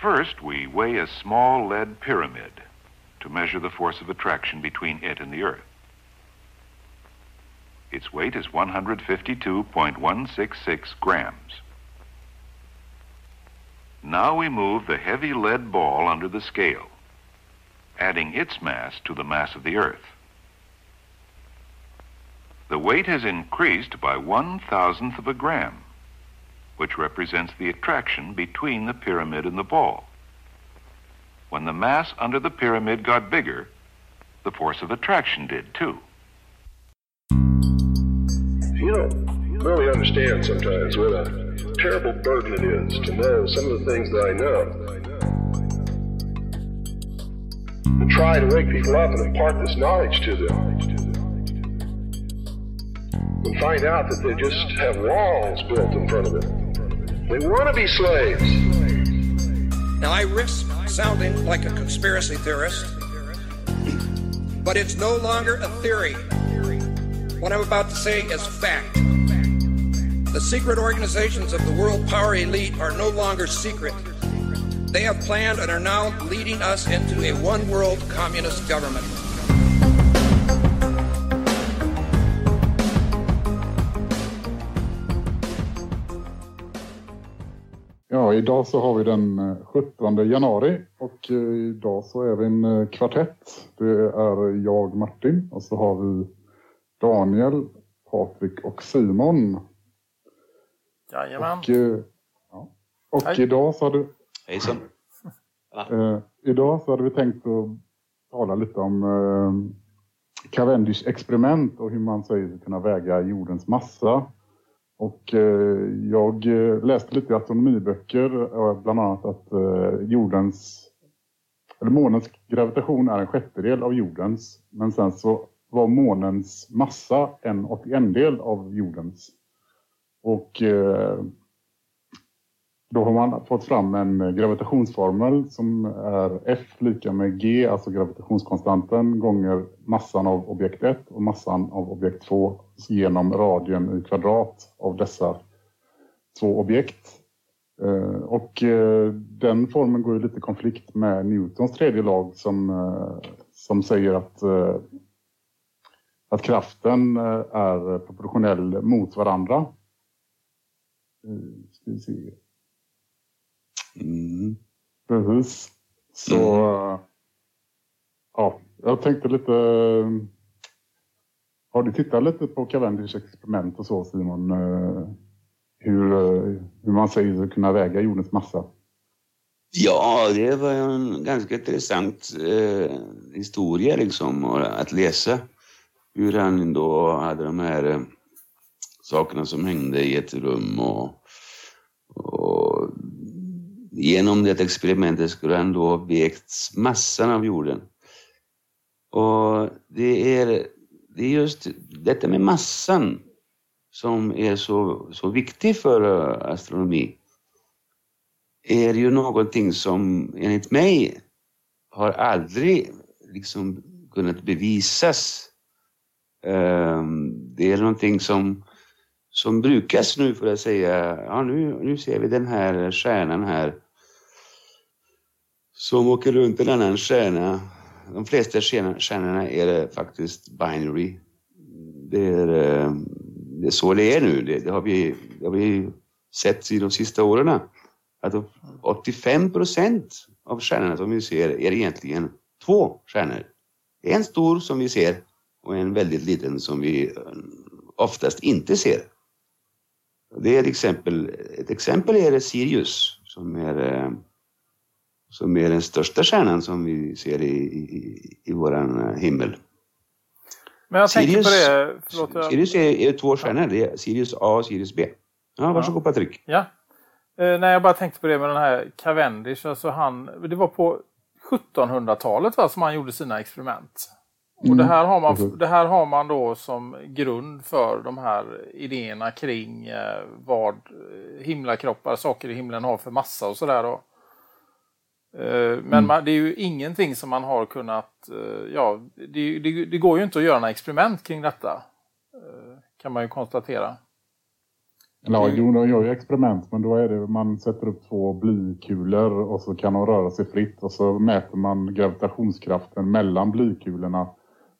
First, we weigh a small lead pyramid to measure the force of attraction between it and the Earth. Its weight is 152.166 grams. Now we move the heavy lead ball under the scale, adding its mass to the mass of the Earth. The weight has increased by one thousandth of a gram, which represents the attraction between the pyramid and the ball. When the mass under the pyramid got bigger, the force of attraction did too. You don't really understand sometimes what a terrible burden it is to know some of the things that I know. And try to wake people up and impart this knowledge to them. And find out that they just have walls built in front of them. They want to be slaves. Now, I risk sounding like a conspiracy theorist, but it's no longer a theory. What I'm about to say is fact. The secret organizations of the world power elite are no longer secret. They have planned and are now leading us into a one world communist government. Ja, idag så har vi den 17 eh, januari och eh, idag så är vi en eh, kvartett. Det är jag, Martin, och så har vi Daniel, Patrik och Simon. Jajamän. Och, ja. och idag så hade... Hejsan. Eh, idag så hade vi tänkt att tala lite om eh, Cavendish experiment och hur man säger sig kunna väga jordens massa. Och eh, jag eh, läste lite astronomiböcker, eh, bland annat att jordens eller månens gravitation är en sjättedel av jordens. Men sen så var månens massa en 81 del av jordens. Och då har man fått fram en gravitationsformel som är F lika med G, alltså gravitationskonstanten, gånger massan av objekt 1 och massan av objekt 2 genom radien i kvadrat av dessa två objekt. Eh, och eh, den formeln går ju lite i konflikt med Newtons tredje lag som, eh, som säger att, att kraften är proportionell mot varandra. Ska vi se. Mm. Precis. Så mm. ja, jag tänkte lite... Har du tittat lite på Cavendish experiment och så Simon? Hur, hur man säger sig kunna väga jordens massa? Ja, det var en ganska intressant eh, historia liksom att läsa. Hur han då hade de här eh, sakerna som hängde i ett rum och, och genom det experimentet skulle han då ha vägt massan av jorden. Och det är, det är just detta med massan som är så, så viktigt för astronomi. är ju någonting som enligt mig har aldrig liksom kunnat bevisas. Ehm, det är någonting som som brukas nu för att säga, ja nu, nu ser vi den här stjärnan här som åker runt en annan stjärna. De flesta stjärnorna är faktiskt binary. Det är, eh, det är så det är nu. Det, det, har vi, det har vi sett i de sista åren. Att 85 procent av stjärnorna som vi ser är egentligen två stjärnor. En stor som vi ser och en väldigt liten som vi eh, oftast inte ser. Det är ett exempel. Ett exempel är Sirius som är, eh, som är den största stjärnan som vi ser i, i, i våran eh, himmel. Men jag Sirius, på det... Förlåt, Sirius är, är två stjärnor. Det är Sirius A och Sirius B. Ja, varsågod ja. Patrik. Ja. Eh, nej, jag bara tänkte på det med den här Cavendish. Alltså han, det var på 1700-talet va, som han gjorde sina experiment. Och det, här har man, mm. det här har man då som grund för de här idéerna kring eh, vad himlakroppar, saker i himlen har för massa och sådär. Då. Eh, men mm. man, det är ju ingenting som man har kunnat... Eh, ja, det, det, det, går ju inte att göra några experiment kring detta. Eh, kan man ju konstatera. Ja, mm. jo, de gör ju experiment men då är det man sätter upp två blykulor och så kan de röra sig fritt och så mäter man gravitationskraften mellan blykulorna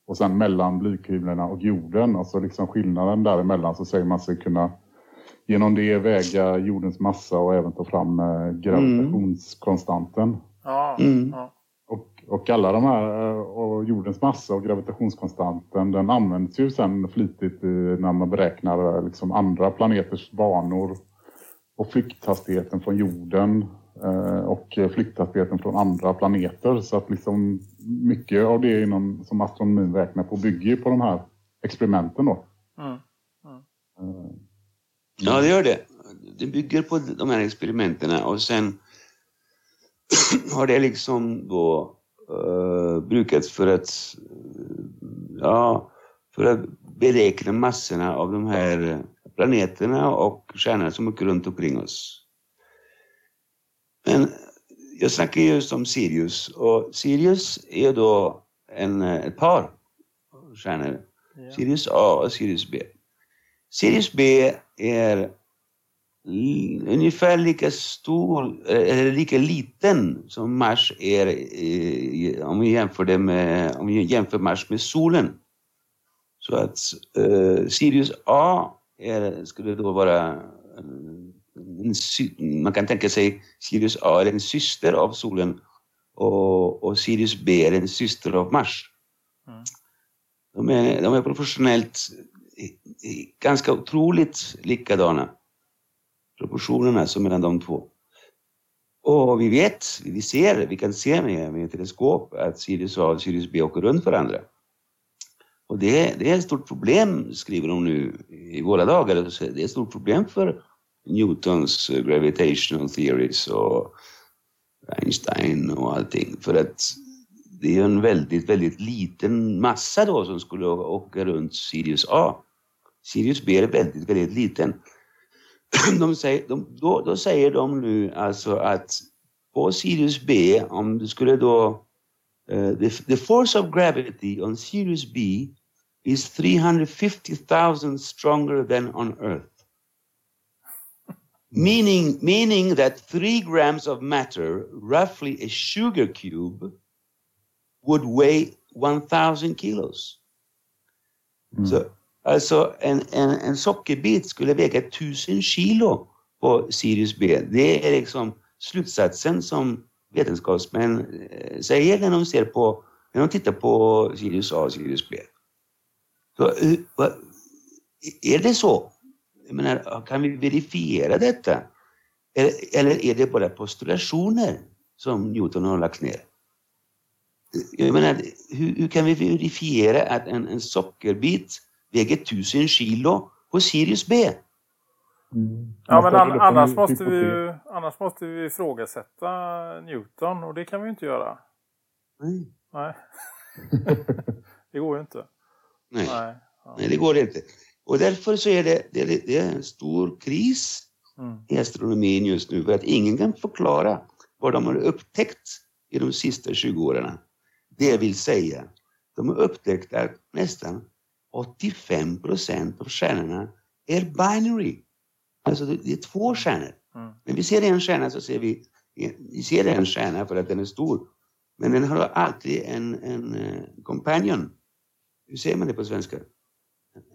och sen mellan blykulorna och jorden och så liksom skillnaden däremellan så säger man sig kunna genom det väga jordens massa och även ta fram eh, gravitationskonstanten. Mm. Ja, Och, och alla de här eh, och jordens massa och gravitationskonstanten den används ju sen flitigt när man beräknar eh, liksom andra planeters banor och flykthastigheten från jorden och flykthastigheten från andra planeter. Så att liksom mycket av det inom, som astronomin räknar på bygger på de här experimenten då. Mm. Mm. Ja, det gör det. Det bygger på de här experimenten och sen har det liksom då uh, brukats för att, ja, för att beräkna massorna av de här planeterna och stjärnorna som åker runt omkring oss. Men jag snackar just om Sirius och Sirius är då en, ett par stjärnor. Ja. Sirius A och Sirius B. Sirius B är ungefär lika stor, eller lika liten som Mars är om vi jämför, det med, om vi jämför Mars med solen. Så att uh, Sirius A är, skulle då vara man kan tänka sig Sirius A är en syster av solen och, och Sirius B är en syster av Mars. Mm. De, är, de är proportionellt ganska otroligt likadana. Proportionerna som mellan de två. Och vi vet, vi ser, vi kan se med, med teleskop att Sirius A och Sirius B åker runt varandra. Och det, det är ett stort problem, skriver de nu i våra dagar. Det är ett stort problem för Newtons gravitational theories och Einstein och allting. För att det är en väldigt, väldigt liten massa då som skulle åka runt Sirius A. Sirius B är väldigt, väldigt liten. De säger, de, då, då, säger de nu alltså att på Sirius B, om du skulle då... Uh, the, the force of gravity on Sirius B is 350,000 stronger than on Earth meaning, meaning that three grams of matter, roughly a sugar cube, would weigh 1,000 kilos. Mm. So Alltså en, en, en sockerbit skulle väga 1000 kilo på Sirius B. Det är liksom slutsatsen som vetenskapsmän eh, säger när de ser på, när de tittar på Sirius A och Sirius B. Så, eh, är det så? Jag menar, kan vi verifiera detta? Eller är det bara postulationer som Newton har lagt ner? Jag menar, hur, hur kan vi verifiera att en, en sockerbit väger 1000 kilo på Sirius B. Mm. Ja, men an annars, måste vi ju, annars måste vi ifrågasätta Newton och det kan vi inte göra. Nej. Nej. det går ju inte. Nej. Nej. Ja. Nej, det går inte. Och därför så är det, det, det är en stor kris mm. i astronomin just nu för att ingen kan förklara vad de har upptäckt i de sista 20 åren. Det vill säga, de har upptäckt att nästan 85 procent av stjärnorna är binary. Alltså det är två stjärnor. Mm. När vi ser en stjärna så ser vi, vi ser en stjärna för att den är stor. Men den har alltid en, en uh, companion. Hur säger man det på svenska?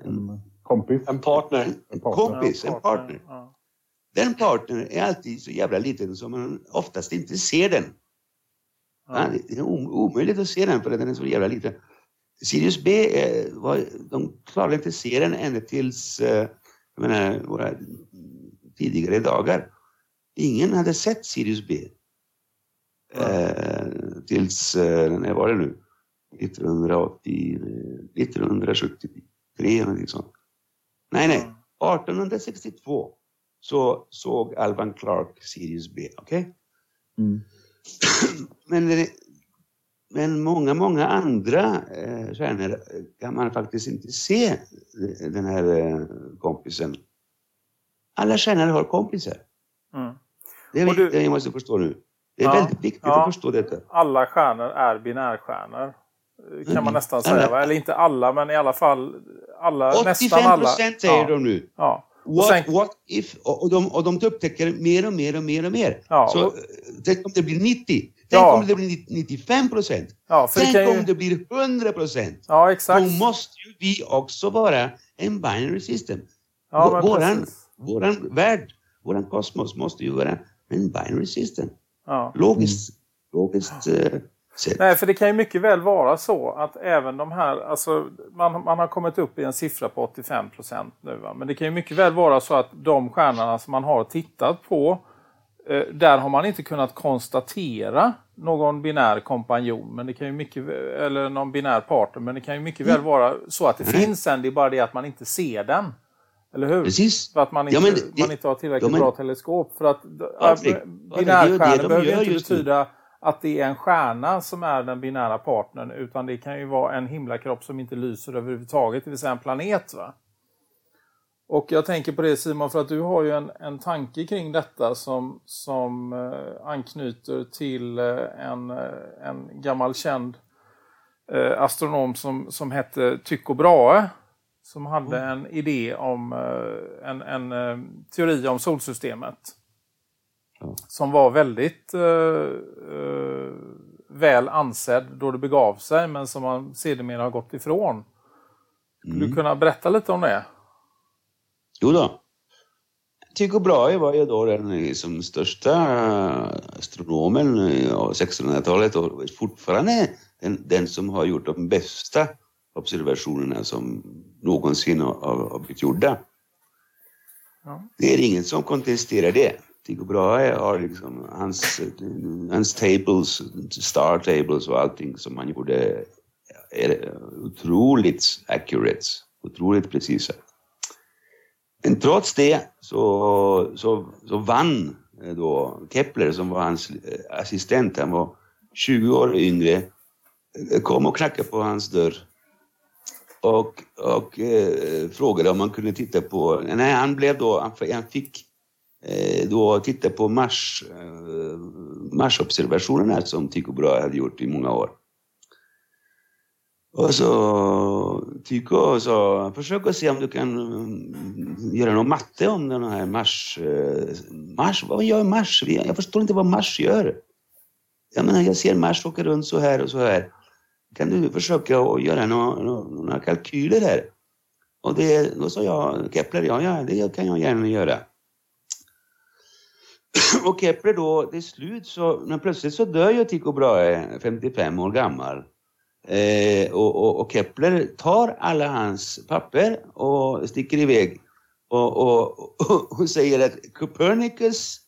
En, kompis. En partner. En kompis, en partner. Ja. Den partnern är alltid så jävla liten som man oftast inte ser den. Ja. det är omöjligt att se den för att den är så jävla liten. Sirius B eh, var, de klarade inte serien ända tills eh, jag menar, våra tidigare dagar. Ingen hade sett Sirius B. Eh, tills, eh, när var det nu? 1980, 1973 eller något sånt. Nej, nej. 1862 så såg Alban Clark Sirius B. Okej? Okay? Mm. Men men många, många andra eh, stjärnor kan man faktiskt inte se den här eh, kompisen. Alla stjärnor har kompisar. Mm. Det är viktigt, du... jag måste förstå nu. Det är ja, väldigt viktigt ja, att förstå detta. Alla stjärnor är binärstjärnor. Kan mm. man nästan säga. Va? Eller inte alla, men i alla fall alla, 85 nästan alla. säger ja. de nu. Ja. What, sen- what if? Och, de, och de upptäcker mer och mer och mer och mer. Ja, så och- eh, tänk om det blir 90. Tänk Ja. om det blir 95 procent. Ja, det Tänk kan ju... om det blir 100 procent. Ja, exakt. Då måste ju vi också vara en binary system. Ja, våran, precis. våran värld, våran kosmos måste ju vara en binary system. Ja. Logiskt, logiskt eh, sett. Nej, för det kan ju mycket väl vara så att även de här, alltså man, man har kommit upp i en siffra på 85 procent nu. Va? Men det kan ju mycket väl vara så att de stjärnorna som man har tittat på, eh, där har man inte kunnat konstatera någon binär kompanjon, men det kan ju mycket, eller någon binär partner, men det kan ju mycket väl vara så att det Nej. finns en, det är bara det att man inte ser den. Eller hur? Precis. För att man inte, Ja, det- man inte har tillräckligt ja, men- bra teleskop. För att äh, det binärstjärnor behöver inte just nu. Att det är en stjärna som är den binära partnern. Utan det kan ju vara en himlakropp som inte lyser överhuvudtaget, det vill säga en planet. Va? Och jag tänker på det Simon, för att du har ju en, en tanke kring detta som, som eh, anknyter till eh, en, eh, en gammal känd eh, astronom som, som hette Tycho Brahe. Som hade en idé om eh, en, en eh, teori om solsystemet. Som var väldigt eh, eh, väl ansedd då det begav sig men som man sedermera har gått ifrån. Skulle Mm. du kunna berätta lite om det? Jo då. Tycho Brahe var ju då den liksom största eh, astronomen av 1600-talet och fortfarande den, den som har gjort de bästa observationerna som någonsin har har blivit gjorda. Ja. Det är ingen som kontesterar det. Tycho Brahe har liksom hans, hans tables, star tables och allting som han gjorde är otroligt accurate, otroligt precisa. Men trots det så, så, så vann eh, då Kepler som var hans eh, assistent. Han var 20 år yngre. Eh, kom och knackade på hans dörr. Och, och eh, frågade om man kunde titta på... Nej, han blev då... Han, han fick Eh, då titta på Mars, eh, Marsobservationerna som Tycho Brahe hade gjort i många år. Och så Tycho sa, försök att se om du kan mm, göra någon matte om den här Mars. Eh, Mars, vad gör Mars? Jag förstår inte vad Mars gör. Jag menar, jag ser Mars åka runt så här och så här. Kan du försöka att göra några, några kalkyler här? Och det, då sa jag, Kepler, ja, ja, det kan jag gärna göra. Och Kepler då, till slut så, men plötsligt så dör ju Tycho Brahe, 55 år gammal. Eh, och, och, och Kepler tar alla hans papper och sticker iväg och, och, och, och säger att Copernicus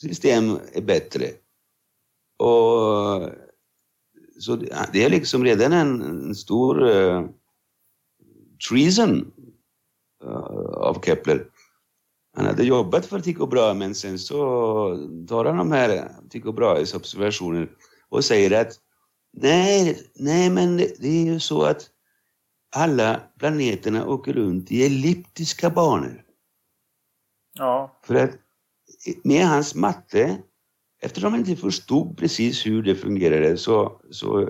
system är bättre. Och så det det är liksom redan en, en stor uh, treason uh, av Kepler. Han hade jobbat för Tycho Brahe men sen så tar han de här Tycho Brahes observationer och säger att nej, nej men det, är ju så att alla planeterna åker runt i elliptiska banor. Ja, För att med hans matte, eftersom han inte förstod precis hur det fungerade så, så,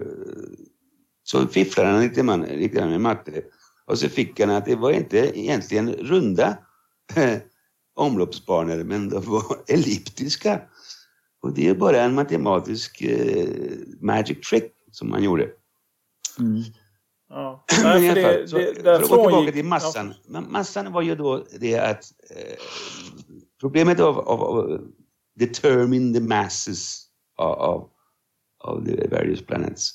så fifflade han lite, man, lite med matte. Och så fick han att det var inte egentligen runda omloppsbanor men de var elliptiska. Och det är bara en matematisk eh, magic trick som han gjorde. ja. Men Nej, i för alla fall, det, så, det, för att gå tillbaka till massan. Men massan var ju då det att eh, problemet av, av, av determine the masses of, of, of the various planets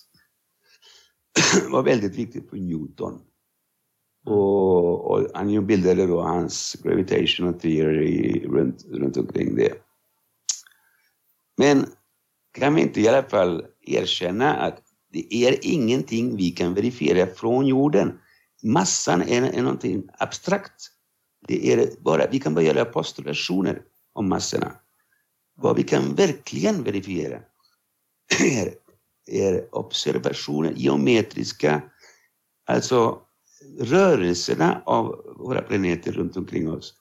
var väldigt viktigt för Newton. Och, och han bildade då hans gravitational theory runt, runt omkring det. Men kan vi inte i alla fall erkänna att det är ingenting vi kan verifiera från jorden. Massan är, är någonting abstrakt. Det är bara, vi kan bara göra postulationer om massorna. Vad vi kan verkligen verifiera är, är observationer, geometriska, alltså rörelserna av våra planeter runt omkring oss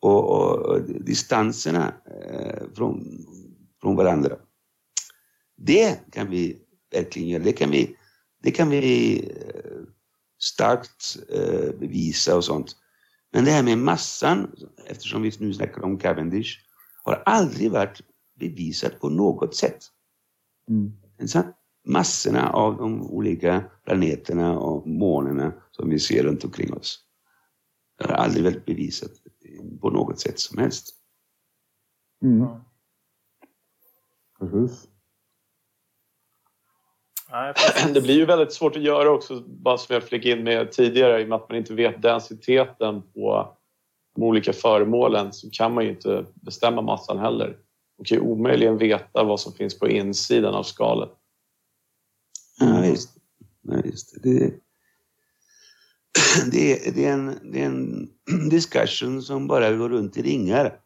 och, och, distanserna eh, från, från varandra. Det kan vi verkligen göra. Det kan vi, det kan vi eh, starkt eh, bevisa och sånt. Men det här med massan, eftersom vi nu snackar om Cavendish, har aldrig varit bevisat på något sätt. Mm. Massorna av de olika planeterna och månerna som vi ser runt omkring oss. Det har aldrig varit bevisat på något sätt som helst. Mm. Precis. Det blir ju väldigt svårt att göra också, bara som jag fick in med tidigare, i och med att man inte vet densiteten på de olika föremålen så kan man ju inte bestämma massan heller. Man kan ju omöjligen veta vad som finns på insidan av skalet. Ja, just, Ja, just Det, det, det, är en, det är en discussion som bara går runt i ringar.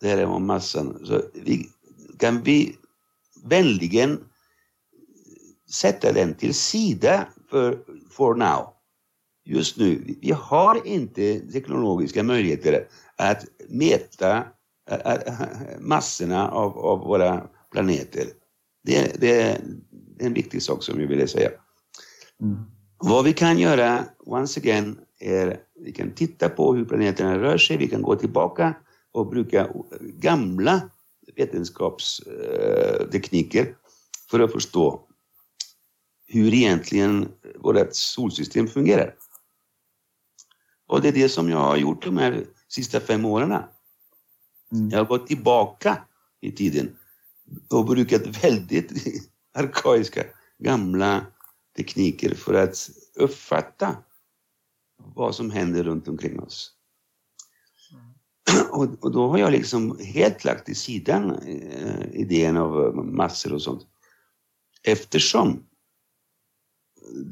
Det här om massan. Så vi, kan vi vänligen sätta den till sida för for now. Just nu, vi har inte teknologiska möjligheter att mäta massorna av, av våra planeter. Det, det, en viktig sak som jag ville säga. Mm. Vad vi kan göra, once again, är vi kan titta på hur planeterna rör sig, vi kan gå tillbaka och bruka gamla vetenskapstekniker för att förstå hur egentligen vårt solsystem fungerar. Och det är det som jag har gjort de här sista fem åren. Mm. Jag har gått tillbaka i tiden och brukat väldigt arkaiska gamla tekniker för att uppfatta vad som händer runt omkring oss. Mm. Och, och, då har jag liksom helt lagt till sidan eh, idén av massor och sånt. Eftersom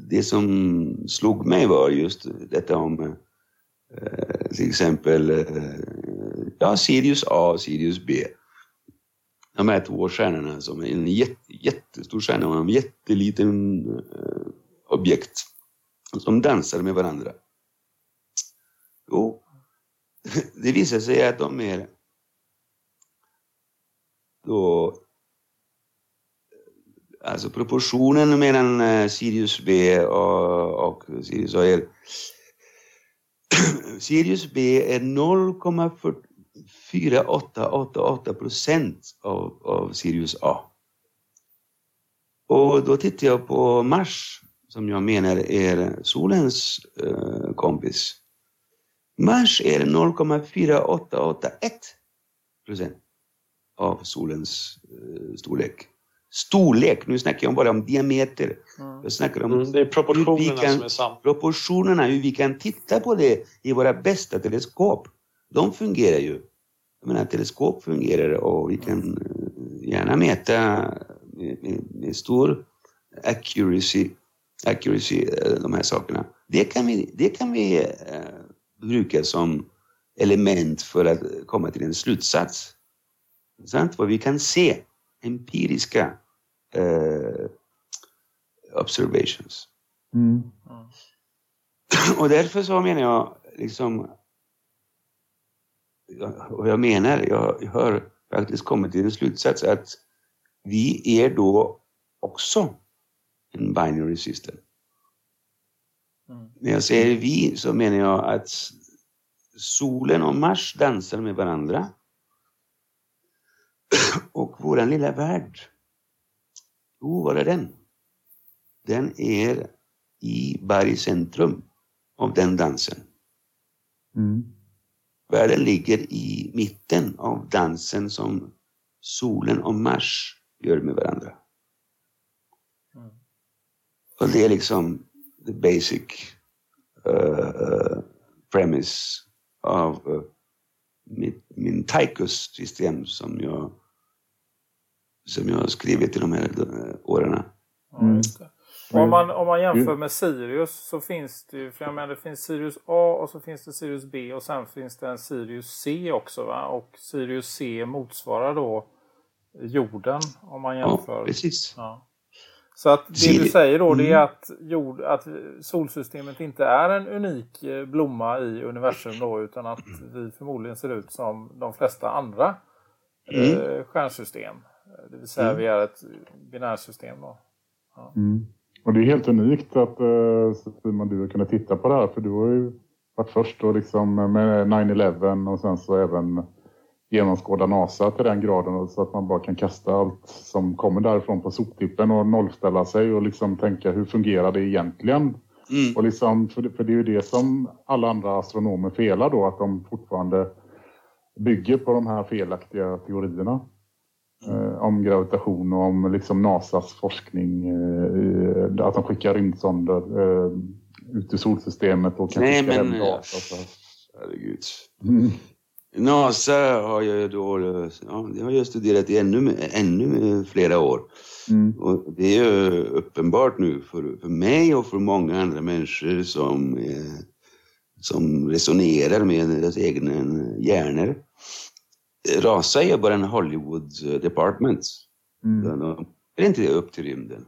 det som slog mig var just detta om eh, till exempel eh, ja, Sirius A och Sirius B. De här två stjärnorna som är en jätte, jättestor stjärna och en jätteliten eh, objekt som dansar med varandra. Jo, det visar sig att de är då alltså proportionen mellan eh, Sirius B och, och Sirius A är Sirius B är 0,4888 procent av, av Sirius A. Och då tittar jag på Mars, som jag menar är solens eh, kompis. Mars är 0,4881 procent av solens eh, storlek storlek. Nu snackar jag bara om diameter. Mm. Jag snackar om mm, det är proportionerna kan, som är samma. Proportionerna, hur vi kan titta på det i våra bästa teleskop. De fungerar ju. Jag menar, teleskop fungerar och vi kan eh, gärna mäta med, med, med stor accuracy, accuracy eh, de här sakerna. Det kan vi, det kan vi uh, bruka som element för att komma till en slutsats. Sant? Vad vi kan se empiriska eh, observations. Mm. Och därför så menar jag liksom, och jag menar, jag, har faktiskt kommit till en slutsats att vi är då också en binary system. Mm. När jag säger vi så menar jag att solen och Mars dansar med varandra. Och våran lilla värld, jo, var är den? Den är i bergcentrum av den dansen. Mm. Världen ligger i mitten av dansen som solen och Mars gör med varandra. Mm. Och det är liksom the basic uh, premise av uh, mitt, min Tychus-system som jag som jag har skrivit i de här eh, åren. Mm. Om, man, om man jämför med Sirius så finns det ju, för jag menar, det finns Sirius A och så finns det Sirius B och sen finns det en Sirius C också va? Och Sirius C motsvarar då jorden om man jämför. Ja, precis. Ja. Så att det du säger då det är mm. att, jord, att solsystemet inte är en unik eh, blomma i universum då utan att vi förmodligen ser ut som de flesta andra mm. eh, stjärnsystem. Det vill säga mm. vi är ett binärsystem. Då. Ja. Mm. Och det är helt unikt att uh, Simon, du har kunnat titta på det här. För du har ju varit först och liksom med 9-11 och sen så även genomskåda NASA till den graden så att man bara kan kasta allt som kommer därifrån på soptippen och nollställa sig och liksom tänka hur fungerar det egentligen? Mm. Och liksom, för, det, för det är ju det som alla andra astronomer felar då, att de fortfarande bygger på de här felaktiga teorierna eh, om gravitation och om liksom NASAs forskning, eh, att de skickar rymdsonder eh, ut i solsystemet och kanske Nej, ska men, hem data. Herregud. Mm. NASA har jag då ja, det har jag studerat i ännu, ännu flera år. Mm. Och det är uppenbart nu för, för mig och för många andra människor som, eh, som resonerar med deras egna hjärnor. Rasa är bara en Hollywood department. Mm. De är inte upp till rymden.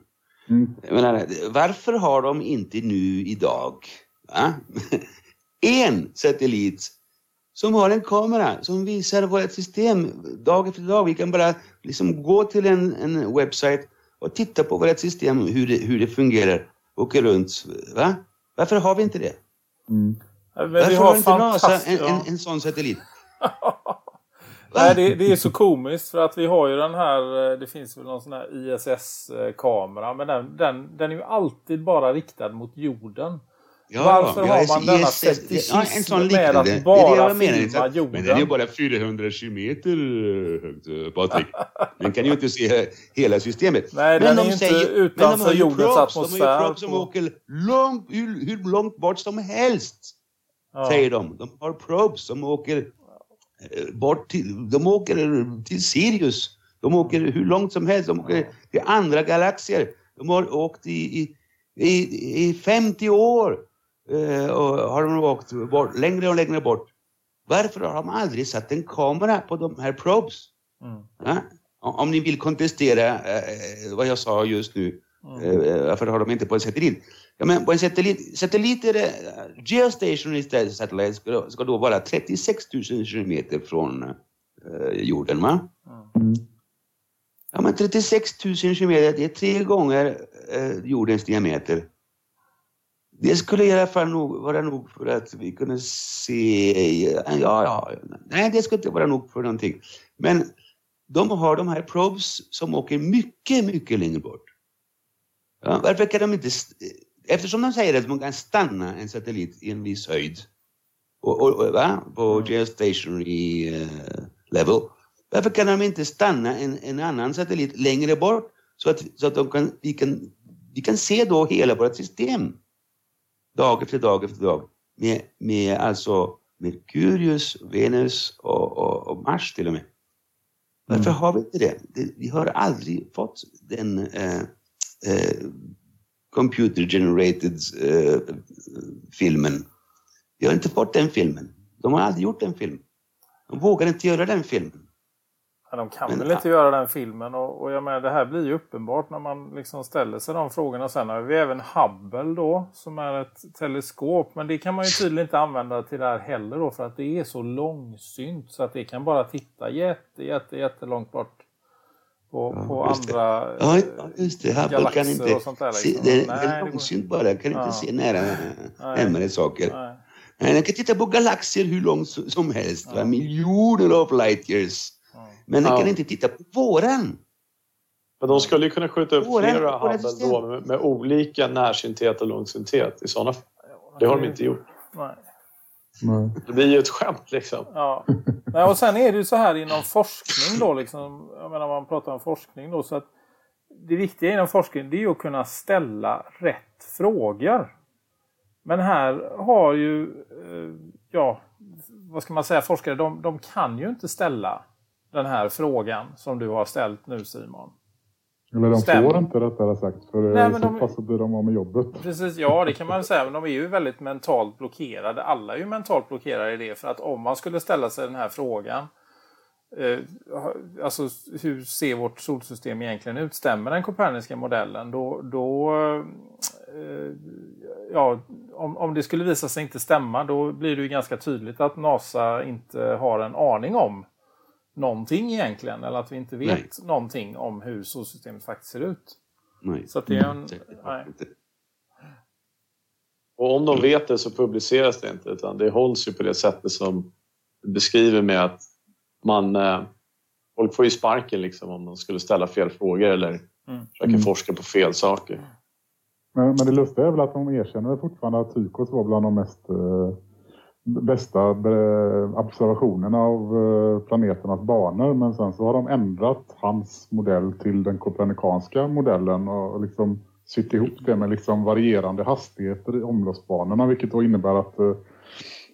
Mm. Menar, varför har de inte nu idag va? en satellit som har en kamera som visar vårt system dag efter dag. Vi kan bara liksom gå till en, en webbsite och titta på vårt system, hur det, hur det fungerar. Åka runt. Va? Varför har vi inte det? Mm. Varför har, har inte NASA en, en, en sån satellit? Nej, det, det, är så komiskt för att vi har ju den här, eh, det finns väl någon sån här ISS-kamera, men den, den, den är ju alltid bara riktad mot jorden. Ja, Varför har man denna skepticism ja, en sån med att det, bara det filma jorden? Men den är ju bara 400 kilometer högt, eh, Patrik. Den kan ju inte se hela systemet. Nej, men den de är säger, inte utanför men de jordens props, atmosfär. De har ju som åker långt, hur, hur, långt bort som helst. Ja. Säger de. De har probes som åker bort till, de åker till Sirius. De åker hur långt som helst. De åker till andra galaxer. De har åkt i, i, i, i 50 år eh, och har de åkt bort, längre och längre bort. Varför har de aldrig satt en kamera på de här probes? Mm. Ja? Om ni vill kontestera eh, vad jag sa just nu, mm. eh, varför har de inte på en satellit? Ja, men på en satellit, satelliter, uh, geostationary satellite ska, ska då vara 36 000 kilometer från uh, jorden, va? Mm. Ja, men 36 000 kilometer, det är tre gånger uh, jordens diameter. Det skulle i alla fall nog vara nog för att vi kunde se... Ja, ja, nej, det skulle inte vara nog för någonting. Men de har de här probes som åker mycket, mycket längre bort. Ja, varför kan de inte... Eftersom de säger att man kan stanna en satellit i en viss höjd och, och, va? på mm. geostationary uh, level. Varför kan de inte stanna en, en annan satellit längre bort så att, så att de kan, vi, kan, vi kan se då hela vårt system? dag efter dag efter dag med, med alltså Merkurius, Venus och, och, och Mars till och med. Varför mm. har vi inte det? det? Vi har aldrig fått den eh, eh, computer generated eh, filmen. Vi har inte fått den filmen. De har aldrig gjort den film. De vågar inte göra den filmen. Men de kan Men, väl inte göra den filmen och, och jag menar det här blir ju uppenbart när man liksom ställer sig de frågorna. Sen har vi även Hubble då som är ett teleskop men det kan man ju tydligen inte använda till det här heller då för att det är så långsynt så att det kan bara titta jätte, jätte, jättelångt bort på, ja, på andra ja, just det. Hubble kan inte och sånt där. Liksom. Se, det är långsynt bara, kan ja. inte se nära närmare saker. Nej. Nej, den kan titta på galaxer hur långt som helst, ja. miljoner av light years. Men den kan inte titta på våran. Men de skulle ju kunna skjuta upp våran, flera Hubble då med, med, olika närsynthet och långsynthet i sådana Det har de inte gjort. Nej. Det blir ju ett skämt liksom. Ja. Nej, och sen är det ju så här inom forskning då, liksom, jag menar man pratar om forskning då, så att det viktiga inom forskning det är ju att kunna ställa rätt frågor. Men här har ju, eh, ja, vad ska man säga, forskare, de, de kan ju inte ställa den här frågan som du har ställt nu Simon. Eller de Stämmer. får inte rättare sagt, för Nej, i så de... så blir de av med jobbet. Precis, ja det kan man säga, men de är ju väldigt mentalt blockerade. Alla är ju mentalt blockerade i det, för att om man skulle ställa sig den här frågan eh, alltså hur ser vårt solsystem egentligen ut? Stämmer den koperniska modellen? Då, då eh, ja, om, om det skulle visa sig inte stämma, då blir det ju ganska tydligt att NASA inte har en aning om någonting egentligen. Eller att vi inte vet nej. någonting om hur solsystemet faktiskt ser ut. Nej. Så det är en... Nej. Och om de vet det så publiceras det inte utan det hålls ju på det sättet som du beskriver med att man... Eh, folk får ju sparken liksom om de skulle ställa fel frågor eller mm. försöka Mm. forska på fel saker. Men, men det lustiga är väl att de erkänner fortfarande att Tykos var bland de mest eh, bästa eh, observationerna av eh, planeternas banor. Men sen så har de ändrat hans modell till den kopernikanska modellen och, liksom sytt ihop det med liksom varierande hastigheter i omloppsbanorna. Vilket då innebär att, eh,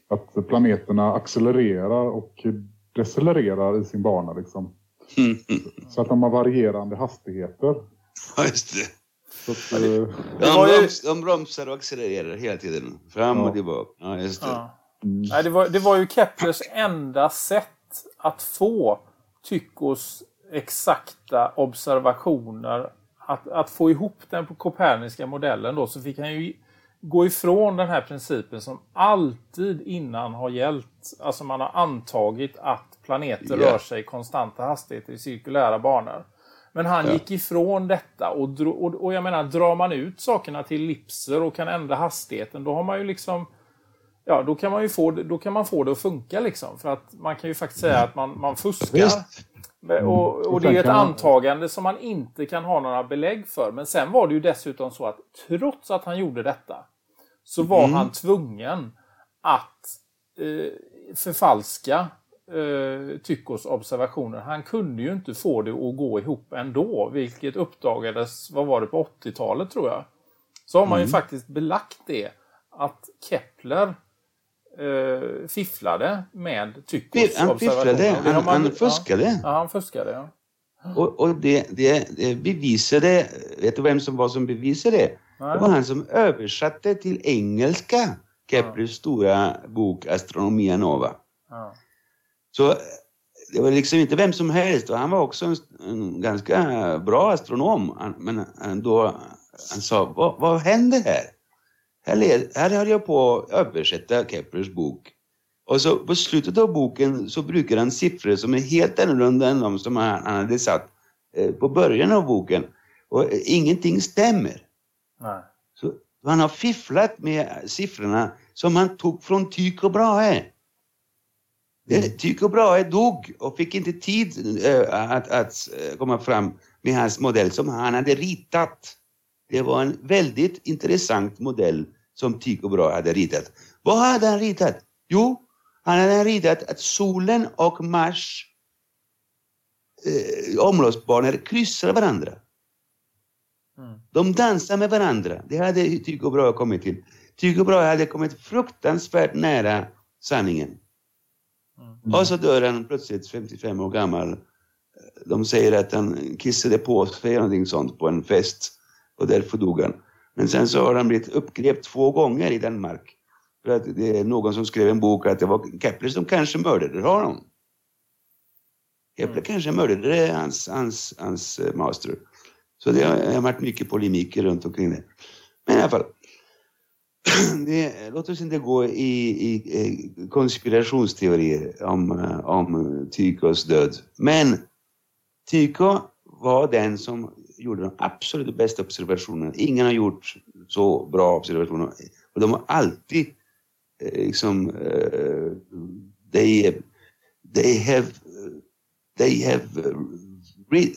att planeterna accelererar och decelererar i sin bana. Liksom. Mm. Så att de har varierande hastigheter. Ja, just det. Att, De, bromsar och accelererar hela tiden. Fram Ja. och tillbaka. Ja, just det. Ja. Mm. Nej, det, var, det var ju Keplers enda sätt att få Tychos exakta observationer. Att, att få ihop den på koperniska modellen då, så fick han ju gå ifrån den här principen som alltid innan har gällt. Alltså man har antagit att planeter Ja. rör sig i konstanta hastigheter i cirkulära banor. Men han Ja. gick ifrån detta och, dro, och, och jag menar, drar man ut sakerna till ellipser och kan ändra hastigheten, då har man ju liksom Ja, då kan man ju få det, då kan man få det att funka liksom. För att man kan ju faktiskt säga att man, man fuskar. Visst. Och, och det är ju ett antagande som man inte kan ha några belägg för. Men sen var det ju dessutom så att trots att han gjorde detta så var Mm. han tvungen att eh, förfalska eh, Tychos observationer. Han kunde ju inte få det att gå ihop ändå, vilket uppdagades, vad var det, på 80-talet tror jag. Så har man ju faktiskt belagt det, att Kepler eh, fifflade med Tychos Fy- Han fifflade, han, man- han fuskade. Ja, ja, han fuskade, ja. Och, och det, det, det bevisade, vet du vem som var som bevisade det? Nej. Det var han som översatte till engelska Keplers stora bok Astronomia Nova. Ja. Så det var liksom inte vem som helst och han var också en, en ganska bra astronom. Han, men han, då, han sa, vad, vad händer här? Här, led, här höll jag på att översätta Keplers bok. Och så på slutet av boken så brukar han siffror som är helt annorlunda än de som han, han hade satt eh, på början av boken. Och eh, ingenting stämmer. Nej. Så han har fifflat med siffrorna som han tog från Tycho Brahe. Mm. Tycho Brahe dog och fick inte tid eh, att, att komma fram med hans modell som han hade ritat. Det var en väldigt intressant modell som Tycho Brahe hade ritat. Vad hade han ritat? Jo, han hade ritat att solen och Mars eh, omloppsbanor kryssar varandra. Mm. De dansar med varandra. Det hade Tycho Brahe kommit till. Tycho Brahe hade kommit fruktansvärt nära sanningen. Mm. Och så dör han plötsligt 55 år gammal. De säger att han kissade på sig eller någonting sånt på en fest. Och därför dog han. Men sen så har han blivit uppgrept två gånger i Danmark. För att det är någon som skrev en bok att det var Kepler som kanske mördade honom. Kepler Mm. kanske mördade hans, hans, hans eh, master. Så det har, varit mycket polemiker runt omkring det. Men i alla fall. Det, låt oss inte gå i, i, konspirationsteorier om, eh, om Tychos död. Men Tycho var den som gjorde de absolut bästa observationerna. Ingen har gjort så bra observationer. Och de har alltid eh, liksom... eh, they, they have... They have, uh,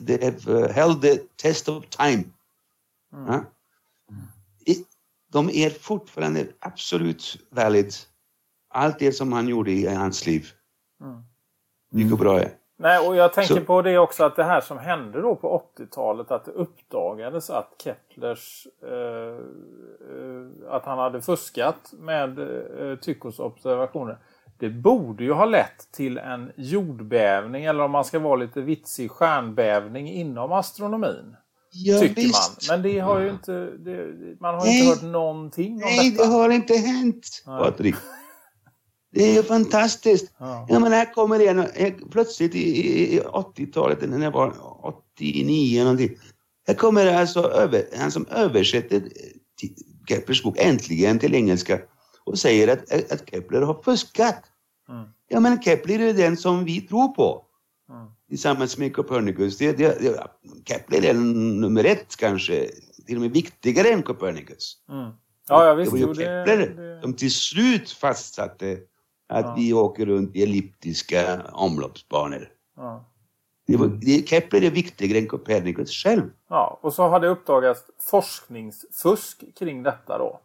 they have uh, held the test of time. Mm. Ja? De är fortfarande absolut valid. Allt det som han gjorde i hans liv. Mm. Tycho Brahe. Nej, och jag tänker Så- på det också att det här som hände då på 80-talet att det uppdagades att Keplers eh, eh, att han hade fuskat med eh, Tychos observationer. Det borde ju ha lett till en jordbävning eller om man ska vara lite vitsig stjärnbävning inom astronomin. Ja, tycker visst. man. Men det har ju inte, det, man har ju Nej. inte hört någonting om Nej, detta. det har inte hänt, Nej. Patrik. Det är ju fantastiskt. Ja. Ja, men här kommer eh, plötsligt i, i, i 80-talet, när det var 89 någonting. Här kommer det alltså över, han som översätter Keplers bok äntligen till engelska och säger att, att Kepler har fuskat. Mm. Ja, men Kepler är den som vi tror på. Mm. Tillsammans med Copernicus. Det, det, det, Kepler är nummer ett kanske, till och med viktigare än Copernicus. Mm. Ja, ja visst. det var ju jo, det- Kepler det- som till slut fastsatte att Ja. vi åker runt i elliptiska omloppsbanor. Ja. Det var, det, Kepler är viktigare än Copernicus själv. Ja, och så har det uppdagats forskningsfusk kring detta då.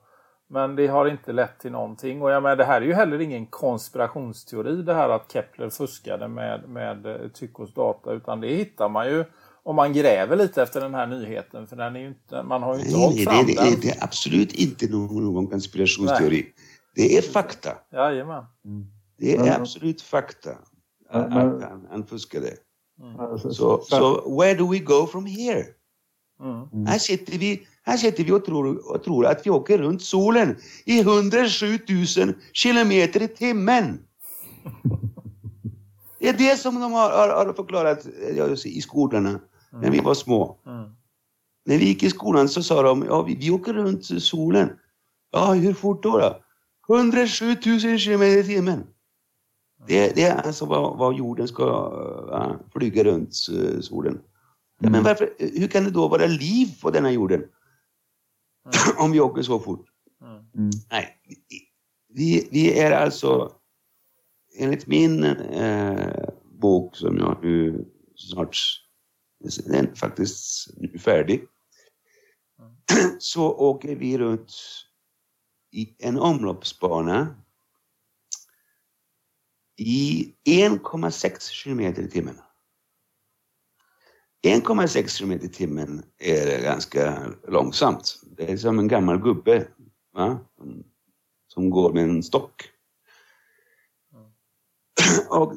Men det har inte lett till någonting. Och jag menar, det här är ju heller ingen konspirationsteori det här att Kepler fuskade med, med eh, Tychos data. Utan det hittar man ju om man gräver lite efter den här nyheten. För den är ju inte, man har ju inte Nej, hållit nej, fram det, den. det, är absolut inte någon, någon konspirationsteori. Det är fakta. Jajamän. Det är Men- absolut fakta. Att han, han fuskade. Alltså, Så, så where do we go from here? Mm. Här sitter vi, här sitter vi och, tror, och tror att vi åker runt solen i 107 000 kilometer i timmen. Det är det som de har, har, har förklarat i skolorna när vi var små. Mm. När vi gick i skolan så sa de, ja vi, vi åker runt solen. Ja, hur fort då? då? 107 000 kilometer i timmen. Det, det är alltså vad, vad jorden ska ja, flyga runt eh, solen. Ja, men varför, hur kan det då vara liv på denna jorden? Om vi åker så fort? Mm. Nej, vi, vi är alltså, enligt min eh, bok som jag nu snart, den är faktiskt nu färdig, så åker vi runt i en omloppsbana i 1,6 kilometer i timmen. 1,6 kilometer i timmen är ganska långsamt. Det är som en gammal gubbe va? som går med en stock. Och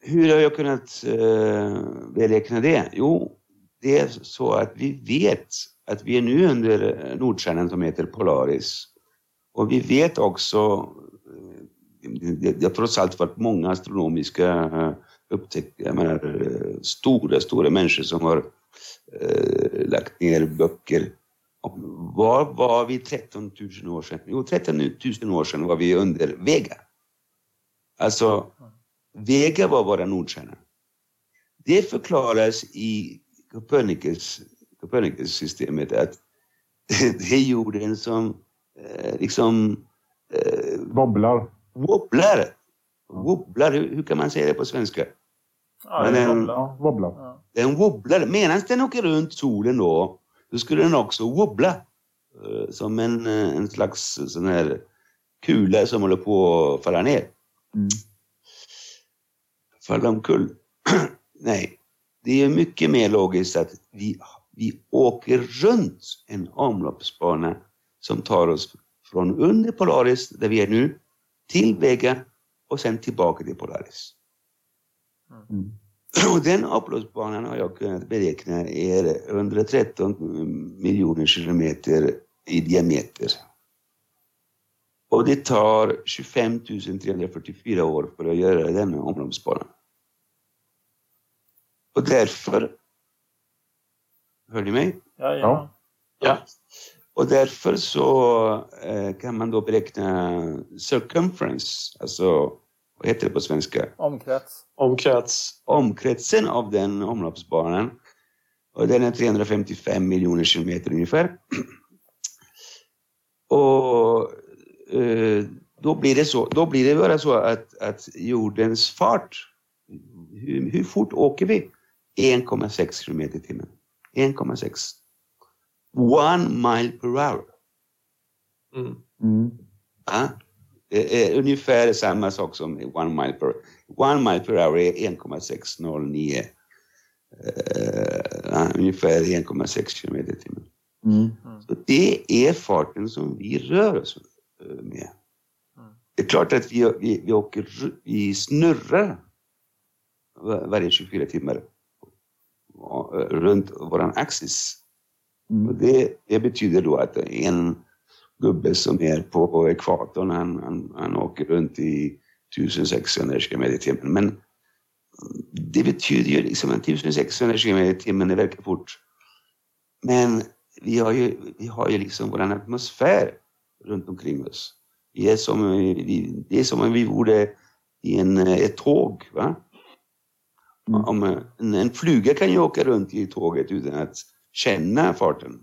hur har jag kunnat eh, beräkna det? Jo, det är så att vi vet att vi är nu under Nordstjärnan som heter Polaris. Och vi vet också, eh, det, har trots allt varit många astronomiska eh, upptäckter, jag menar eh, stora, stora människor som har eh, lagt ner böcker. Och var var vi 13 000 år sedan? Jo, 13 000 år sedan var vi under Vega. Alltså, Vega var våra Nordstjärna. Det förklaras i Copernicus, Copernicus-systemet att det är jorden som eh, liksom eh, Wobblar. wobblar. Wobblar, hur, hur kan man säga det på svenska? Ja, Men det är en- wobblar. Ja, wobblar. Ja. Den wobblar. Medan den åker runt solen då, då skulle den också wobbla. Eh, Som en, eh, en slags sån här kula som håller på att falla ner. Mm. Falla omkull. Nej, det är mycket mer logiskt att vi, vi åker runt en omloppsbana som tar oss från under Polaris, där vi är nu, till Vega och sen tillbaka till Polaris. Mm. Och den omloppsbanan har jag kunnat beräkna är 113 miljoner kilometer i diameter. Och det tar 25 344 år för att göra denna omloppsbana. Och därför... Hör ni mig? Jajamän. Ja. Ja. Och därför så eh, kan man då beräkna circumference, alltså vad heter det på svenska? Omkrets. Omkrets. omkretsen av den omloppsbanan. Och den är 355 miljoner kilometer ungefär. Och eh, då blir det så, då blir det bara så att, att jordens fart, hur, hur fort åker vi? 1,6 kilometer i timmen. 1,6. One mile per hour. Mm. Mm. Ja, det är ungefär samma sak som one mile per One mile per hour är 1,609. Uh, ja, ungefär 1,6 kilometer i timmen. Mm. Så det är farten som vi rör oss eh, med. Det är klart att vi, vi, vi åker, vi snurrar var- varje 24 timmar eh, runt våran axis. Det, det betyder då att en gubbe som är på ekvatorn, han, han, han åker runt i 1600 km i timmen. Men det betyder ju liksom att 1600 km i timmen, det verkar fort. Men vi har ju, vi har ju liksom vår atmosfär runt omkring oss. Vi är som, vi, det är som om vi vore i en, ett tåg. Va? Mm. Om, en, en fluga kan ju åka runt i tåget utan att känna farten.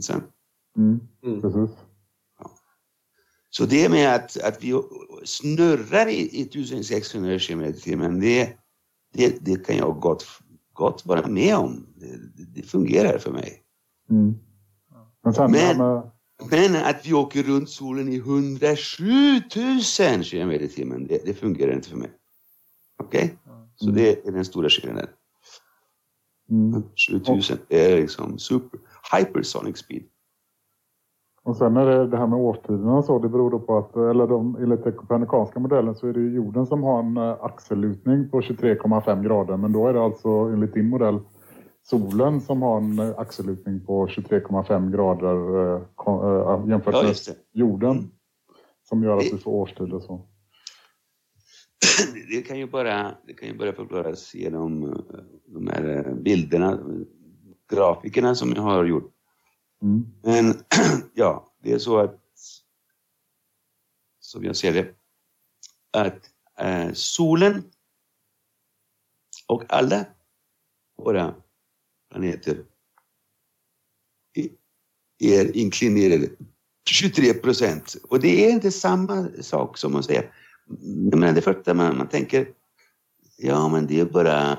Sen, Mm. Mm. Precis. Så det med att, att vi snurrar i, i 1600 km i timmen, det, det, det kan jag gott, gott vara med om. Det, det fungerar för mig. Mm. Men, Men- med, Men att vi åker runt solen i 107 000 km i timmen, det, det fungerar inte för mig. Okej? Så det är den stora skillnaden. Mm. 7000 är liksom super, hypersonic speed. Och sen är det det här med årstiderna så, det beror då på att, eller de, enligt den kopernikanska modellen så är det jorden som har en eh, axellutning på 23,5 grader. Men då är det alltså enligt din modell solen som har en eh, axellutning på 23,5 grader eh, eh, jämfört Ja, med det. jorden. Mm. Som gör att Det- får årstid och så. Det kan ju bara, det kan ju bara förklaras genom eh, de här eh, bilderna, grafikerna som jag har gjort. Mm. Men ja, det är så att, som jag ser det, att eh, solen och alla våra planeter är inklinerade 23 procent. Och det är inte samma sak som att säga, jag menar det första man, man tänker, ja men det är bara,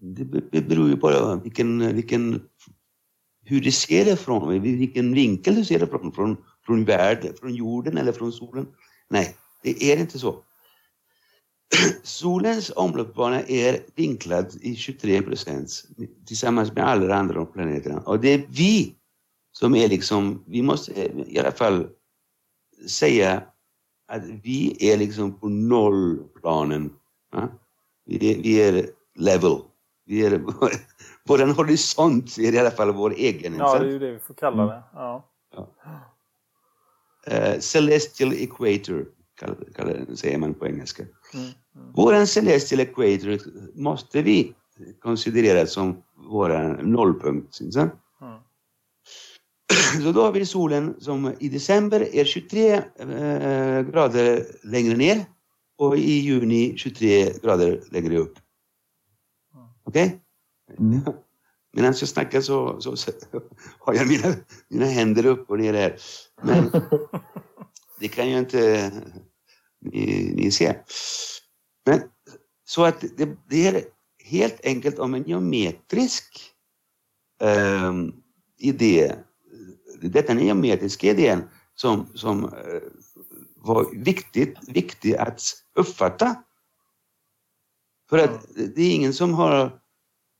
det det beror ju på vilken, vilken hur du ser det från, vilken vinkel du ser det från, från, från världen, från jorden eller från solen. Nej, det är inte så. Solens omloppsbana är vinklad i 23 procent tillsammans med alla andra planeterna. Och det är vi som är liksom, vi måste i alla fall säga att vi är liksom på nollplanen. Ja? Vi, är, vi är level. Vi är, vår horisont är i alla fall vår egen. Ja, det är ju det vi får kalla det. Ja. Eh, celestial equator kallar, kallar, säger man på engelska. Mm, mm. Våran celestial equator måste vi konsiderera som vår nollpunkt. inte sant? Så då har vi solen som i december är 23 eh, grader längre ner och i juni 23 grader längre upp. Okej? Mm. Medan jag snackar så, så, så har jag mina, mina händer upp och ner här. Men det kan ju inte ni, ni se. Men så att det, det är helt enkelt om en geometrisk ehm, idé. Detta är den geometriska idén som, som eh, var viktigt, viktig att uppfatta. För att det är ingen som har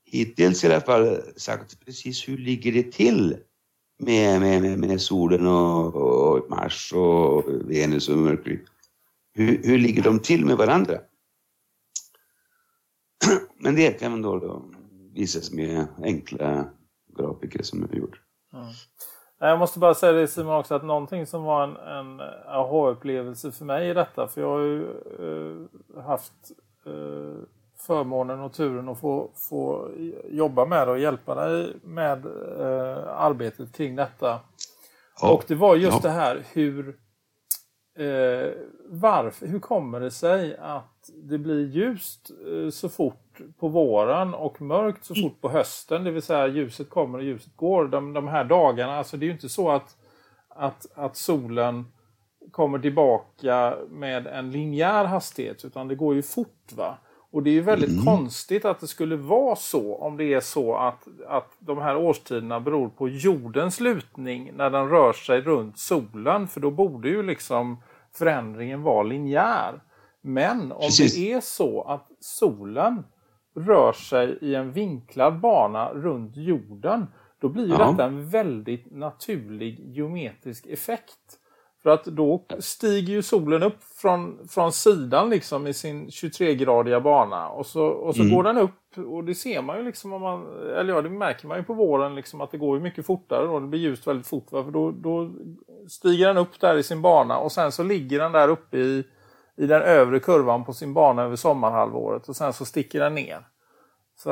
hittills i alla fall sagt precis hur ligger det till med, med, med, med solen och, och Mars och Venus och Mercury. Hur, hur ligger de till med varandra? Men det kan man då, då visas med enkla grafiker som jag har gjort. Mm. Jag måste bara säga det Simon också att någonting som var en, en aha-upplevelse för mig i detta. För jag har ju eh, haft eh, förmånen och turen att få, få jobba med det och hjälpa dig med eh, arbetet kring detta. Ja, Och det var just ja. det här hur eh, varför, hur kommer det sig att det blir ljust eh, så fort på våren och mörkt så fort på hösten? Det vill säga ljuset kommer och ljuset går. De, de här dagarna, alltså det är ju inte så att, att, att solen kommer tillbaka med en linjär hastighet utan det går ju fort. va? Och det är ju väldigt konstigt att det skulle vara så om det är så att, att de här årstiderna beror på jordens lutning när den rör sig runt solen. För då borde ju liksom förändringen vara linjär. Men om Precis. det är så att solen rör sig i en vinklad bana runt jorden, då blir ju Ja. detta en väldigt naturlig geometrisk effekt. För att då stiger ju solen upp från, från sidan liksom i sin 23-gradiga bana och så, och så Mm. går den upp och det ser man ju liksom om man, eller ja det märker man ju på våren liksom att det går ju mycket fortare och det blir ljust väldigt fort. Va? För då, då stiger den upp där i sin bana och sen så ligger den där uppe i, i den övre kurvan på sin bana över sommarhalvåret och sen så sticker den ner.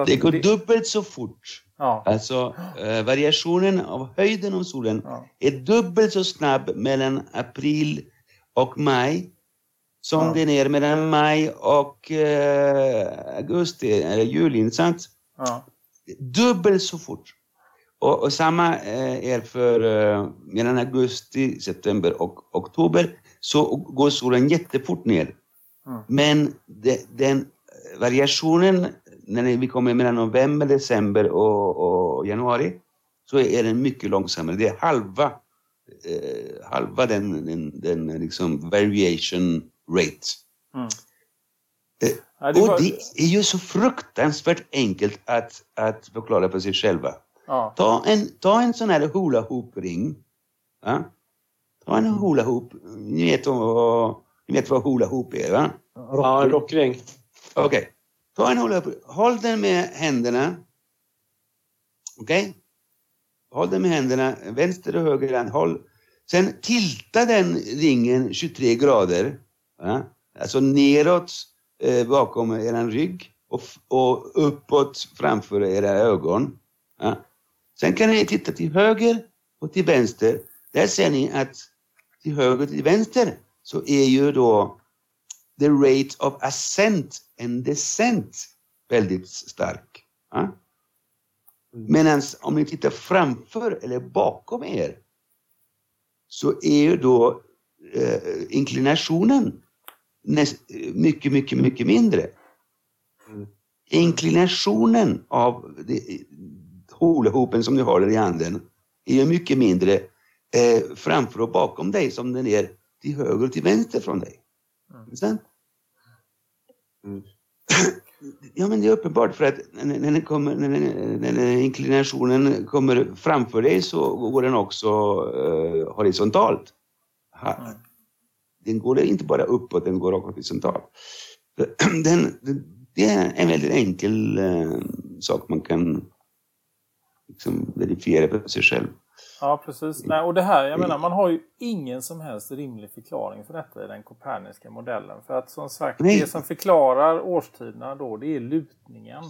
Det går dubbelt så fort. Ja, Alltså eh, variationen av höjden av solen Ja. är dubbelt så snabb mellan april och maj som Ja. den är mellan maj och eh, augusti eller juli, inte sant? ja, Dubbelt så fort. Och, och samma eh, är för eh, mellan augusti, september och oktober så går solen jättefort ner. Mm. Men de, den variationen när vi kommer mellan november, december och, och januari så är den mycket långsammare. Det är halva, eh, halva den, den, den liksom variation rate. Mm. Eh, Ja, det och det är ju så fruktansvärt enkelt att, att förklara för sig själva. Ja. Ta en, ta en sån här hula hoop ring. Ja? Ta en hula hoop. Ni vet vad, ni vet vad hula hoop är va? Ja, en rockring. Okej. Ta en hula hoop. Håll den med händerna. Okej? Håll den med händerna, vänster och höger hand. Håll. Sen tilta den ringen 23 grader. Ja? Alltså neråt eh, bakom eran rygg och, och uppåt framför era ögon. Ja? Sen kan ni titta till höger och till vänster. Där ser ni att till höger och till vänster så är ju då the rate of ascent and descent väldigt stark. Ja? Medan om ni tittar framför eller bakom er så är ju då eh, inklinationen näst, mycket, mycket, mycket mindre. Inklinationen av hula-hoopen som du har i handen är ju mycket mindre eh, framför och bakom dig som den är till höger och till vänster från dig. Sen, Ja men det är uppenbart för att när, när, den kommer, när, när, när inklinationen kommer framför dig så går den också eh, horisontalt. Ha, Den går inte bara uppåt, den går också horisontalt. Den, den, det är en väldigt enkel eh, sak man kan liksom verifiera för sig själv. Ja, precis. Nej, och det här, jag menar, man har ju ingen som helst rimlig förklaring för detta i den koperniska modellen. För att som sagt, Nej. det som förklarar årstiderna då, det är lutningen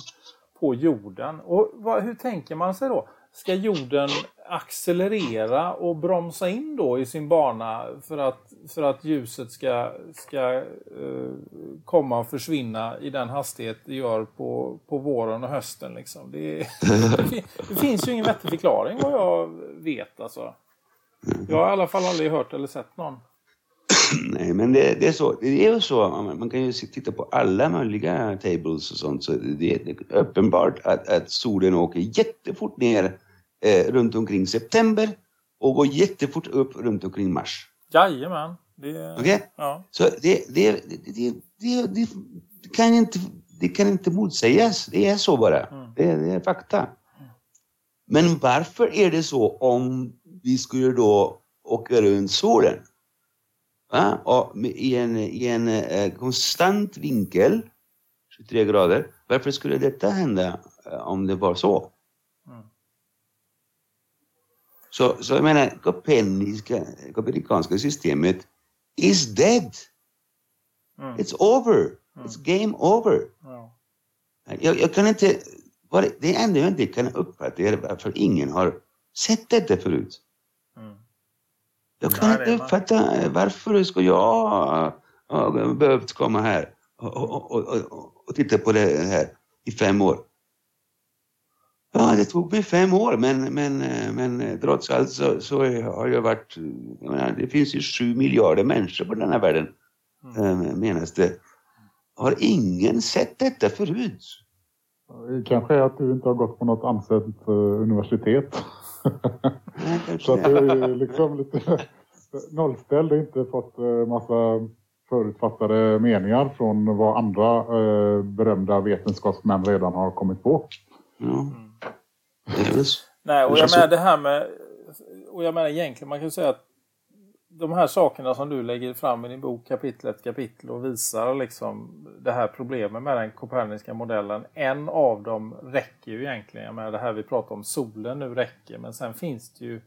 på jorden. Och vad, hur tänker man sig då? Ska jorden accelerera och bromsa in då i sin bana för att, för att ljuset ska, ska eh, komma och försvinna i den hastighet det gör på, på våren och hösten? Liksom. Det, det, det finns ju ingen vettig förklaring vad jag vet. Alltså. Jag har i alla fall aldrig hört eller sett någon. Nej, men det, det är så. Det är ju så. Man kan ju titta på alla möjliga tables och sånt. Så det är uppenbart att, att solen åker jättefort ner eh, runt omkring september och går jättefort upp runt omkring mars. Jajamän. Det, Okej? ja. Så det, det, det, det, det, det, det, kan inte, det kan inte motsägas. Det är så bara. Mm. Det, det är fakta. Men varför är det så om vi skulle då åka runt solen? Va? Och I en, i en eh, konstant vinkel, 23 grader. Varför skulle detta hända eh, om det var så? Mm. Så, så jag menar, kopernikanska systemet is dead. Mm. It's over. It's game over. Ja. Jag, jag kan inte... Det enda jag inte kan uppfatta är varför ingen har sett detta förut. Mm. Jag kan Nej, det inte uppfatta eh, varför ska jag behövt komma här och, och, och, och, och titta på det här i fem år. Ja, det tog mig fem år, men, men, eh, men eh, trots allt så, så har jag varit... Jag menar, det finns ju sju miljarder människor på den här världen, Mm. menas det. Har ingen sett detta förut? Kanske är att du inte har gått på något ansett universitet. Så att det. du är liksom lite nollställd och inte fått eh, massa förutfattade meningar från vad andra eh, berömda vetenskapsmän redan har kommit på. Så. Nej, och Det jag menar det här med... Och jag menar egentligen, man kan ju säga att de här sakerna som du lägger fram i din bok kapitel efter kapitel och visar liksom det här problemet med den koperniska modellen. En av dem räcker ju egentligen. med det här vi pratar om, solen nu räcker. Men sen finns det ju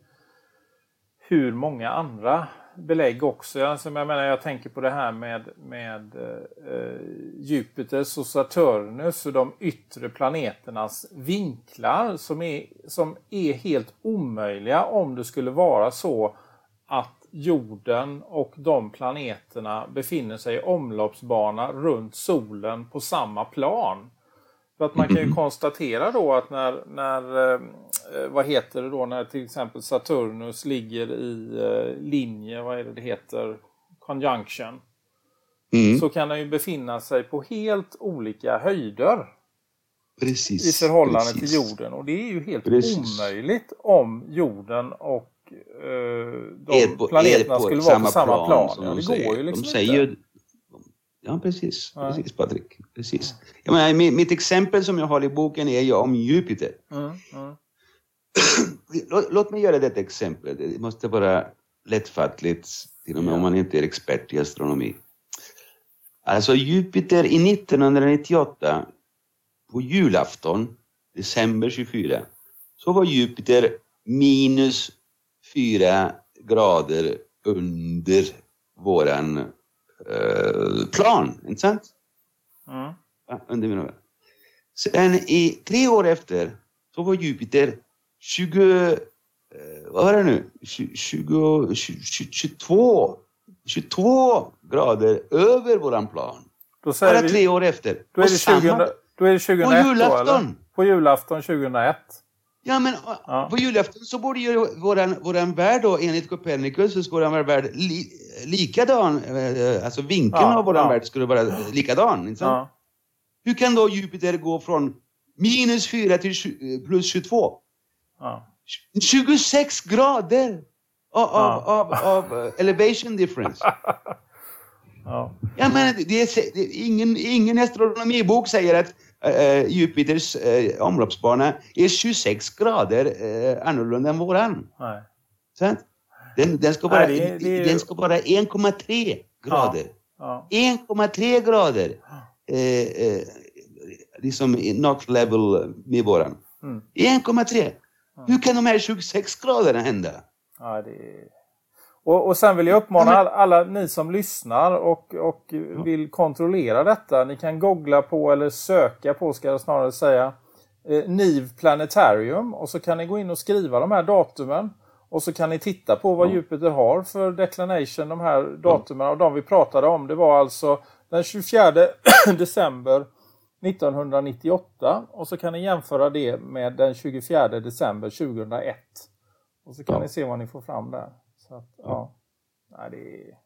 hur många andra belägg också. Alltså, jag menar, jag tänker på det här med, med eh, Jupiters och Saturnus och de yttre planeternas vinklar som är, som är helt omöjliga om det skulle vara så att jorden och de planeterna befinner sig i omloppsbana runt solen på samma plan. För att man kan ju konstatera då att när, när eh, vad heter det då, när till exempel Saturnus ligger i eh, linje, vad är det det heter, conjunction. Mm. Så kan den ju befinna sig på helt olika höjder. Precis, I förhållande precis. till jorden. Och det är ju helt precis. omöjligt om jorden och de på, planeterna skulle vara på samma plan. plan. Ja, det går säger. ju liksom de säger inte. Ja, precis. Ja. Precis, Patrik. Precis. Jag menar, mitt exempel som jag har i boken är ju om Jupiter. Mm, mm. låt, låt, mig göra detta exempel. Det måste vara lättfattligt, till och med ja. om man inte är expert i astronomi. Alltså Jupiter i 1998, på julafton, december 24, så var Jupiter minus fyra grader under våran eh, plan, inte sant? Mm. Ja, under mina Sen i tre år efter så var Jupiter 20, eh, vad var det nu, 20, 20, 22, 22 grader över våran plan. Då säger Bara vi, tre år efter. Då är, det 20, då är det 2001 på julafton. Då, eller? På julafton 2001. Ja, men ja. på julafton så borde ju våran, våran värld då, enligt Copernicus, så skulle vår värld li, likadan, eh, alltså vinkeln ja, av våran ja. värld skulle vara likadan. Inte sant? Hur kan då Jupiter gå från minus 4 till plus 22? Ja. 26 grader av, av, av, av elevation difference. ja. ja, men det är, det är ingen, ingen astronomibok säger att uh, Jupiters uh, omloppsbana är 26 grader uh, annorlunda än våran. Nej. Sant? Den, den ska Nej, det, det... vara 1,3 grader. Ja. Ja. 1,3 grader. Eh, eh, liksom not level med våran. Mm. 1,3. Ja. Hur kan de här 26 graderna hända? Ja, det... och, och sen vill jag uppmana alla, alla ni som lyssnar och, och vill kontrollera detta. Ni kan googla på eller söka på, ska jag snarare säga, eh, NIV Planetarium och så kan ni gå in och skriva de här datumen. Och så kan ni titta på vad Jupiter har för declination, de här datumen. Och de vi pratade om, det var alltså den 24 december 1998. Och så kan ni jämföra det med den 24 december 2001. Och så kan ja. ni se vad ni får fram där. Så att, ja. Nej, det är...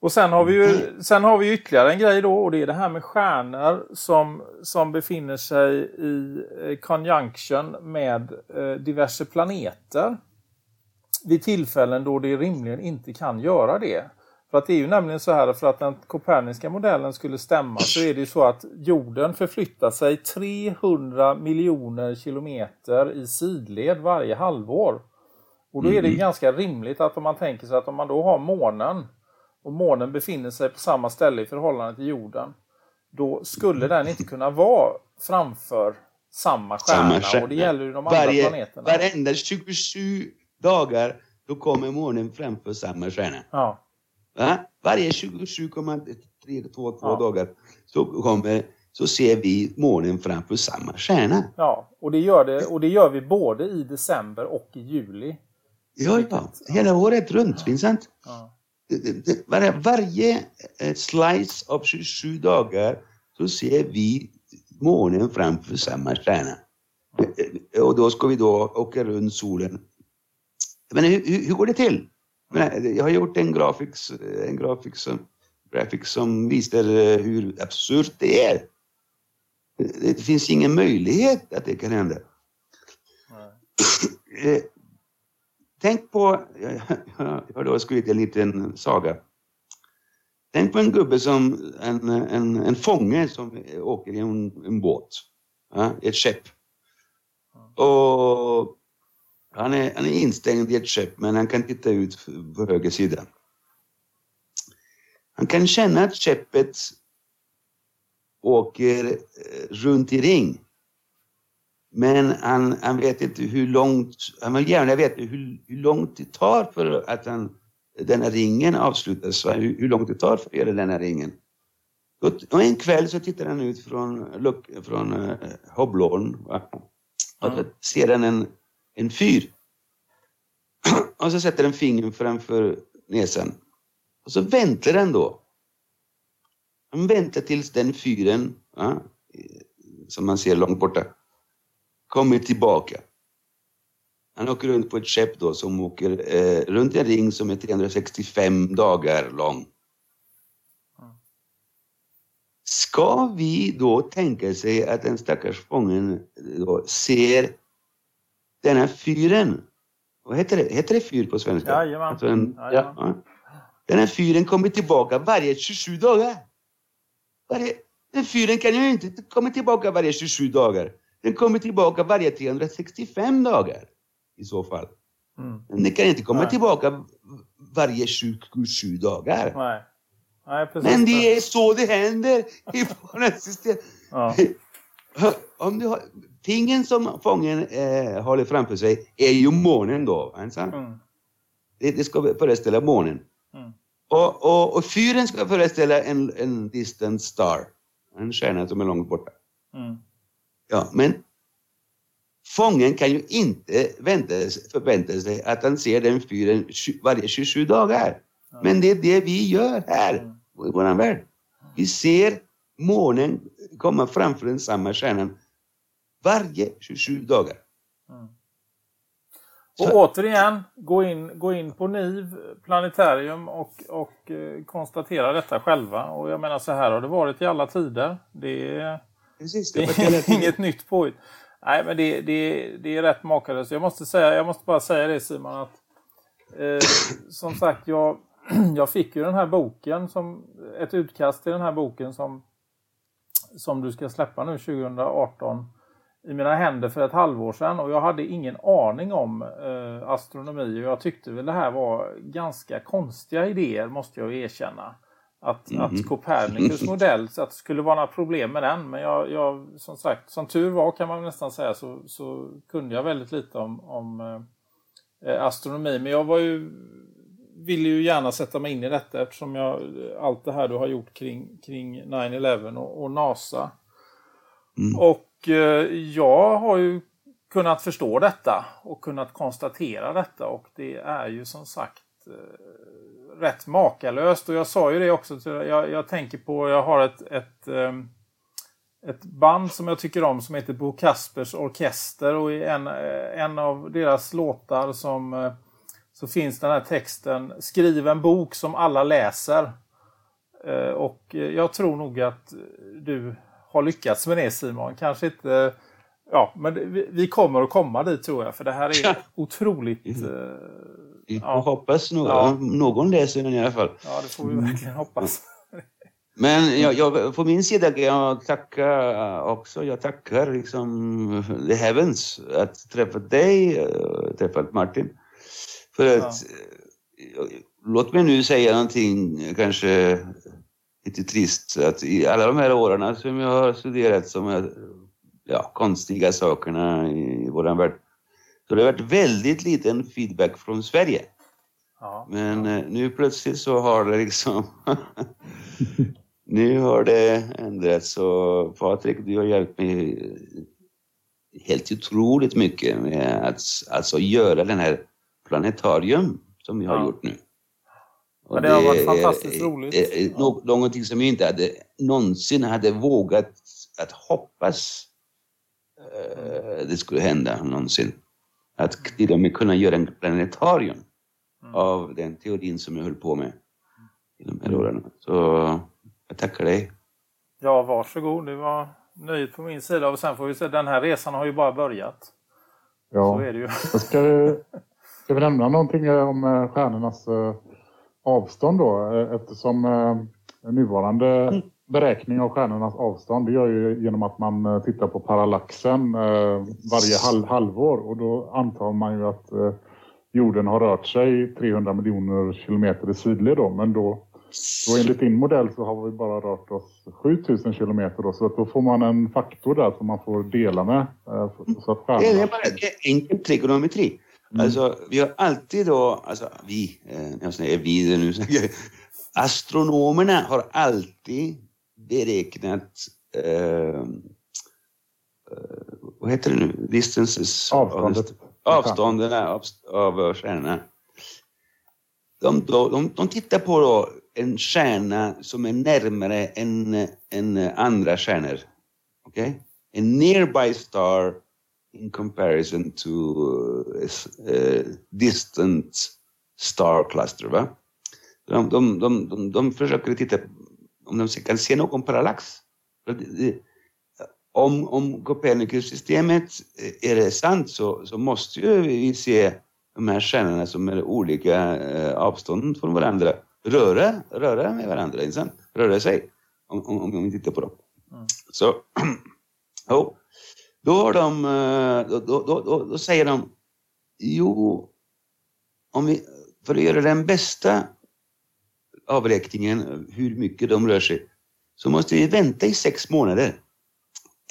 Och sen har, vi ju, sen har vi ytterligare en grej då och det är det här med stjärnor som, som befinner sig i eh, conjunction med eh, diverse planeter vid tillfällen då det rimligen inte kan göra det. För att det är ju nämligen så här för att den koperniska modellen skulle stämma så är det ju så att jorden förflyttar sig 300 miljoner kilometer i sidled varje halvår. Och då är det mm. ganska rimligt att om man tänker sig att om man då har månen och månen befinner sig på samma ställe i förhållande till jorden, då skulle den inte kunna vara framför samma stjärna. Samma stjärna. Och det gäller ju de andra Varje, planeterna. Varenda 27 dagar då kommer månen framför samma stjärna. Ja. Va? Varje 27,322 ja. dagar så, kommer, så ser vi månen framför samma stjärna. Ja, och det, gör det, och det gör vi både i december och i juli. Ja, ja. hela året runt, Vincent. Ja var, varje eh, slice av 27 dagar så ser vi månen framför samma stjärna. Eh, och då ska vi då åka runt solen. Men hur, hur går det till? Jag har gjort en grafik, en grafik som, grafik som visar eh, hur absurt det är. Det finns ingen möjlighet att det kan hända. Tänk på, jag har då skrivit en liten saga. Tänk på en gubbe som, en, en, en fånge som åker i en, en båt, ja, ett skepp. Och han är, han är instängd i ett skepp men han kan titta ut på höger sida. Han kan känna att skeppet åker eh, runt i ring. Men han, han vet inte hur långt, han vill gärna veta hur, hur långt det tar för att han, denna ringen avslutas, hur, hur långt det tar för att göra denna ringen. Och en kväll så tittar han ut från, från uh, hobblån och mm. ser han en, en fyr. och så sätter han fingret framför näsan. Och så väntar han då. Han väntar tills den fyren ja, som man ser långt borta, kommer tillbaka. Han åker runt på ett skepp då som åker eh, runt en ring som är 365 dagar lång. Ska vi då tänka sig att den stackars fången ser denna fyren? Vad heter det? Heter det fyr på svenska? Jajamän. Alltså en, Jajamän. ja. Den här fyren kommer tillbaka varje 27 dagar. Varje, den fyren kan ju inte komma tillbaka varje 27 dagar. Den kommer tillbaka varje 365 dagar i så fall. Mm. Den kan inte komma Nej. tillbaka varje 27 dagar. Nej. Nej. Men det är så det händer i våra system. Ja. Om du har, tingen som fången eh, håller framför sig är ju månen då. Mm. Det, det ska föreställa månen. Mm. Och, och, och fyren ska föreställa en, en distant star. En stjärna som är långt borta. Mm. Ja, men fången kan ju inte vänta, förvänta sig att han ser den fyren varje 27 dagar. Men det är det vi gör här Mm. i vår värld. Vi ser månen komma framför den samma stjärnan varje 27 dagar. Och Så- återigen, gå in, gå in på NIV Planetarium och, och eh, konstatera detta själva. Och jag menar så här har det varit i alla tider. Det är, Precis, det det är inget nytt påhitt. Nej, men det, det, det är rätt makalöst. Jag måste, säga, jag måste bara säga det Simon att eh, som sagt, jag, jag fick ju den här boken, som, ett utkast till den här boken som, som du ska släppa nu 2018 i mina händer för ett halvår sedan och jag hade ingen aning om eh, astronomi och jag tyckte väl det här var ganska konstiga idéer måste jag erkänna. Att, Mhm. att Copernicus modell, så att det skulle vara några problem med den. Men jag, jag, som sagt, som tur var kan man nästan säga så, så kunde jag väldigt lite om, om eh, astronomi. Men jag var ju, ville ju gärna sätta mig in i detta eftersom jag, allt det här du har gjort kring, kring 9-11 och, och NASA. Mm. Och eh, jag har ju kunnat förstå detta och kunnat konstatera detta och det är ju som sagt eh, rätt makalöst. Och jag sa ju det också, jag, jag tänker på, jag har ett, ett, ehm, ett band som jag tycker om som heter Bo Kaspers Orkester och i en, eh, en av deras låtar som eh, så finns den här texten Skriv en bok som alla läser. Eh, Och jag tror nog att du har lyckats med det Simon. Kanske inte... Ja, men vi- kommer att komma dit tror jag. För det här är otroligt... eh, får Ja. hoppas någon, Ja. någon läser den i alla fall. Ja, det får vi verkligen hoppas. Men jag, jag, på min sida kan jag tacka också. Jag tackar liksom the heavens att träffa dig, eh, träffat Martin. För att, eh, låt mig nu säga någonting kanske lite trist. Att i alla de här åren som jag har studerat de här ja, konstiga sakerna i vår värld. Så det har varit väldigt liten feedback från Sverige. Ja. Men eh, nu plötsligt så har det liksom... nu har det ändrats och Patrik, du har hjälpt mig helt otroligt mycket med att alltså göra den här planetarium som vi har Ja. gjort nu. Ja, det har varit fantastiskt är- roligt. är- är nå- Någonting som jag inte hade någonsin hade vågat att hoppas eh, det skulle hända någonsin. Att till och med kunna göra en planetarium Mm. av den teorin som jag höll på med i de här åren. Så jag tackar dig. ja, varsågod. Det var nöjet på min sida. Och sen får vi se, den här resan har ju bara börjat. Så Ja. är det ju. Jag ska, vi- ska vi nämna någonting om eh, stjärnornas eh, avstånd då? Eh, Eftersom nuvarande beräkning av stjärnornas avstånd det gör ju genom att man eh, tittar på parallaxen eh, varje halv, halvår. Och då antar man ju att eh, jorden har rört sig 300 miljoner kilometer i sidled då. Men då, då enligt din modell så har vi bara rört oss 7000 kilometer då. Så att då får man en faktor där som man får dela med så att Det är stjärnorna bara det är enkel trigonometri. Alltså, vi har alltid då, alltså vi, jag säger vi nu, astronomerna har alltid beräknat, eh, eh, vad heter det nu, distances? Avståndet. Avstånden av, av stjärnorna. De, de, de, tittar på då en stjärna som är närmare än, än andra stjärnor. Okej? a nearby star in comparison to a, a distant star cluster. Va? De, de, de, de, de försöker titta om de kan se någon parallax. Om, om Copernicus-systemet är det sant så, så måste ju vi se de här stjärnorna som är olika eh, avstånd från varandra röra, röra med varandra, inte sant? röra sig om, om, om vi tittar på dem. Mm. Så, oh, då, har de, då, då, då, då, säger de, jo, om vi, för att göra den bästa avräkningen, hur mycket de rör sig, så måste vi vänta i sex månader.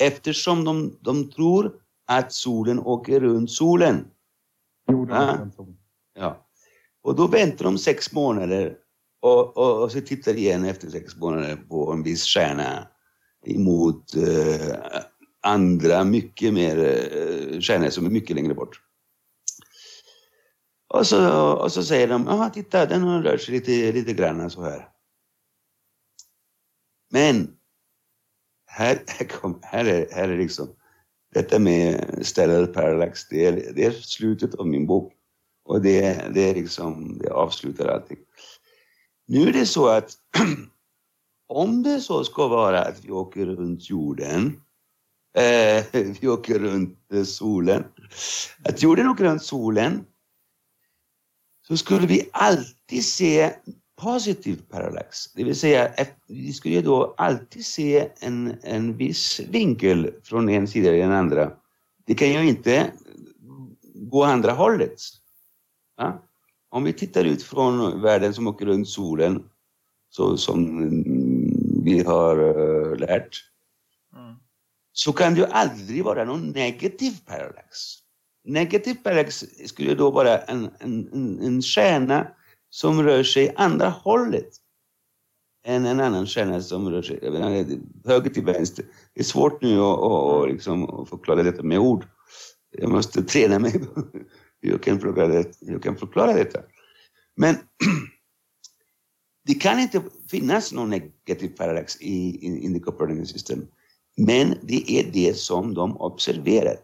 Eftersom de, de tror att solen åker runt solen. Ja. ja. Och då väntar de sex månader och, och, och så tittar igen efter sex månader på en viss stjärna emot eh, andra mycket mer eh, stjärnor som är mycket längre bort. Och så, och så säger de, ja titta den har rört sig lite, lite grann så här. Men här, här, kom, här, är, här är liksom, detta med stellar parallax, det är, det är slutet av min bok. Och det, det är liksom, det avslutar allting. Nu är det så att om det så ska vara att vi åker runt jorden, eh, vi åker runt solen, att jorden åker runt solen, så skulle vi alltid se positiv parallax. Det vill säga, vi skulle då alltid se en, en viss vinkel från en sida till den andra. Det kan ju inte gå andra hållet. Ja? Om vi tittar ut från världen som åker runt solen, så som vi har uh, lärt, mm. så kan det ju aldrig vara någon negativ parallax. Negativ parallax skulle då vara en, en, en stjärna som rör sig andra hållet än en annan stjärna som rör sig höger till vänster. Det är svårt nu att, att, liksom, att förklara detta med ord. Jag måste träna mig hur jag kan förklara, det, hur jag kan förklara detta. Men det kan inte finnas någon negativ parallax i in, the Copernican system. Men det är det som de observerar.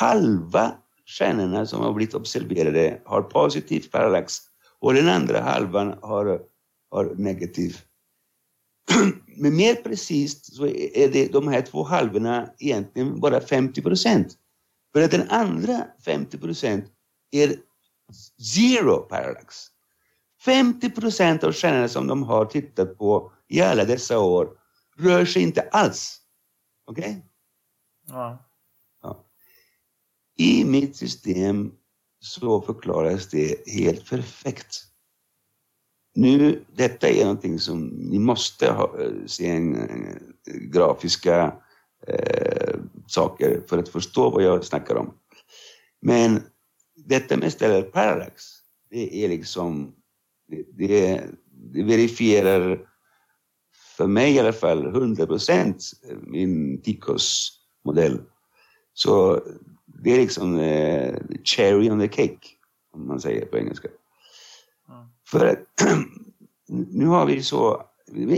Halva stjärnorna som har blivit observerade har positiv parallax och den andra halvan har, har negativ. Men mer precis så är det de här två halvorna egentligen bara 50 procent. För att den andra 50 procent är zero parallax. 50 procent av stjärnorna som de har tittat på i alla dessa år rör sig inte alls. Okej? Okay? Ja. I mitt system så förklaras det helt perfekt. Nu, detta är någonting som ni måste ha, eh, se en, en eh, grafiska eh, saker för att förstå vad jag snackar om. Men detta med stellar parallax, det är liksom, det, det, det verifierar för mig i alla fall 100 procent min TICOS-modell. Så det är liksom eh, cherry on the cake, om man säger på engelska. Mm. För att nu har vi så,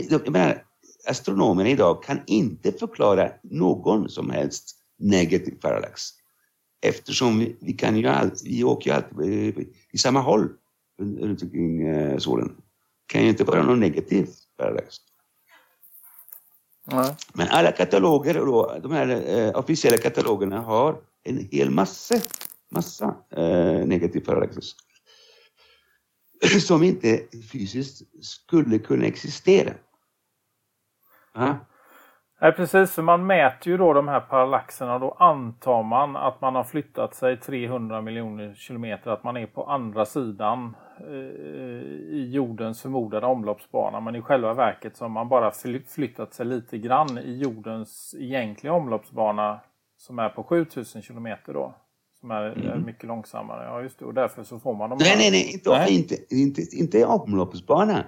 jag menar, astronomerna idag kan inte förklara någon som helst negativ parallax. Eftersom vi, vi kan ju alltid, vi åker ju alltid i, i samma håll runt omkring eh, solen. Kan ju inte vara någon negativ parallax. Mm. Men alla kataloger, då, de här eh, officiella katalogerna har en hel massa, massa eh, negativ parallaxis som inte fysiskt skulle kunna existera. Ja. Nej, precis, för man mäter ju då de här parallaxerna och då antar man att man har flyttat sig 300 miljoner kilometer, att man är på andra sidan eh, i jordens förmodade omloppsbana. Men i själva verket så har man bara flyttat sig lite grann i jordens egentliga omloppsbana som är på 7000 kilometer då. Som är, mm. är, mycket långsammare. Ja, just det. Och därför så får man de Nej, nej, nej. Inte, nej. Inte, inte, inte omloppsbana.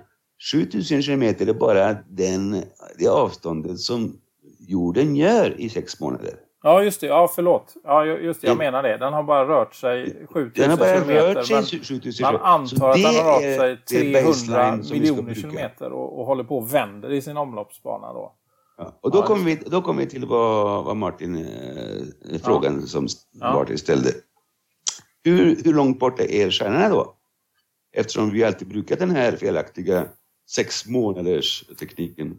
7000 kilometer är bara den, det avståndet som jorden gör i sex månader. Ja, just det. Ja, förlåt. Ja, just det. Jag menar det. Den har bara rört sig 7000 Den har bara kilometer. Rört sig 7000 man antar att den har rört sig 300 miljoner kilometer och, och håller på och vänder i sin omloppsbana då. Ja, och då kommer vi, då kommer vi till vad, vad Martin, eh, frågan som. Martin ställde. Hur, hur långt bort är stjärnorna då? Eftersom vi alltid brukat den här felaktiga sex månaders tekniken.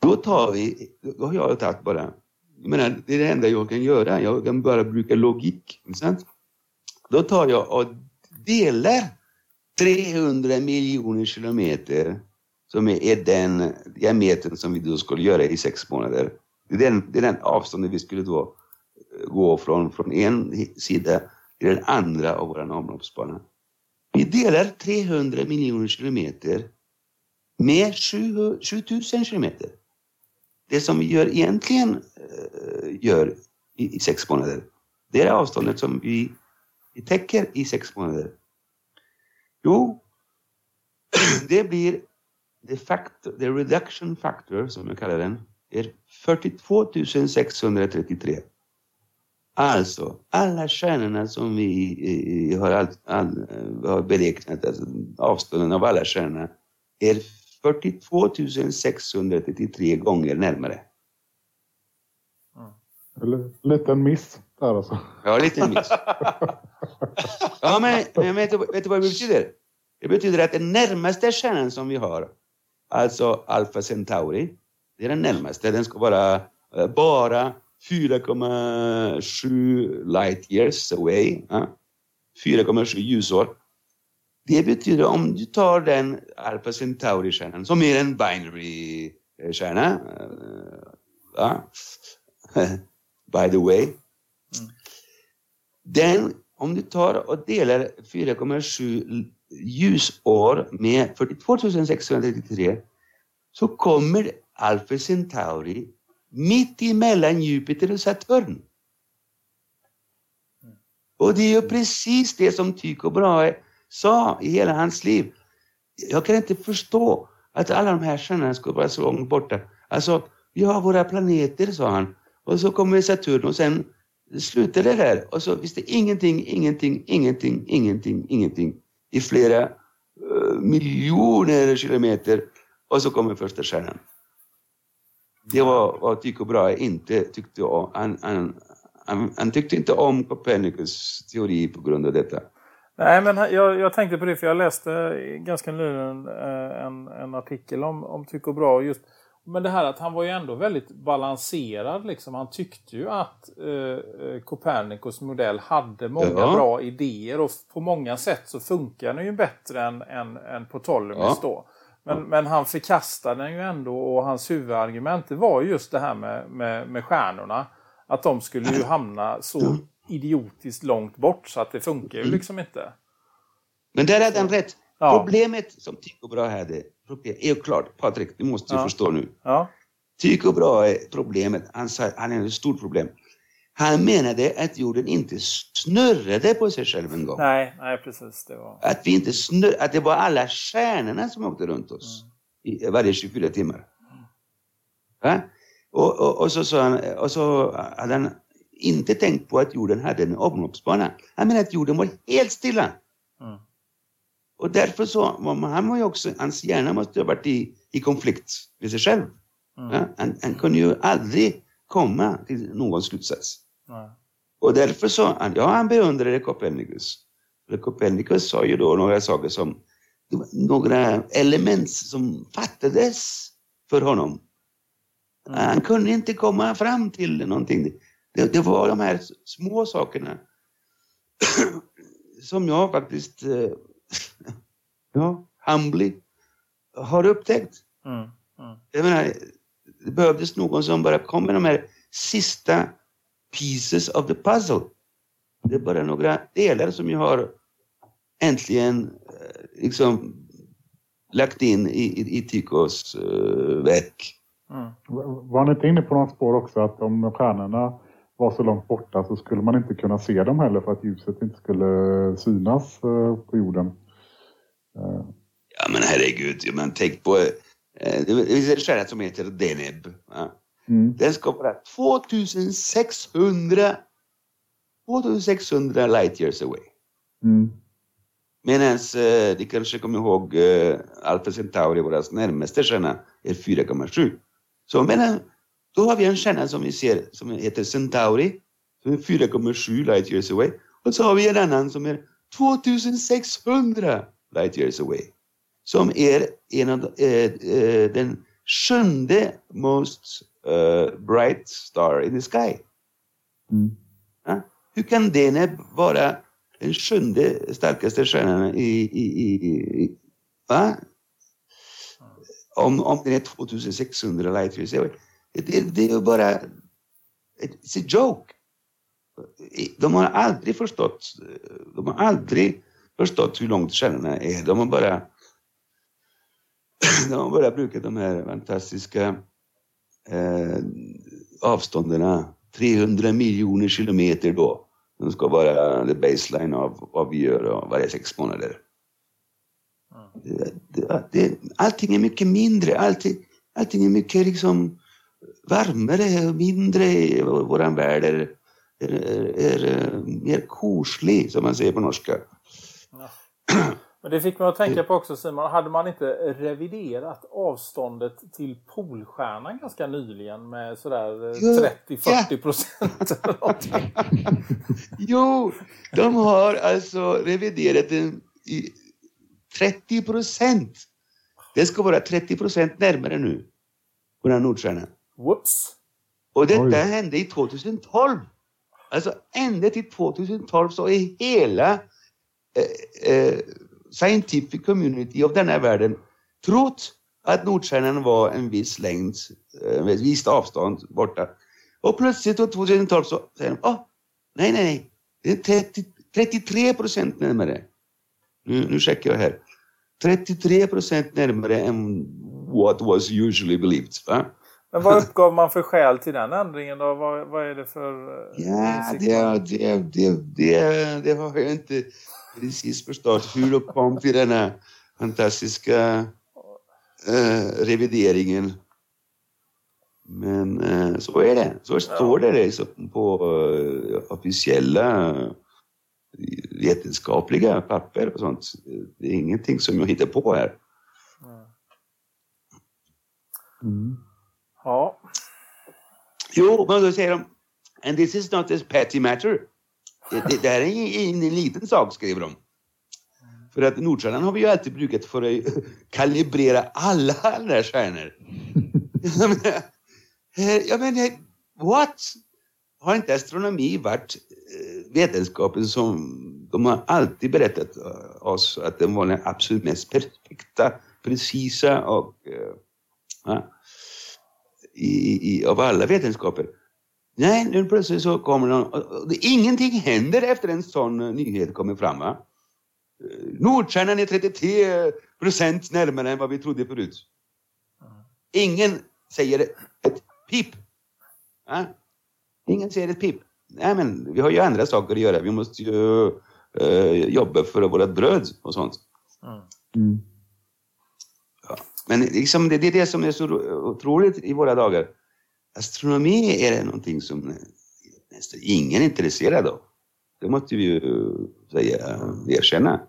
Då tar vi, då har jag tagit bara, jag menar, det är det enda jag kan göra. Jag kan bara bruka logik. Sant? Då tar jag och delar 300 miljoner kilometer som är, är den diametern som vi då skulle göra i sex månader. Det är den, det är den avståndet vi skulle då eh, gå från, från en sida till den andra av vår omloppsbana. Vi delar 300 miljoner kilometer med 7 7000 kilometer. Det som vi gör egentligen eh, gör i, i sex månader, det är avståndet som vi, vi täcker i sex månader. Jo, det blir the, factor, the reduction factor, som jag kallar den, är 42 633. Alltså, alla stjärnorna som vi har, all, all, eh, har beräknat, alltså avstånden av alla stjärnorna, är 42 633 gånger närmare. Eller, liten miss där alltså. Ja, lite miss. Ja, men, men vet, du, vet du vad det betyder? Det betyder att den närmaste stjärnan som vi har, alltså Alpha Centauri, det är den närmaste. Den ska vara eh, bara 4,7 light years away. Ja? 4,7 ljusår. Det betyder om du tar den Alpha Centauri-stjärnan, som är en binary-stjärna, eh, by the way. Den, om du tar och delar 4,7 ljusår med 42 633 så kommer Alpha Centauri mitt emellan Jupiter och Saturn. Och det är ju precis det som Tycho Brahe sa i hela hans liv. Jag kan inte förstå att alla de här stjärnorna skulle vara så långt borta. Alltså, vi har våra planeter, sa han. Och så kommer Saturn och sen slutar det där. Och så finns det ingenting, ingenting, ingenting, ingenting, ingenting i flera eh, miljoner kilometer. Och så kommer första stjärnan. Det var vad Tycho Brahe inte tyckte om. Han, han, han, han tyckte inte om Copernicus teori på grund av detta. Nej, men jag, jag tänkte på det för jag läste ganska nyligen eh, en, en artikel om, om Tycho Brahe. Just, men det här att han var ju ändå väldigt balanserad. Liksom. Han tyckte ju att eh, Copernicus modell hade många Ja. bra idéer och på många sätt så funkar den ju bättre än, än, än Ptolemys Ja. då. Men, men han förkastade den ju ändå och hans huvudargument det var just det här med, med, med stjärnorna. Att de skulle ju hamna så idiotiskt långt bort så att det funkar ju liksom inte. Men där hade han rätt. Ja. Problemet som Tycho Brahe hade, är ju klart, Patrik, du måste Ja. förstå nu. Ja, Tycho Brahe, problemet, han sa, han är ett stort problem. Han menade att jorden inte snurrade på sig själv en gång. nej, nej precis. Det var... Att, vi inte snurr, att det var alla stjärnorna som åkte runt oss i, varje 24 timmar. Va? Och, och, och, så, sa han, och så hade han inte tänkt på att jorden hade en omloppsbana. Han menade att jorden var helt stilla. Mm. Och därför så, han var ju också, hans hjärna måste ha varit i, i konflikt med sig själv. Mm. Va? Han, han kunde ju aldrig komma till någon slutsats. Nej. Och därför sa han, ja han beundrade Copernicus. Copernicus sa ju då några saker som, några element som fattades för honom. Han kunde inte komma fram till någonting. Det, det var de här små sakerna som jag faktiskt, eh, ja, humbly har upptäckt. Mm. Mm. Jag menar, det behövdes någon som bara kom med de här sista pieces of the puzzle. Det är bara några delar som jag har äntligen eh, liksom lagt in i, i, i Tychos eh, verk. Mm. Var ni inte inne på något spår också att om stjärnorna var så långt borta så skulle man inte kunna se dem heller för att ljuset inte skulle synas eh, på jorden? Eh, Ja men herregud, ja, men tänk på, eh, det finns en stjärna som heter Deneb. Va? Mm. Den ska vara 2600, 2600 light years away. Mm. Medan eh, ni kanske kommer ihåg eh, Alpha Centauri, vår närmaste stjärna, är 4,7. Så medan, då har vi en stjärna som vi ser som heter Centauri, som är 4,7 light years away. Och så har vi en annan som är 2600 light years away. Som är en av, eh, eh, den sjunde most uh, bright star in the sky. Mm. Ja? Hur kan den vara den sjunde starkaste stjärnan i, i, i, i va? Om, om den är 2600 light years away. Det, det är ju bara it's a joke. De har aldrig förstått, de har aldrig förstått hur långt stjärnorna är. De har bara de har bara brukat de här fantastiska eh, avstånden, 300 miljoner kilometer då. De ska vara the baseline av vad vi gör varje sex månader. Det, det, det, allting är mycket mindre, allting, allting är mycket liksom varmare och mindre. Vår värld är, är, är, är mer korslig, som man säger på norska. Ja. Men det fick mig att tänka på också Simon, hade man inte reviderat avståndet till Polstjärnan ganska nyligen med sådär 30-40 procent? jo, de har alltså reviderat den i 30 procent. Det ska vara 30 procent närmare nu på den Nordstjärnan. Whoops! Och detta Oj. hände i 2012. Alltså ända till 2012 så är hela eh, eh, scientific community av denna världen trott att Nordstjärnan var en viss längd, ett visst avstånd borta. Och plötsligt då 2012 så säger de, oh, nej, nej, nej, det är 30, 33 procent närmare. Nu, nu checkar jag här. 33 procent närmare än what was usually believed. Va? Men vad uppgav man för skäl till den ändringen då? Vad, vad är det för... Ja, det, det, det, det, det har jag inte precis förstått hur de kom till denna fantastiska eh, revideringen. Men eh, så är det. Så står det liksom på eh, officiella vetenskapliga papper och sånt. Det är ingenting som jag hittar på här. Mm. Ja. Jo, men då säger de And this is not a petty matter. Det, det, det här är ingen liten sak, skriver de. För att Nordstjärnan har vi ju alltid brukat för att kalibrera alla andra stjärnor. jag menar, what? Har inte astronomi varit eh, vetenskapen som de har alltid berättat eh, oss att den var den absolut mest perfekta, precisa och eh, Ja i, i, av alla vetenskaper. Nej, nu plötsligt så kommer någon... Ingenting händer efter en sån nyhet kommer fram. Va? Nordstjärnan är 33 procent närmare än vad vi trodde förut. Ingen säger ett pip. Va? Ingen säger ett pip. Nej, men vi har ju andra saker att göra. Vi måste ju uh, jobba för vårt bröd och sånt. Mm. Men liksom, det, det är det som är så otroligt i våra dagar astronomi är det någonting som eh, nästan ingen är intresserad av. Det måste vi ju eh, säga, eh, erkänna.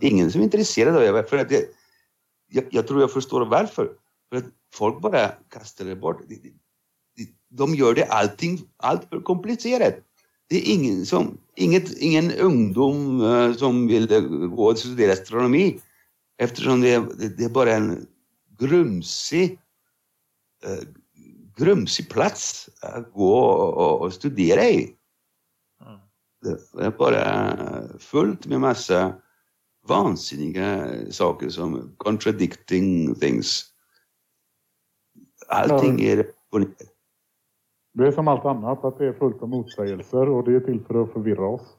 Ingen som är intresserad av det. För att det, jag, jag, tror jag förstår varför. För att folk bara kastar det bort. De, de, de gör det allting allt för komplicerat. Det är ingen, som, inget, ingen ungdom som vill gå och studera astronomi. Eftersom det, det, det är bara en grumsig uh, grumsig plats att gå och, och studera i. Mm. Det är bara fullt med massa vansinniga saker som contradicting things. Allting ja. är Det är som allt annat, att det är fullt av motsägelser och det är till för att förvirra oss.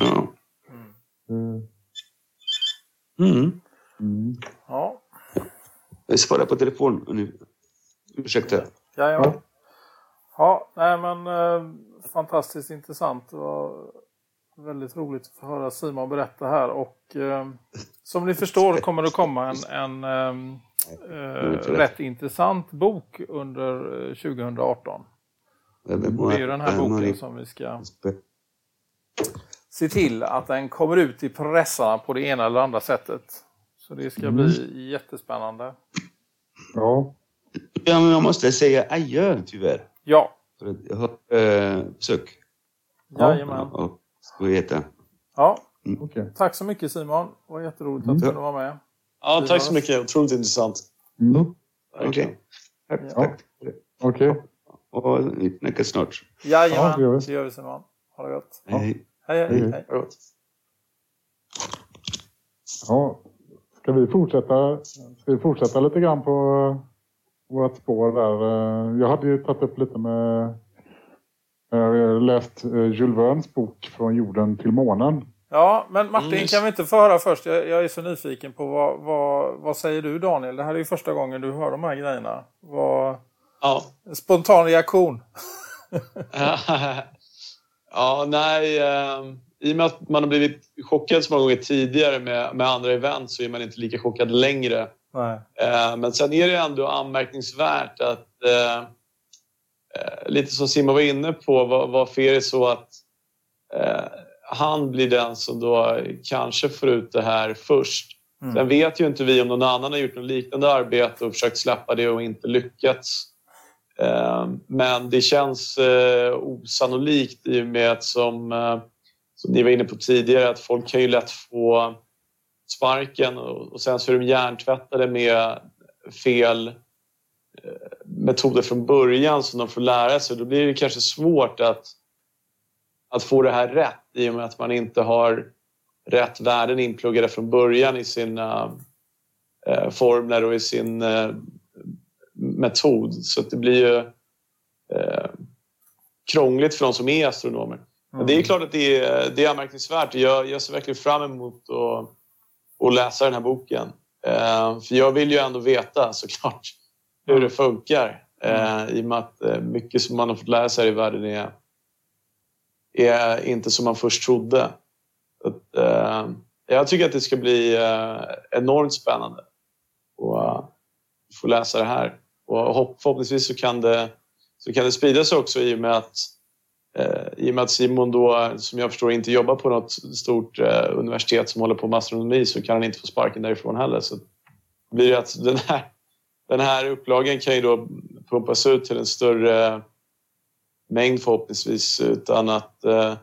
Ja. Uh. Mm. Mm. Ja. Jag svarar på telefon nu. Ursäkta. Ja, ja. Ja, nej men eh, fantastiskt intressant. Det var väldigt roligt att få höra Simon berätta här. Och eh, som ni förstår kommer det komma en, en ehm, eh, rätt intressant bok under 2018. Eh, det är ju den här boken som vi ska se till att den kommer ut i pressarna på det ena eller andra sättet. Så det ska bli mm. jättespännande. Ja. Jag måste säga adjö tyvärr. Ja. För att jag har äh, besök. Jajamän. Och ska veta. Ja. Mm. Okay. Tack så mycket Simon. Det var jätteroligt att du kunde vara med. Ja, tack så mycket. Otroligt intressant. Mm. Okej. Okay. Tack. Ja. tack. Okej. Okay. Och vi snackas snart. Jajamän, ja, det gör vi, det gör vi Simon. Ha det gott. Hej. Hej, hej. hej. hej. Ja, ska vi fortsätta, ska vi fortsätta lite grann på vårt spår där? Jag hade ju tagit upp lite med... Jag har läst eh, Jules Vernes bok Från jorden till månen. Ja, men Martin mm. kan vi inte få höra först? Jag, jag är så nyfiken på vad, vad, vad, säger du Daniel? Det här är ju första gången du hör de här grejerna. Vad, ja. Spontan reaktion. ja, nej. Eh, I och med att man har blivit chockad så många gånger tidigare med, med andra event så är man inte lika chockad längre. Eh, men sen är det ändå anmärkningsvärt att eh, eh lite som Simon var inne på, var, varför är det så att eh, han blir den som då kanske får ut det här först. Mm. Sen vet ju inte vi om någon annan har gjort något liknande arbete och försökt släppa det och inte lyckats. Men det känns osannolikt i och med att som, som ni var inne på tidigare att folk kan ju lätt få sparken och sen så är de hjärntvättade med fel eh, metoder från början som de får lära sig. Då blir det kanske svårt att att få det här rätt i och med att man inte har rätt värden inpluggade från början i sina eh, formler och i sin eh, metod. Så det blir ju eh, krångligt för de som är astronomer. Mm. Det är klart att det är, det är anmärkningsvärt. Jag, jag ser verkligen fram emot att, att läsa den här boken. Eh, för jag vill ju ändå veta såklart hur det funkar. Eh, I och med att eh, mycket som man har fått lära sig här i världen är är inte som man först trodde. Att, eh, jag tycker att det ska bli eh, enormt spännande att uh, få läsa det här. Och hopp, förhoppningsvis så kan, det, så kan det sprida sig också i och med att eh, i och med att Simon då, som jag förstår, inte jobbar på något stort eh, universitet som håller på med astronomi så kan han inte få sparken därifrån heller. Så blir det att den här, den här upplagen kan ju då pumpas ut till en större mängd förhoppningsvis utan att eh,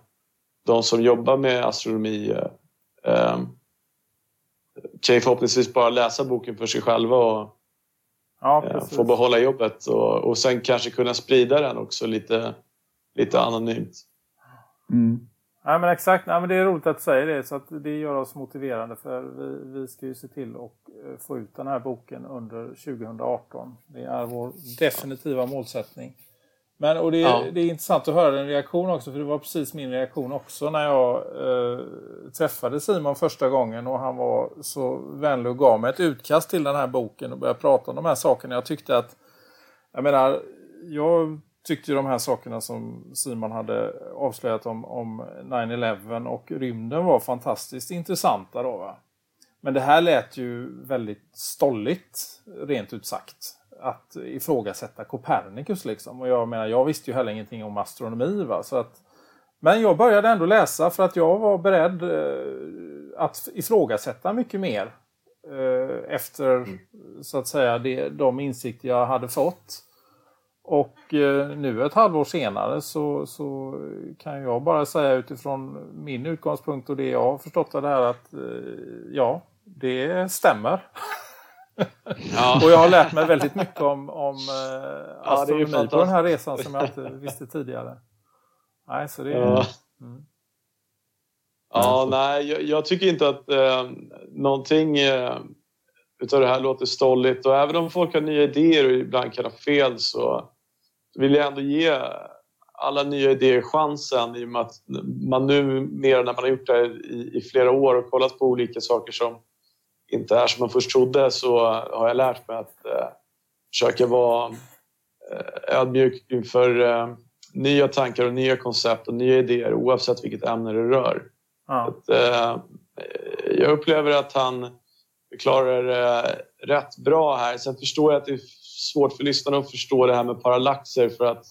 de som jobbar med astronomi eh, eh, kan förhoppningsvis bara läsa boken för sig själva och ja, eh, få behålla jobbet och, och sen kanske kunna sprida den också lite, lite anonymt. Mm. Nej, men exakt, Nej, men det är roligt att du säger det så att det gör oss motiverande för vi, vi ska ju se till att eh, få ut den här boken under 2018. Det är vår definitiva målsättning. Men, och det, ja. det är intressant att höra din reaktion också, för det var precis min reaktion också när jag eh, träffade Simon första gången och han var så vänlig och gav mig ett utkast till den här boken och började prata om de här sakerna. Jag tyckte att, jag menar, jag tyckte de här sakerna som Simon hade avslöjat om, om 9-11 och rymden var fantastiskt intressanta då va? Men det här lät ju väldigt stolligt, rent ut sagt att ifrågasätta Copernicus. Liksom. Och jag menar, jag visste ju heller ingenting om astronomi. Va? Så att, men jag började ändå läsa för att jag var beredd eh, att ifrågasätta mycket mer. Eh, efter mm. så att säga det, de insikter jag hade fått. Och eh, nu ett halvår senare så, så kan jag bara säga utifrån min utgångspunkt och det jag har förstått av det här att eh, ja, det stämmer. Ja. och jag har lärt mig väldigt mycket om, om eh, astronomi ja, på den här resan som jag inte visste tidigare. Nej, så det är... Ja, mm. ja nej, jag, jag, tycker inte att eh, någonting eh, utav det här låter stolligt och även om folk har nya idéer och ibland kan ha fel så vill jag ändå ge alla nya idéer chansen i och med att man nu mer när man har gjort det här i, i flera år och kollat på olika saker som inte är som man först trodde så har jag lärt mig att eh, försöka vara eh, ödmjuk inför eh, nya tankar och nya koncept och nya idéer oavsett vilket ämne det rör. Ja. Att, eh, jag upplever att han förklarar det eh, rätt bra här. Sen förstår jag att det är svårt för lyssnarna att förstå det här med parallaxer för att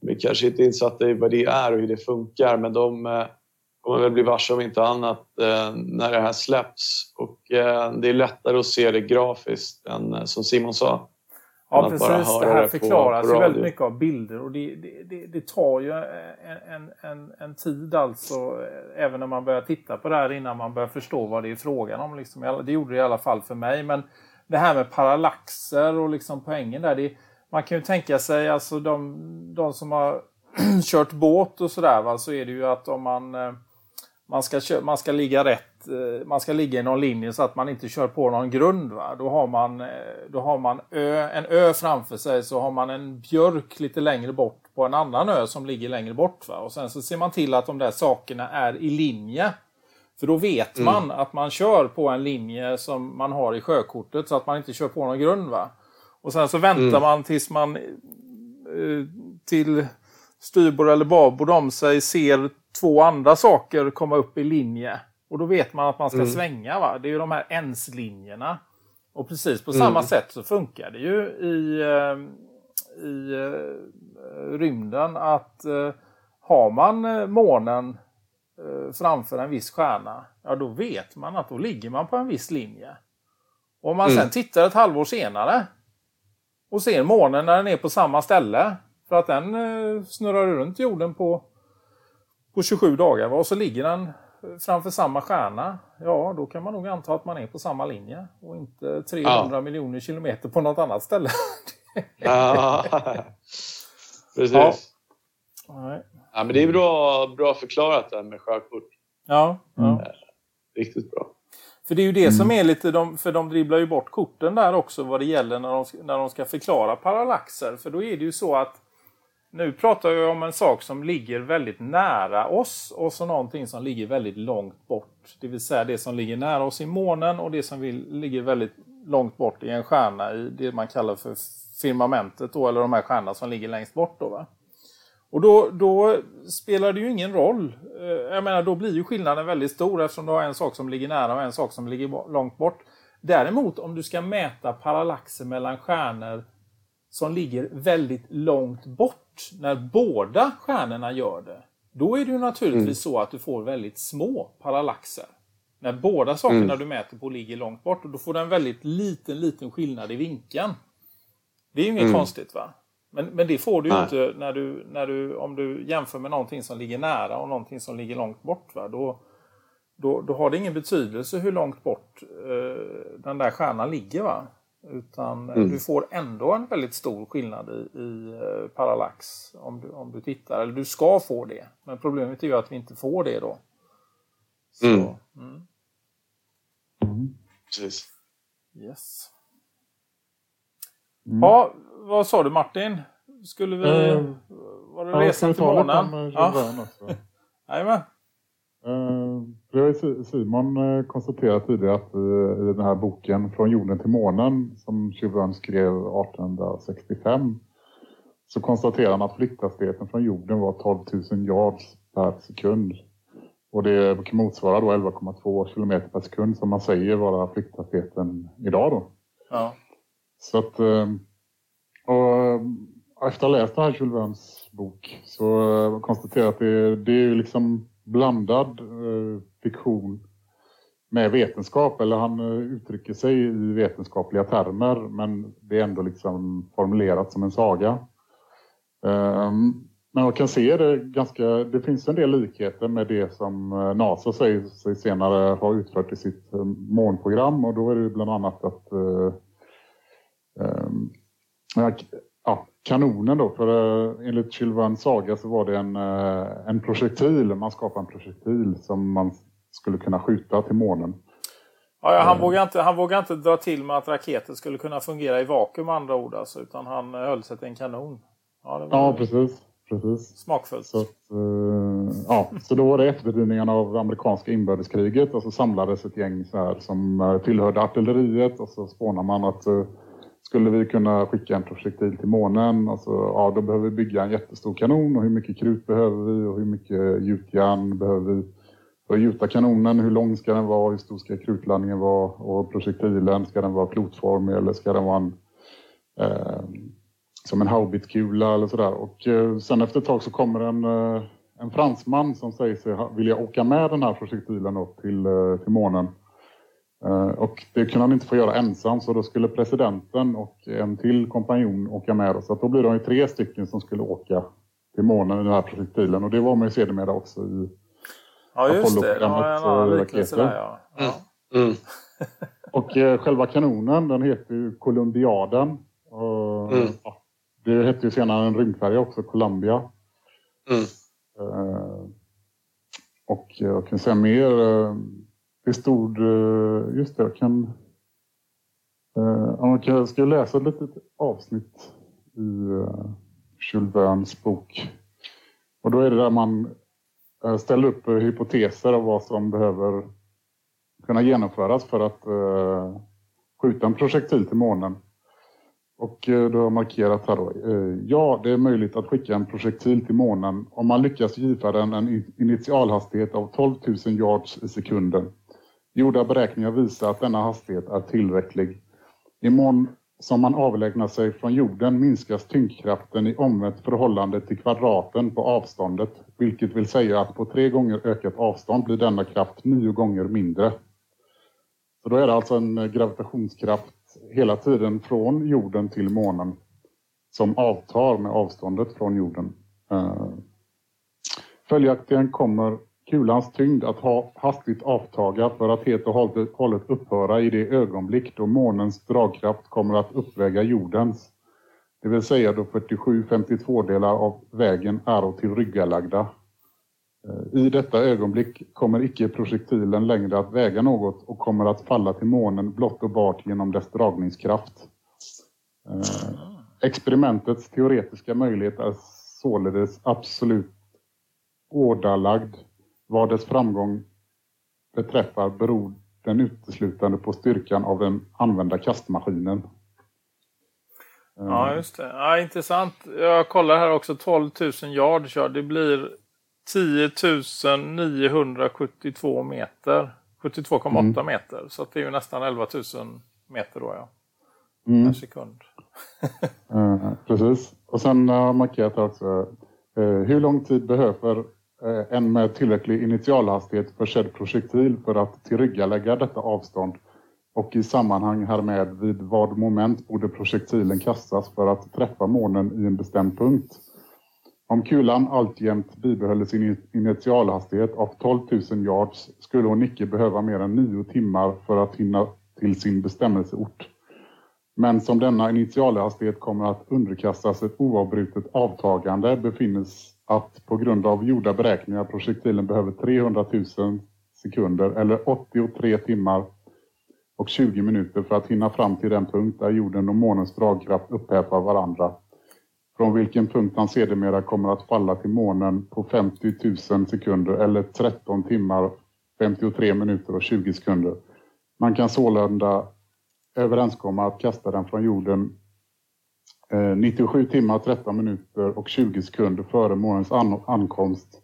vi kanske inte är insatta i vad det är och hur det funkar men de, eh, kommer väl bli varse om inte annat eh, när det här släpps. Och eh, det är lättare att se det grafiskt än eh, som Simon sa. Ja, precis. Det här förklaras ju väldigt mycket av bilder och det, det, det, det tar ju en, en, en, tid alltså, även när man börjar titta på det här innan man börjar förstå vad det är frågan om. Liksom. Det gjorde det i alla fall för mig. Men det här med parallaxer och liksom poängen där, det, man kan ju tänka sig, alltså de, de som har kört båt och sådär, så är det ju att om man, eh, man, ska, man ska ligga rätt, eh, man ska ligga i någon linje så att man inte kör på någon grund. Va? Då har man, eh, då har man ö, en ö framför sig, så har man en björk lite längre bort på en annan ö som ligger längre bort. Va? Och sen så ser man till att de där sakerna är i linje. För då vet mm. man att man kör på en linje som man har i sjökortet så att man inte kör på någon grund. Va? Och sen så väntar mm. man tills man eh, till styrbord eller babord om sig ser två andra saker komma upp i linje. Och då vet man att man ska mm. svänga. Va? Det är ju de här ens-linjerna. Och precis på mm. samma sätt så funkar det ju i, eh, i uh, rymden att uh, har man månen framför en viss stjärna, ja då vet man att då ligger man på en viss linje. Och om man mm. sen tittar ett halvår senare och ser månen när den är på samma ställe. För att den eh, snurrar runt jorden på, på 27 dagar. Va? Och så ligger den framför samma stjärna. Ja, då kan man nog anta att man är på samma linje. Och inte 300 ja. miljoner kilometer på något annat ställe. ja, precis. Ja. Ja, men det är bra, bra förklarat där med sjökort. Ja, ja. Eh, riktigt bra. För det är ju det mm. som är lite, de, för de dribblar ju bort korten där också vad det gäller när de, när de ska förklara parallaxer. För då är det ju så att nu pratar jag om en sak som ligger väldigt nära oss och så någonting som ligger väldigt långt bort. Det vill säga det som ligger nära oss i månen och det som ligger väldigt långt bort i en stjärna i det man kallar för firmamentet då, eller de här stjärnorna som ligger längst bort. Då, va? Och då, då, spelar det ju ingen roll. Eh, jag menar, då blir ju skillnaden väldigt stor eftersom du har en sak som ligger nära och en sak som ligger långt bort. Däremot om du ska mäta parallaxer mellan stjärnor som ligger väldigt långt bort, när båda stjärnorna gör det, då är det ju naturligtvis mm. så att du får väldigt små parallaxer. När båda sakerna mm. du mäter på ligger långt bort, och då får du en väldigt liten, liten skillnad i vinkeln. Det är ju inget mm. konstigt va? Men, men det får du ju inte när du, när du, om du jämför med någonting som ligger nära och någonting som ligger långt bort. Va? Då, då, då har det ingen betydelse hur långt bort eh, den där stjärnan ligger. Va? Utan mm. du får ändå en väldigt stor skillnad i, i eh, parallax om du, om du tittar. Eller du ska få det. Men problemet är ju att vi inte får det då. Så, mm. Mm. Precis. Yes. Mm. Ja, vad sa du Martin? Skulle vi... Uh, var det ja, resan till månen? Ja. Jajamän. Uh, det har Simon uh, konstaterat tidigare att uh, i den här boken Från jorden till månen som Jules skrev 1865 så konstaterar han att flykthastigheten från jorden var 12 000 yards per sekund. Och det kan motsvara då 11,2 km per sekund som man säger vara flykthastigheten idag då. Ja. Så att och efter att ha läst den här Jules Vernes bok så konstaterar jag att det, det är liksom blandad eh, fiktion med vetenskap. Eller han eh, uttrycker sig i vetenskapliga termer men det är ändå liksom formulerat som en saga. Um, men man kan se det ganska, det finns en del likheter med det som eh, NASA säger sig senare ha utfört i sitt eh, månprogram och då är det bland annat att uh, um, ja, kanonen då, för uh, enligt Chilvans saga så var det en, uh, en projektil, man skapade en projektil som man skulle kunna skjuta till månen. Ja, han, uh, vågade inte, han vågade inte dra till med att raketen skulle kunna fungera i vakuum andra ord alltså, utan han höll sig till en kanon. Ja, ja precis. precis. Smakfullt. Så, ja, så då var det efterdyningarna av amerikanska inbördeskriget och så samlades ett gäng så här som tillhörde artilleriet och så spånar man att skulle vi kunna skicka en projektil till månen? Alltså, ja, då behöver vi bygga en jättestor kanon och hur mycket krut behöver vi och hur mycket gjutjärn behöver vi för att gjuta kanonen? Hur lång ska den vara? Hur stor ska krutlandningen vara? Och projektilen, ska den vara klotformig eller ska den vara en, eh, som en haubitkula eller sådär? Och eh, sen efter ett tag så kommer en, eh, en fransman som säger sig vilja åka med den här projektilen upp till, eh, till månen. Eh, och det kunde han inte få göra ensam så då skulle presidenten och en till kompanjon åka med. Så att då blir det ju tre stycken som skulle åka till månen i den här projektilen. Och det var man ju sedermera också i Ja just det, en liknelse där ja. ja. Mm. Mm. och eh, själva kanonen den heter ju Columbiaden. Och, mm. ja, det hette ju senare en rymdfärja också, Columbia. Mm. Uh, och jag kan säga mer. Det stod, eh, just det, jag kan... Uh, jag ska läsa ett litet avsnitt i uh, Jules Verne's bok. Och då är det där man ställer upp hypoteser av vad som behöver kunna genomföras för att skjuta en projektil till månen. Och eh, då har jag markerat här då. Ja, det är möjligt att skicka en projektil till månen om man lyckas giva den en initialhastighet av 12 000 yards i sekunden. Gjorda beräkningar visar att denna hastighet är tillräcklig. I mån som man avlägnar sig från jorden minskas tyngdkraften i omvänt förhållande till kvadraten på avståndet, vilket vill säga att på tre gånger ökat avstånd blir denna kraft nio gånger mindre. Så då är det alltså en eh, gravitationskraft hela tiden från jorden till månen som avtar med avståndet från jorden. Eh, följaktligen kommer kulans tyngd att ha hastigt avtaga för att helt och hållet upphöra i det ögonblick då månens dragkraft kommer att uppväga jordens. Det vill säga då 47-52 delar av vägen är till ryggalagda. Eh, I detta ögonblick kommer icke-projektilen längre att väga något och kommer att falla till månen blott och bart genom dess dragningskraft. Eh, experimentets teoretiska möjlighet är således absolut ådalagd. Vad dess framgång beträffar beror den uteslutande på styrkan av den använda kastmaskinen. Ja, just det. Ja, intressant. Jag kollar här också 12 000 yards. Ja, det blir 10 972 meter. 72,8 mm. meter. Så det är ju nästan 11 000 meter då ja. Mm. Per sekund. uh, precis. Och sen har jag markerat också. Uh, hur lång tid behöver Eh, en med tillräcklig initialhastighet försedd projektil för att tillryggalägga detta avstånd? Och i sammanhang härmed vid vad moment borde projektilen kastas för att träffa månen i en bestämd punkt? Om kulan alltjämt bibehöll sin initialhastighet av 12 000 yards skulle hon icke behöva mer än nio timmar för att hinna till sin bestämmelseort. Men som denna initialhastighet kommer att underkastas ett oavbrutet avtagande befinnes att på grund av gjorda beräkningar projektilen behöver 300 000 sekunder eller 83 timmar och 20 minuter för att hinna fram till den punkt där jorden och månens dragkraft upphäver varandra från vilken punkt han sedermera kommer att falla till månen på 50 000 sekunder eller 13 timmar, 53 minuter och 20 sekunder. Man kan sålunda överenskomma att kasta den från jorden Eh, 97 timmar, 13 minuter och 20 sekunder före månens ankomst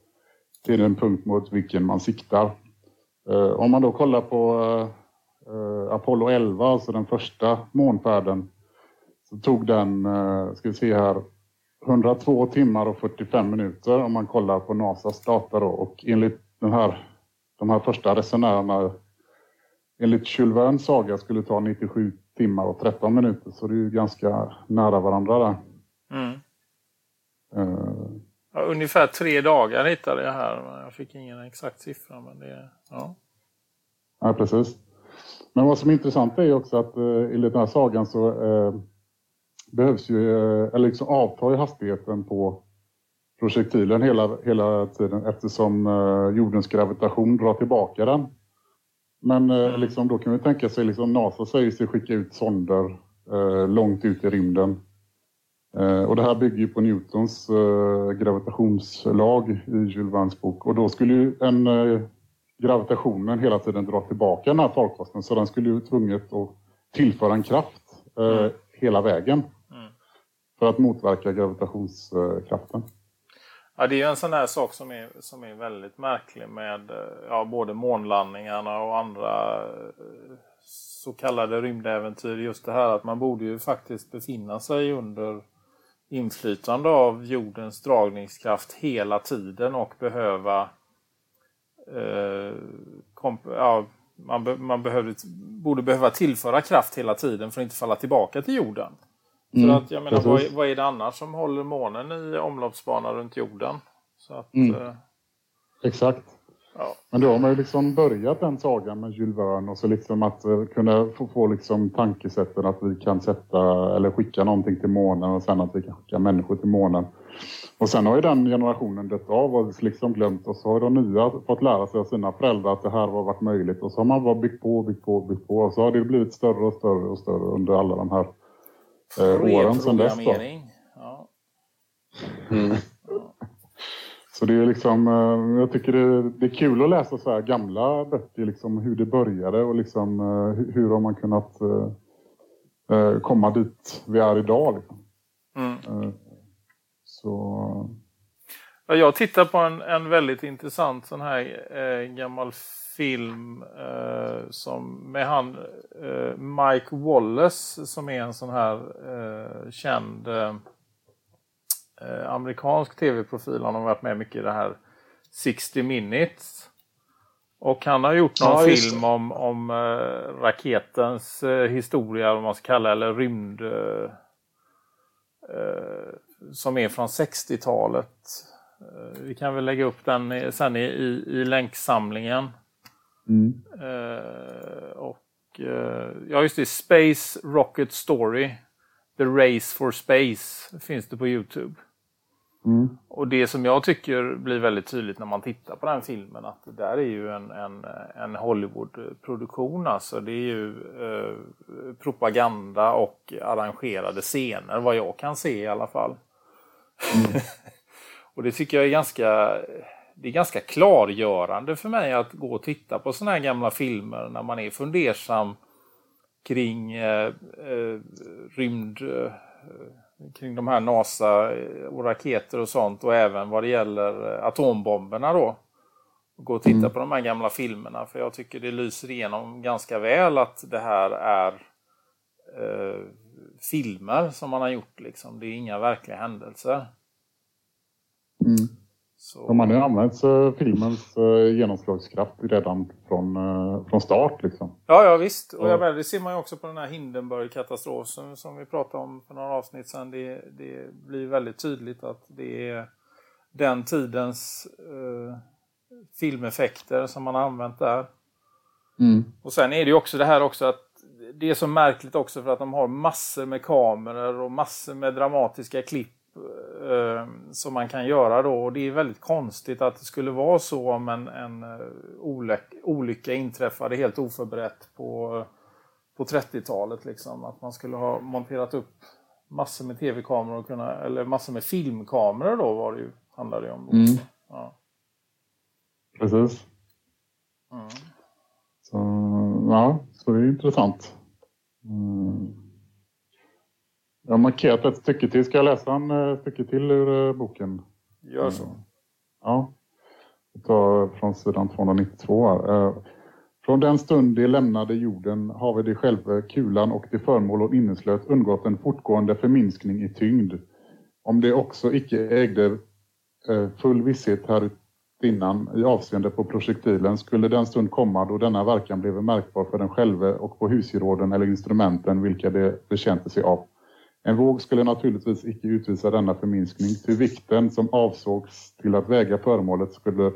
till den punkt mot vilken man siktar. Eh, om man då kollar på eh, eh Apollo 11, alltså den första månfärden, så tog den, eh, ska vi se här, 102 timmar och 45 minuter om man kollar på NASAs data då. Och enligt den här, de här första resenärerna, enligt Jules Verne's saga skulle ta 97 timmar och 13 minuter. Så det är ju ganska nära varandra där. Mm. Uh, ja, ungefär tre dagar hittade jag här. Jag fick ingen exakt siffra. Men det, ja. ja, precis. Men vad som är intressant är också att uh, enligt den här sagan så uh, behövs ju, eh, eller liksom avtar ju hastigheten på projektilen hela, hela tiden eftersom uh, jordens gravitation drar tillbaka den. Men uh, liksom, då kan vi tänka sig, liksom, NASA säger sig skicka ut sonder uh, långt ut i rymden. och det här bygger ju på Newtons gravitationslag i Jules Verne's bok. Och då skulle ju en, gravitationen hela tiden dra tillbaka den här farkosten så den skulle ju tvunget att tillföra en kraft mm. hela vägen för att motverka gravitationskraften. Ja, det är ju en sån här sak som är, som är väldigt märklig med eh, ja, både månlandningarna och andra eh, så kallade rymdäventyr. Just det här att man borde ju faktiskt befinna sig under inflytande av jordens dragningskraft hela tiden och behöva eh, ja, man, be man behövde, borde behöva tillföra kraft hela tiden för att inte falla tillbaka till jorden. Mm, för att, jag menar, vad, vad, är det annars som håller månen i omloppsbana runt jorden? Så att, mm. eh, Exakt. Ja. Men då har man ju liksom börjat den sagan med Jules Verne och så liksom att uh, kunna få, få liksom tankesätten att vi kan sätta eller skicka någonting till månen och sen att vi kan skicka människor till månen. Och sen har ju den generationen dött av och liksom glömt och så har de nya fått lära sig av sina föräldrar att det här har varit möjligt och så har man bara byggt på, byggt på, byggt på och så har det blivit större och större och större under alla de här eh, åren sedan dess. Då. Ja. Mm. Så det är liksom, eh, jag tycker det, det, är kul att läsa så här gamla böcker, liksom hur det började och liksom eh, hur har man kunnat komma dit vi är idag. Liksom. Mm. Så... Ja, jag tittar på en, en väldigt intressant sån här eh, gammal film eh, som med han eh, Mike Wallace som är en sån här eh, känd eh, amerikansk tv-profil. Han har varit med mycket i det här 60 minutes. Och han har gjort någon ja, film om, om uh, raketens historia, om man ska kalla eller rymd... Som är från 60-talet. vi kan väl lägga upp den sen i, i, i länksamlingen. Mm. och ja, just det. Space Rocket Story. The Race for Space finns det på Youtube. Mm. Och det som jag tycker blir väldigt tydligt när man tittar på den filmen att det där är ju en, en, en Hollywoodproduktion. Alltså det är ju eh, propaganda och arrangerade scener vad jag kan se i alla fall. Mm. och det tycker jag är ganska det är ganska klargörande för mig att gå och titta på sådana här gamla filmer när man är fundersam kring eh, eh, rymd eh, kring de här NASA och raketer och sånt och även vad det gäller atombomberna då. Gå och titta mm. på de här gamla filmerna för jag tycker det lyser igenom ganska väl att det här är eh, filmer som man har gjort liksom. Det är inga verkliga händelser. Mm. Så... De hade använt filmens uh, genomslagskraft redan från, uh, från start. Liksom. Ja, ja visst. Och jag det ser man ju också på den här Hindenburg-katastrofen som vi pratade om för några avsnitt sedan. Det, det blir väldigt tydligt att det är den tidens uh, filmeffekter som man har använt där. Mm. Och sen är det ju också det här också att det är så märkligt också för att de har massor med kameror och massor med dramatiska klipp eh, som man kan göra då. Och det är väldigt konstigt att det skulle vara så om en, en eh, olycka, olycka inträffade helt oförberett på, på 30-talet. Liksom. Att man skulle ha monterat upp massor med tv-kameror och kunna, eller massor med filmkameror då var det ju, handlade det om. Mm. Ja. Precis. Mm. Så, ja, så det är intressant. Mm. Jag har markerat ett stycke till. Ska jag läsa en uh, stycke till ur uh, boken? Gör så. ja. Jag tar från sidan 292 här. Uh, från den stund de lämnade jorden har vi de själva, kulan och de föremål hon inneslöt undgått en fortgående förminskning i tyngd. Om det också icke ägde full visshet här innan i avseende på projektilen skulle den stund komma då denna verkan blev märkbar för den själva och på husgeråden eller instrumenten vilka det betjänte sig av. En våg skulle naturligtvis icke utvisa denna förminskning, till vikten som avsågs till att väga föremålet skulle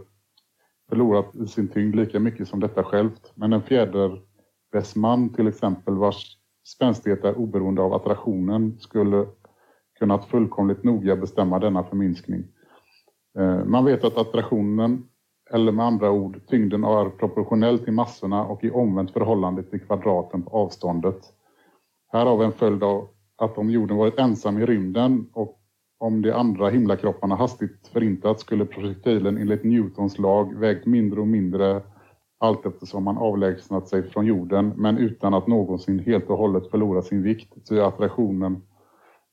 förlorat i sin tyngd lika mycket som detta självt. Men en fjäderbässman till exempel vars spänstighet är oberoende av attraktionen skulle kunnat fullkomligt noga bestämma denna förminskning. Eh, man vet att attraktionen, eller med andra ord tyngden, är proportionell till massorna och i omvänt förhållande till kvadraten på avståndet. Här har vi en följd av att om jorden varit ensam i rymden och om de andra himlakropparna hastigt förintats skulle projektilen enligt Newtons lag vägt mindre och mindre allt eftersom man avlägsnat sig från jorden men utan att någonsin helt och hållet förlora sin vikt. Ty attraktionen,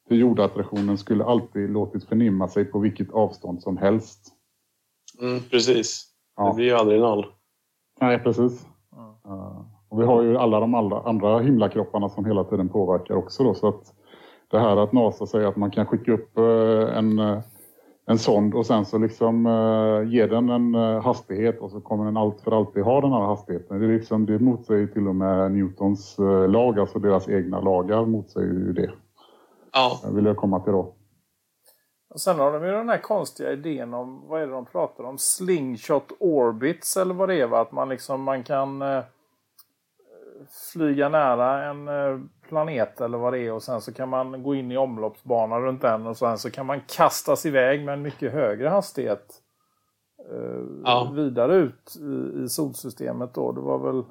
ty jordattraktionen skulle alltid låtit förnimma sig på vilket avstånd som helst. Mm, precis. Ja. Det blir ju aldrig noll. Nej, precis. Mm. Och vi har ju alla de andra himlakropparna som hela tiden påverkar också då så att det här att NASA säger att man kan skicka upp eh, en, eh, en sond och sen så liksom uh, ger den en hastighet och så kommer den allt för alltid ha den här hastigheten. Det, är liksom, det motsäger till och med Newtons lag, alltså deras egna lagar motsäger ju det. Ja. Det vill jag komma till då. Och sen har de ju den här konstiga idén om, vad är det de pratar om? Slingshot orbits eller vad det är va? Att man liksom, man kan eh, flyga nära en eh, planet eller vad det är och sen så kan man gå in i omloppsbanan runt den och sen så kan man kastas iväg med en mycket högre hastighet eh, Ja. vidare ut i, i solsystemet då. Det var väl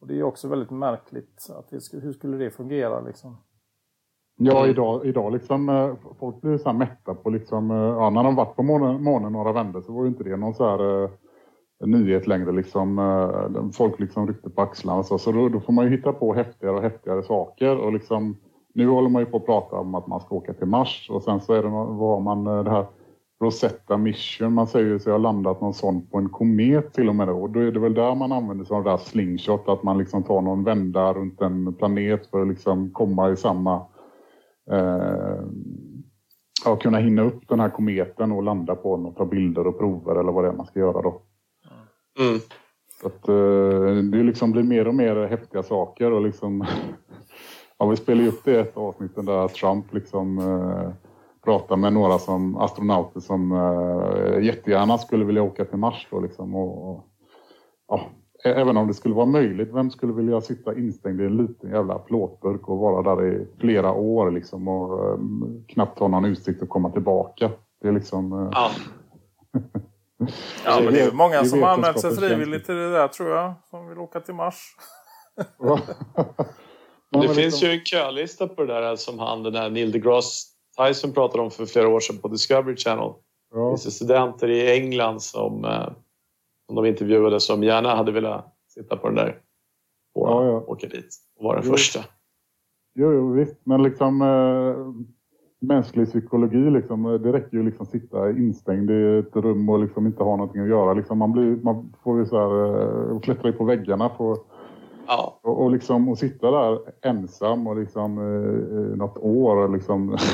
och det är också väldigt märkligt att det hur skulle det fungera liksom? Ja, idag, idag liksom, eh, folk blir så här mätta på liksom, eh, ja, när de varit på månen, månen några vändor så var ju inte det någon så här eh, nyhet längre liksom. Eh, folk liksom ryckte på axlarna så, så då, då får man ju hitta på häftigare och häftigare saker och liksom nu håller man ju på att prata om att man ska åka till Mars och sen så är det var man eh, det här Rosetta Mission, man säger ju sig ha landat någon sån på en komet till och med då. Och då är det väl där man använder sig av det där slingshot, att man liksom tar någon vända runt en planet för att liksom komma i samma eh, ja, kunna hinna upp den här kometen och landa på den och ta bilder och prover eller vad det är man ska göra då. Mm. Att, eh, det liksom blir mer och mer häftiga saker och liksom ja, vi spelade upp det i ett avsnitt där Trump liksom eh, pratar med några som astronauter som eh, jättegärna skulle vilja åka till Mars då liksom och, och ja, även om det skulle vara möjligt, vem skulle vilja sitta instängd i en liten jävla plåtburk och vara där i flera år liksom och eh, knappt ha någon utsikt att komma tillbaka. Det är liksom... Eh, Ja. Ja, men det är vet- många det är som har anmält sig frivilligt till det där tror jag. Som vill åka till Mars. Ja, Det finns liksom- ju en kölista på det där som han, den här Neil deGrasse Tyson pratade om för flera år sedan på Discovery Channel. Det Ja, finns ju studenter i England som, eh, som de intervjuade som gärna hade velat sitta på den där och Ja, ja. åka dit och vara den Jo. första. jo, jo, visst. Men liksom eh, mänsklig psykologi, liksom, eh, det räcker ju liksom sitta instängd i ett rum och liksom inte ha någonting att göra. Liksom, man, blir, man får ju så här, eh, klättra på väggarna får, Ja, och, och, liksom, och sitta där ensam och liksom, eh, något år. Liksom,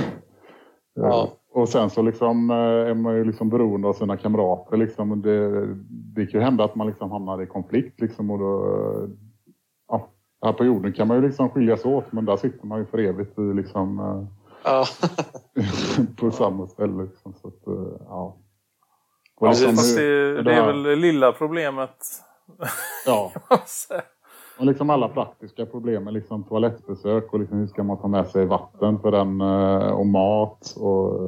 Ja. Och sen så liksom, eh, är man ju liksom beroende av sina kamrater. Liksom. Det, det kan ju hända att man liksom hamnar i konflikt. Liksom, och då, eh, ja, här på jorden kan man ju liksom skiljas åt men där sitter man ju för evigt i, liksom, eh, ja. på samma ställe. Liksom, så att, eh, ja. Ja, liksom fast det, det det är väl det lilla problemet. Ja, och liksom alla praktiska problem med liksom toalettbesök och liksom hur ska man ta med sig vatten för den eh, och mat och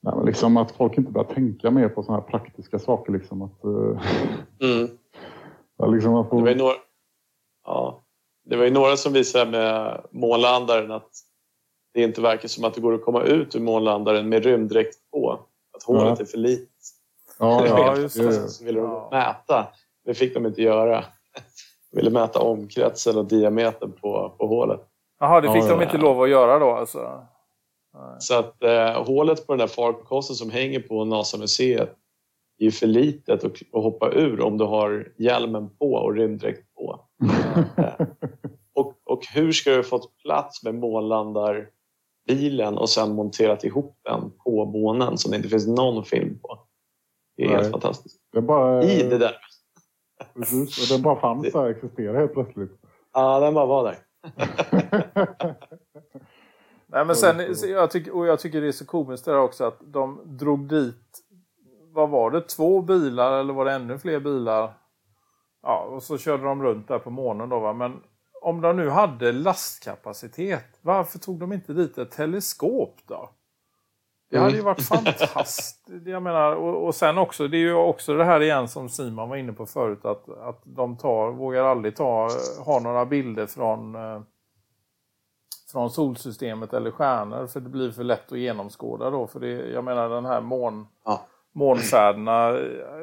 nej, men liksom att folk inte börjar tänka mer på sådana här praktiska saker liksom att eh, Mm. ja, liksom man Det var får, ju några, ja, det var ju några som visade med månlandaren att det inte verkar som att det går att komma ut ur månlandaren med rymddräkt på. Att hålet Ja. är för litet. ja, Ja, just det. Så ville de Ja. mäta. Det fick de inte göra. De ville mäta omkretsen och diametern på, på hålet. Jaha, det fick Ja, de ja. inte lov att göra då alltså? Så att eh, hålet på den där farkosten som hänger på NASA-museet är ju för litet att, att hoppa ur om du har hjälmen på och rymddräkt på. Eh, och, och hur ska du fått plats med månlandarbilen och sen monterat ihop den på månen som det inte finns någon film på? Det är helt Nej. fantastiskt. Det är bara, I det där. precis, och det bara fanns där, existerade helt plötsligt. Ja, den bara var där. Nej, men sen, jag tycker, och jag tycker det är så komiskt det där också att de drog dit, vad var det, två bilar eller var det ännu fler bilar? Ja, och så körde de runt där på månen då va, men om de nu hade lastkapacitet, varför tog de inte dit ett teleskop då? Det hade ju varit fantastiskt. Jag menar, och, och sen också, det är ju också det här igen som Simon var inne på förut, att, att de tar, vågar aldrig ta, ha några bilder från eh, från solsystemet eller stjärnor för det blir för lätt att genomskåda då. För det, jag menar den här mån, Ja. Månfärderna.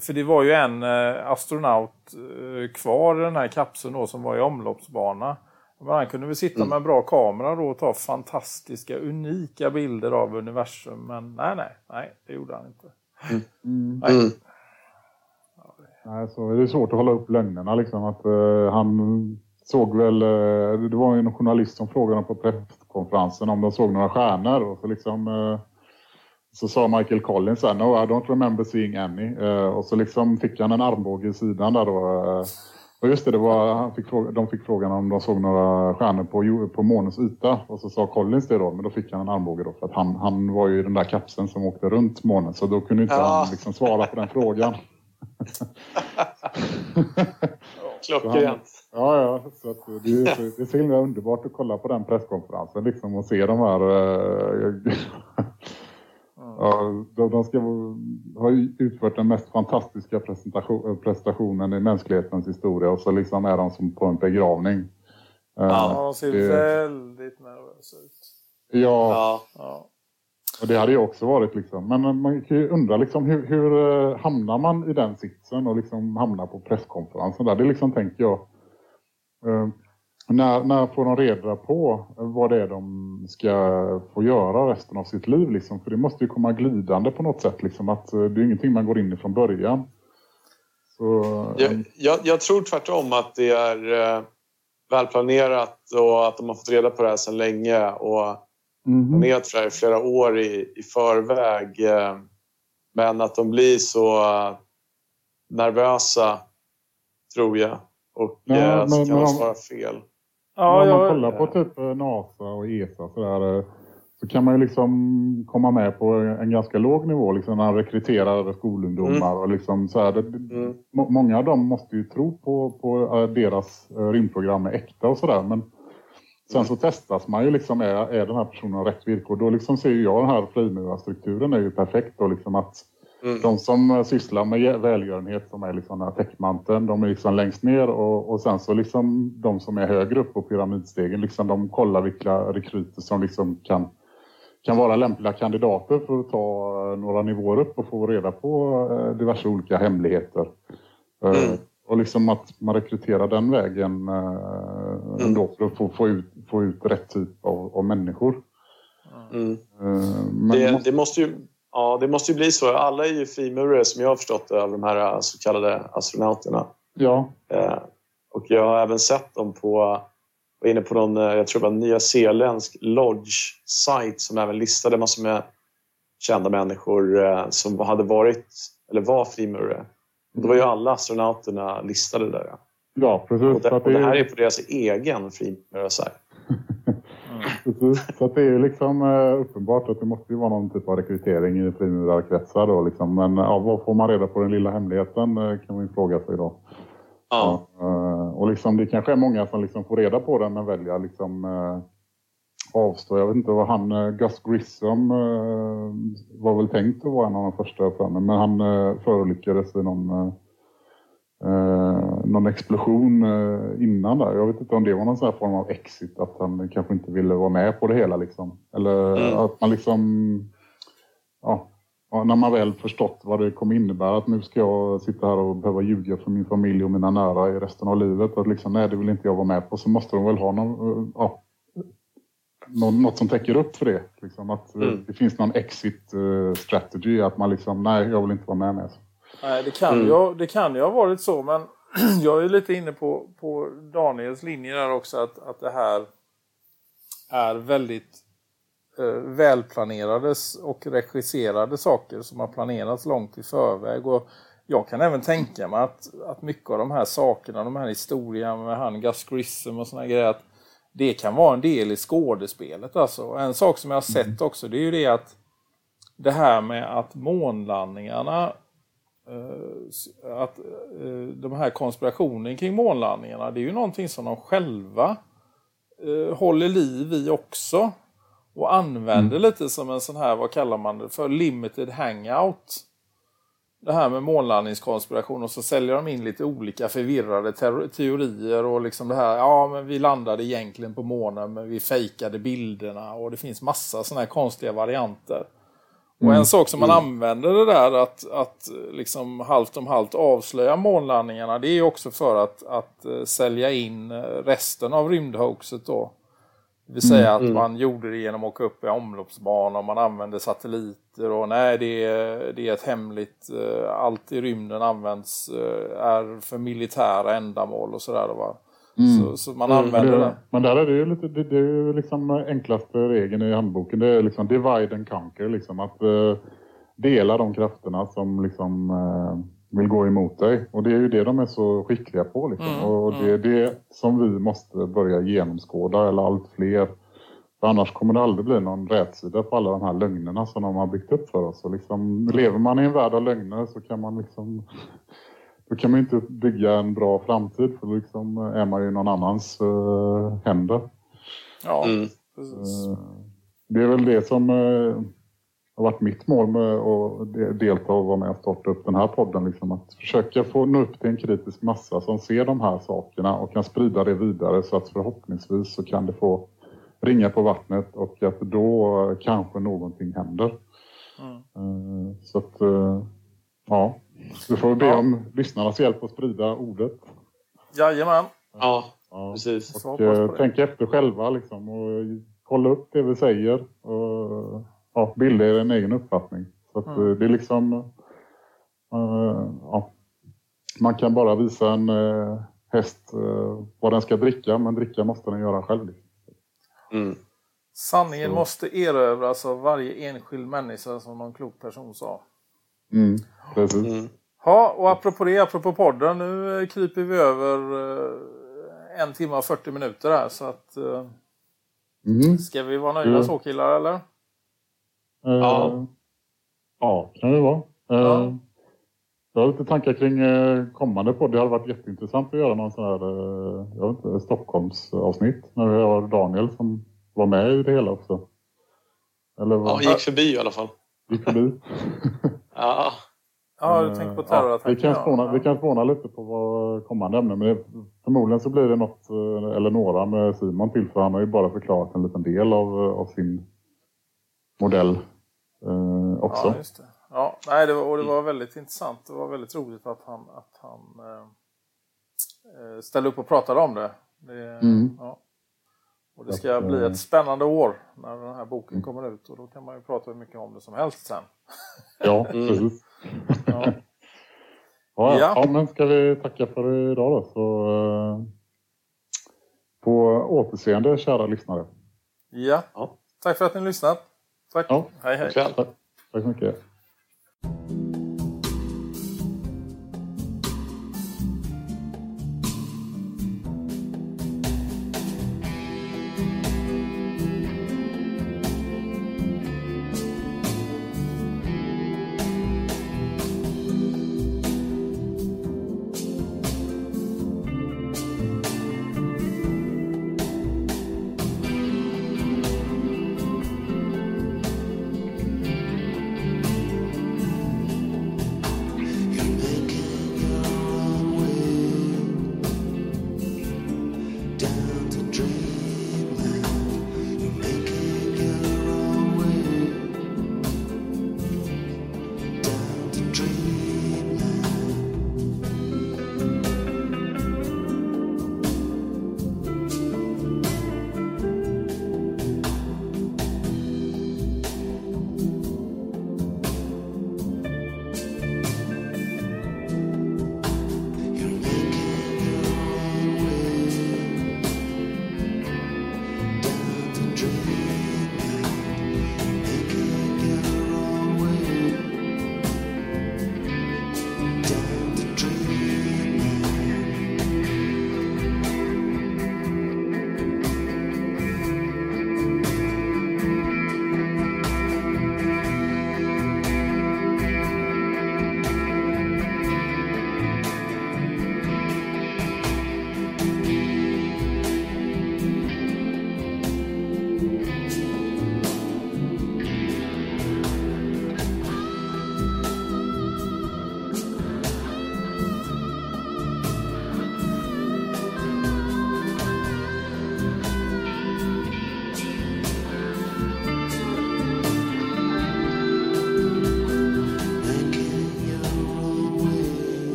För det var ju en eh, astronaut eh, kvar i den här kapseln då som var i omloppsbana. Men han kunde väl sitta Mm. med en bra kamera då och ta fantastiska, unika bilder av universum. Men nej, nej, nej, det gjorde han inte. Mm. Nej. Mm. Nej, så är det svårt att hålla upp lögnerna liksom att eh, han såg väl, eh, det var en journalist som frågade på presskonferensen om de såg några stjärnor och så liksom eh, så sa Michael Collins så här, no I don't remember seeing any och så liksom fick han en armbåge i sidan där då och just det, det var, han fick fråga, de fick frågan om de såg några stjärnor på, på månens yta. Och så sa Collins det då, men då fick han en armbåge då. För att han, han var ju den där kapseln som åkte runt månen. Så då kunde inte ja. han liksom svara på den frågan. Klockrent. Ja, ja. Så det, det är så himla underbart att kolla på den presskonferensen liksom och se de här... Ja, de, ska ha utfört den mest fantastiska prestationen i mänsklighetens historia och så liksom är de som på en begravning. Eh, ja, de ser det, väldigt nervösa ut. Ja. ja. Och det hade ju också varit liksom. Men man kan ju undra liksom hur, hur eh, hamnar man i den sitsen och liksom hamnar på presskonferensen där. Det liksom tänker jag. När, när får de reda på vad det är de ska få göra resten av sitt liv liksom? För det måste ju komma glidande på något sätt liksom. Att eh, det är ingenting man går in i från början. Så, jag, jag, jag tror tvärtom att det är uh, välplanerat och att de har fått reda på det här sedan länge och mm. planerat för det här i flera år i, i förväg. Eh, men att de blir så eh, nervösa, tror jag. Och ja, eh, så kan de svara fel. Ja, om man kollar på typ NASA och ESA sådär, så kan man ju liksom komma med på en ganska låg nivå liksom när man rekryterar skolungdomar mm. och liksom så här, det, mm. många av dem måste ju tro på, på deras rymdprogram är äkta och sådär men Sen så testas man ju liksom, är, är den här personen rätt villkor? Då liksom ser jag den här frimurarstrukturen är ju perfekt då liksom att mm. de som sysslar med välgörenhet som är liksom den här täckmanteln, de är liksom längst ner och, och sen så liksom de som är högre upp på pyramidstegen, liksom de kollar vilka rekryter som liksom kan, kan vara lämpliga kandidater för att ta några nivåer upp och få reda på eh, diverse olika hemligheter. Eh, mm. Och liksom att man rekryterar den vägen eh, mm. för att få, få, ut, få ut rätt typ av, av människor. Mm. Det, måste... det, måste ju, ja, det måste ju bli så. Alla är ju frimurare som jag har förstått det av de här eh, så kallade astronauterna. Ja. Eh, och jag har även sett dem på var inne på någon, eh, jag tror det var en nyzeeländsk lodge-sajt som även listade massor med kända människor eh, som hade varit eller var frimurare. Då var ju alla astronauterna listade där. Ja, precis. Och det, och det här är på deras egen frimurare Precis, så det är liksom uh, uppenbart att det måste ju vara någon typ av rekrytering i frimurarkretsar då liksom. Men ja, vad får man reda på den lilla hemligheten kan man ju fråga sig då. Ja. Uh, och liksom det kanske är många som liksom får reda på den men väljer liksom avstå. Jag vet inte vad han, Gus Grissom var väl tänkt att vara en av de första för men han förolyckades i någon, någon explosion innan där. Jag vet inte om det var någon sån form av exit, att han kanske inte ville vara med på det hela liksom. Eller mm. att man liksom, ja, när man väl förstått vad det kommer innebära att nu ska jag sitta här och behöva ljuga för min familj och mina nära i resten av livet. Och liksom, nej, det vill inte jag vara med på. Så måste de väl ha någon, ja, något som täcker upp för det. Liksom, att eh, mm. det finns någon exit strategy. Att man liksom, nej jag vill inte vara med med. Nej, det kan, mm. ju, det kan ju ha varit så. Men jag är lite inne på, på Daniels linje där också. Att, att det här är väldigt uh, välplanerade och regisserade saker som har planerats långt i förväg. Och jag kan även tänka mig att, att mycket av de här sakerna, de här historierna med han Gus Grissom och såna grejer, att det kan vara en del i skådespelet. Alltså. En sak som jag har sett mm. också det är ju det att det här med att månlandningarna eh, att eh, de här konspirationen kring månlandningarna det är ju någonting som de själva eh, håller liv i också och använder mm. lite som en sån här, vad kallar man det för, limited hangout det här med månlandningskonspiration och så säljer de in lite olika förvirrade teorier och liksom det här, ja men vi landade egentligen på månen men vi fejkade bilderna och det finns massa sådana här konstiga varianter. Mm. Och en sak som man mm. använder det där att, att liksom halvt om halvt avslöja månlandningarna det är också för att, att uh, sälja in resten av rymdhoaxet då. Det vill säga mm, att mm. man gjorde det genom att åka upp i omloppsbana och man använde satelliter och nej det är, det är ett hemligt, eh, allt i rymden används, eh, är för militära ändamål och sådär. Va? Mm. Så, så, man använder det, det. Men där är det ju lite, det, det är ju liksom enklaste regeln i handboken. Det är liksom divide and conquer. Liksom att uh, dela de krafterna som liksom uh, vill gå emot dig. Och det är ju det de är så skickliga på. Liksom. Mm, och det är det som vi måste börja genomskåda, eller allt fler. För annars kommer det aldrig bli någon rätsida på alla de här lögnerna som de har byggt upp för oss. Och liksom, lever man i en värld av lögner så kan man liksom... Då kan man inte bygga en bra framtid för liksom är man ju någon annans uh, händer. Ja, mm. precis. Uh, det är väl det som uh, har varit mitt mål med att delta och vara med och starta upp den här podden. Liksom att försöka få nå upp till en kritisk massa som ser de här sakerna och kan sprida det vidare så att förhoppningsvis så kan det få ringa på vattnet och att då kanske någonting händer. Mm. Eh, så att, eh, ja, vi får be ja. om lyssnarnas hjälp att sprida ordet. Jajamän. Ja, ja. precis. Och, och tänka efter själva liksom och kolla upp det vi säger och ja, bilda er en egen uppfattning. Så att mm. Eh, det är liksom uh, ja, man kan bara visa en uh, häst uh, vad den ska dricka men dricka måste den göra själv. Liksom. Mm. Sanningen Så. måste erövras av varje enskild människa som någon klok person sa. Mm, precis. Mm. Ja, och apropå det, apropå podden, nu kryper vi över en timme och 40 minuter här så att mm. ska vi vara nöjda så killar eller? Ja. Ja, kan det vara. Ja. Jag har lite tankar kring eh, kommande podd. Det hade varit jätteintressant att göra någon sån här eh, jag vet inte, Stockholms avsnitt när vi har Daniel som var med i det hela också. Eller vad? Ja, gick förbi i alla fall. Gick förbi. ja. Ja, du tänker på terrorattacken. Ja, vi, kan spåna, ja. vi kan spåna lite på vad kommande ämnen. Men förmodligen så blir det något eller några med Simon till. För han har ju bara förklarat en liten del av, av sin modell eh, också. Ja, just det. Ja, nej, det var, och det var väldigt intressant. Det var väldigt roligt att han, att han eh, eh ställde upp och pratade om det. det mm. ja. Och det ska bli ett spännande år när den här boken mm. kommer ut och då kan man ju prata hur mycket om det som helst sen. Ja, mm. precis. ja. Ja, ja. ja, men ska vi tacka för idag då så eh, på återseende kära lyssnare. Ja, ja. tack för att ni lyssnat. Tack. Ja. Hej hej. Tack, tack så mycket.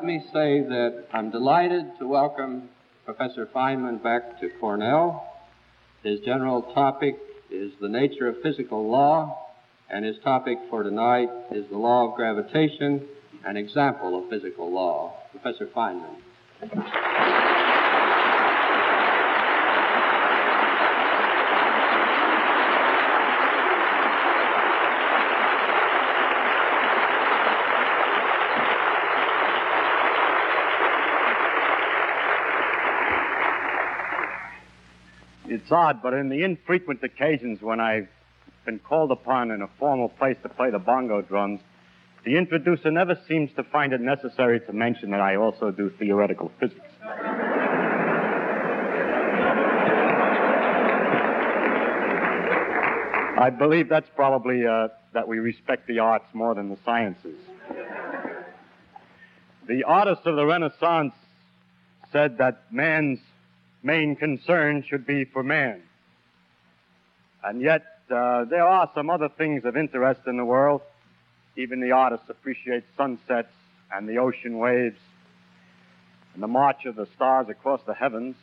Let me say that I'm delighted to welcome Professor Feynman back to Cornell. His general topic is the nature of physical law, and his topic for tonight is the law of gravitation, an example of physical law. Professor Feynman. It's odd, but in the infrequent occasions when I've been called upon in a formal place to play the bongo drums, the introducer never seems to find it necessary to mention that I also do theoretical physics. I believe that's probably uh, that we respect the arts more than the sciences. The artists of the Renaissance said that man's main concern should be for man. And yet, uh, there are some other things of interest in the world. Even the artists appreciate sunsets and the ocean waves and the march of the stars across the heavens.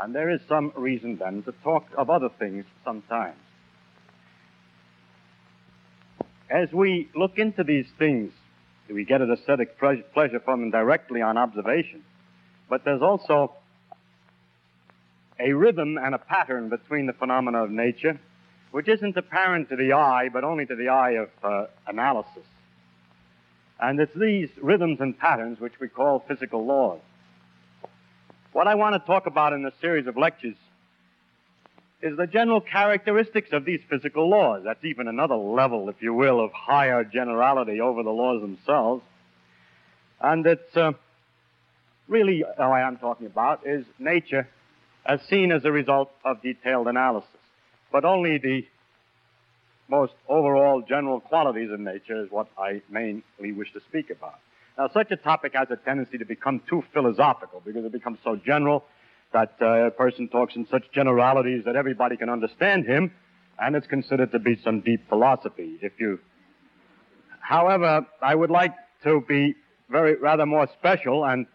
And there is some reason then to talk of other things sometimes. As we look into these things, we get an aesthetic pleasure from them directly on observation. But there's also a rhythm and a pattern between the phenomena of nature, which isn't apparent to the eye, but only to the eye of uh, analysis. And it's these rhythms and patterns which we call physical laws. What I want to talk about in this series of lectures is the general characteristics of these physical laws. That's even another level, if you will, of higher generality over the laws themselves. And it's uh, really, all I am talking about is nature as seen as a result of detailed analysis. But only the most overall general qualities of nature is what I mainly wish to speak about. Now, such a topic has a tendency to become too philosophical because it becomes so general that uh, a person talks in such generalities that everybody can understand him, and it's considered to be some deep philosophy. If you, however, I would like to be very rather more special and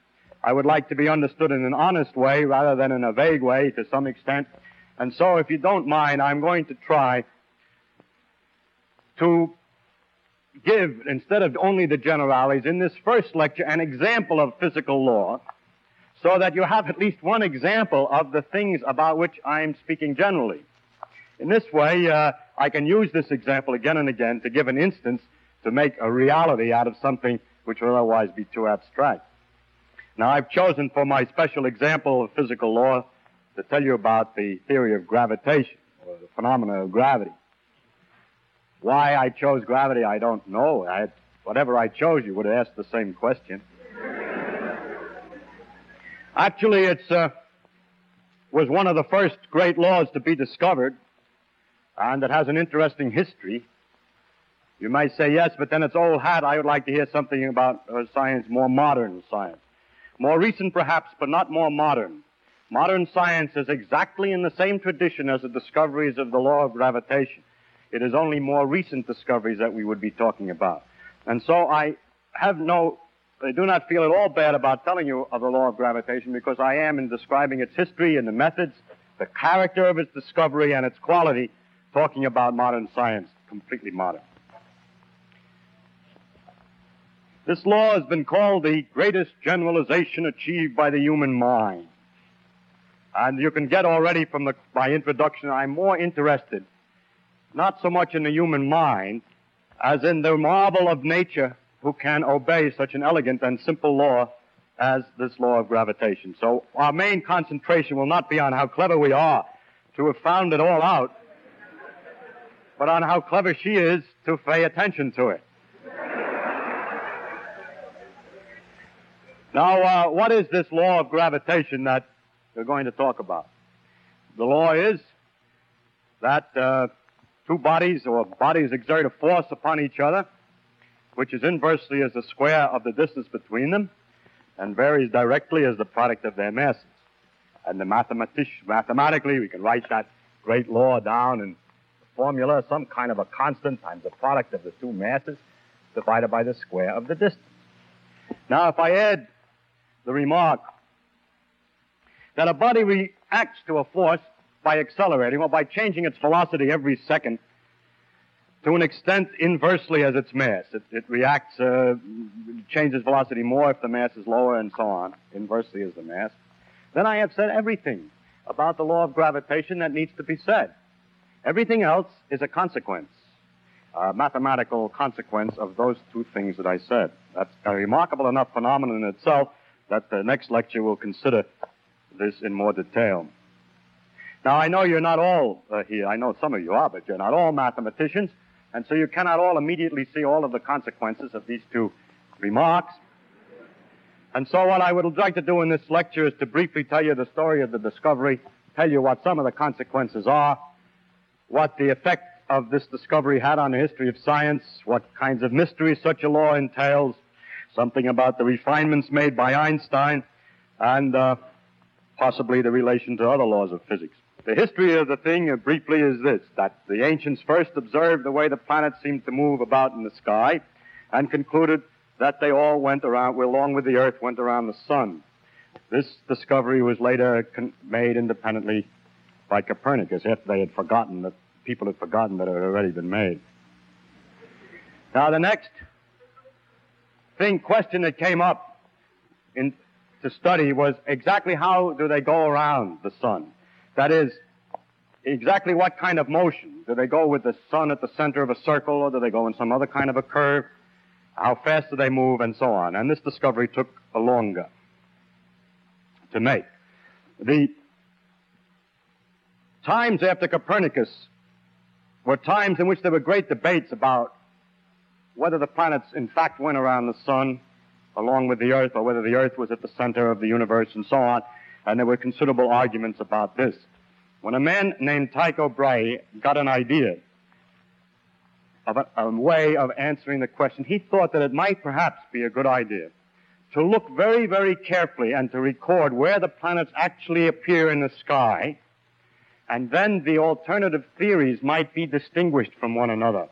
I would like to be understood in an honest way rather than in a vague way to some extent. And so, if you don't mind, I'm going to try to give, instead of only the generalities, in this first lecture, an example of physical law, so that you have at least one example of the things about which I'm speaking generally. In this way, uh, I can use this example again and again to give an instance to make a reality out of something which would otherwise be too abstract. Now, I've chosen for my special example of physical law to tell you about the theory of gravitation, or the phenomena of gravity. Why I chose gravity, I don't know. I, whatever I chose, you would have asked the same question. Actually, it's uh, was one of the first great laws to be discovered, and it has an interesting history. You might say yes, but then it's old hat. I would like to hear something about uh, science, more modern science. More recent, perhaps, but not more modern. Modern science is exactly in the same tradition as the discoveries of the law of gravitation. It is only more recent discoveries that we would be talking about. And so I have no, I do not feel at all bad about telling you of the law of gravitation because I am in describing its history and the methods, the character of its discovery and its quality, talking about modern science, completely modern. This law has been called the greatest generalization achieved by the human mind. And you can get already from the, my introduction, I'm more interested not so much in the human mind as in the marvel of nature who can obey such an elegant and simple law as this law of gravitation. So our main concentration will not be on how clever we are to have found it all out, but on how clever she is to pay attention to it. Now, uh, what is this law of gravitation that we're going to talk about? The law is that uh, two bodies or bodies exert a force upon each other, which is inversely as the square of the distance between them, and varies directly as the product of their masses. And the mathematic- mathematically, we can write that great law down in formula, some kind of a constant times the product of the two masses divided by the square of the distance. Now, if I add the remark that a body reacts to a force by accelerating or by changing its velocity every second to an extent inversely as its mass. It, it reacts, uh, changes velocity more if the mass is lower and so on, inversely as the mass. Then I have said everything about the law of gravitation that needs to be said. Everything else is a consequence, a mathematical consequence of those two things that I said. That's a remarkable enough phenomenon in itself that the next lecture will consider this in more detail. Now, I know you're not all uh, here. I know some of you are, but you're not all mathematicians. And so you cannot all immediately see all of the consequences of these two remarks. And so what I would like to do in this lecture is to briefly tell you the story of the discovery, tell you what some of the consequences are, what the effect of this discovery had on the history of science, what kinds of mysteries such a law entails, something about the refinements made by Einstein, and uh, possibly the relation to other laws of physics. The history of the thing, uh, briefly, is this that the ancients first observed the way the planets seemed to move about in the sky and concluded that they all went around, along with the Earth, went around the sun. This discovery was later con- made independently by Copernicus after they had forgotten that people had forgotten that it had already been made. Now, the next thing, question that came up in, to study was exactly how do they go around the sun? That is, exactly what kind of motion? Do they go with the sun at the center of a circle or do they go in some other kind of a curve? How fast do they move and so on? And this discovery took a longer to make. The times after Copernicus were times in which there were great debates about whether the planets in fact went around the sun along with the earth or whether the earth was at the center of the universe and so on. And there were considerable arguments about this. When a man named Tycho Brahe got an idea of a, a, way of answering the question, he thought that it might perhaps be a good idea to look very, very carefully and to record where the planets actually appear in the sky, and then the alternative theories might be distinguished from one another.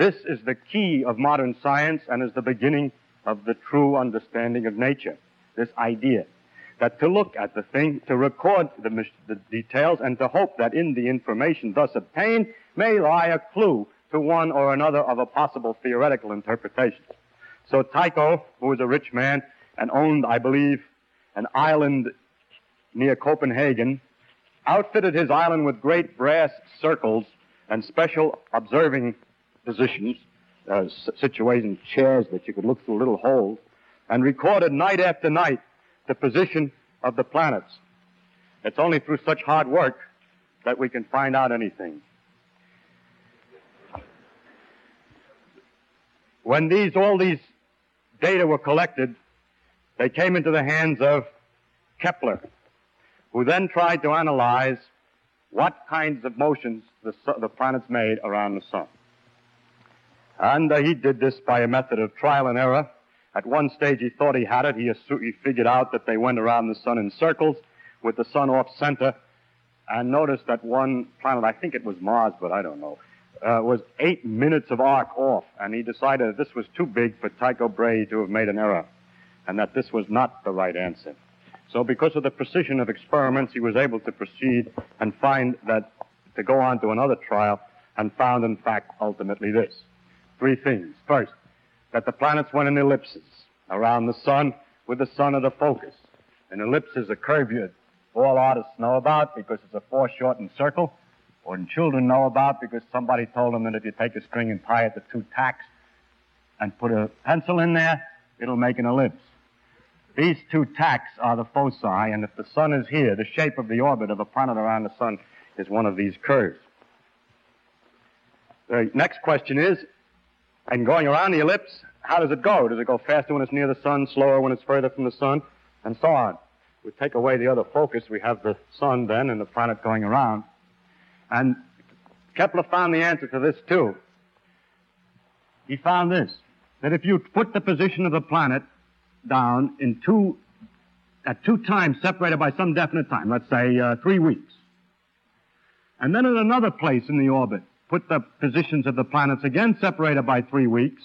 This is the key of modern science and is the beginning of the true understanding of nature. This idea that to look at the thing, to record the, the, details, and to hope that in the information thus obtained may lie a clue to one or another of a possible theoretical interpretation. So Tycho, who was a rich man and owned, I believe, an island near Copenhagen, outfitted his island with great brass circles and special observing positions, uh, chairs that you could look through little holes, and recorded night after night the position of the planets. It's only through such hard work that we can find out anything. When these, all these data were collected, they came into the hands of Kepler, who then tried to analyze what kinds of motions the, the planets made around the sun. And uh, he did this by a method of trial and error at one stage, he thought he had it. He, assu- he figured out that they went around the sun in circles with the sun off center and noticed that one planet, I think it was Mars, but I don't know, uh, was eight minutes of arc off. And he decided that this was too big for Tycho Brahe to have made an error and that this was not the right answer. So because of the precision of experiments, he was able to proceed and find that to go on to another trial and found, in fact, ultimately this. Three things. First, that the planets went in ellipses around the sun with the sun at the focus. An ellipse is a curve you all artists know about because it's a foreshortened circle, or children know about because somebody told them that if you take a string and tie it to two tacks and put a pencil in there, it'll make an ellipse. These two tacks are the foci, and if the sun is here, the shape of the orbit of a planet around the sun is one of these curves. The next question is, and going around the ellipse, how does it go? Does it go faster when it's near the sun, slower when it's further from the sun, and so on? We take away the other focus, we have the sun then and the planet going around. And Kepler found the answer to this too. He found this, that if you put the position of the planet down in two, at two times separated by some definite time, let's say uh, three weeks, and then at another place in the orbit, put the positions of the planets again separated by three weeks,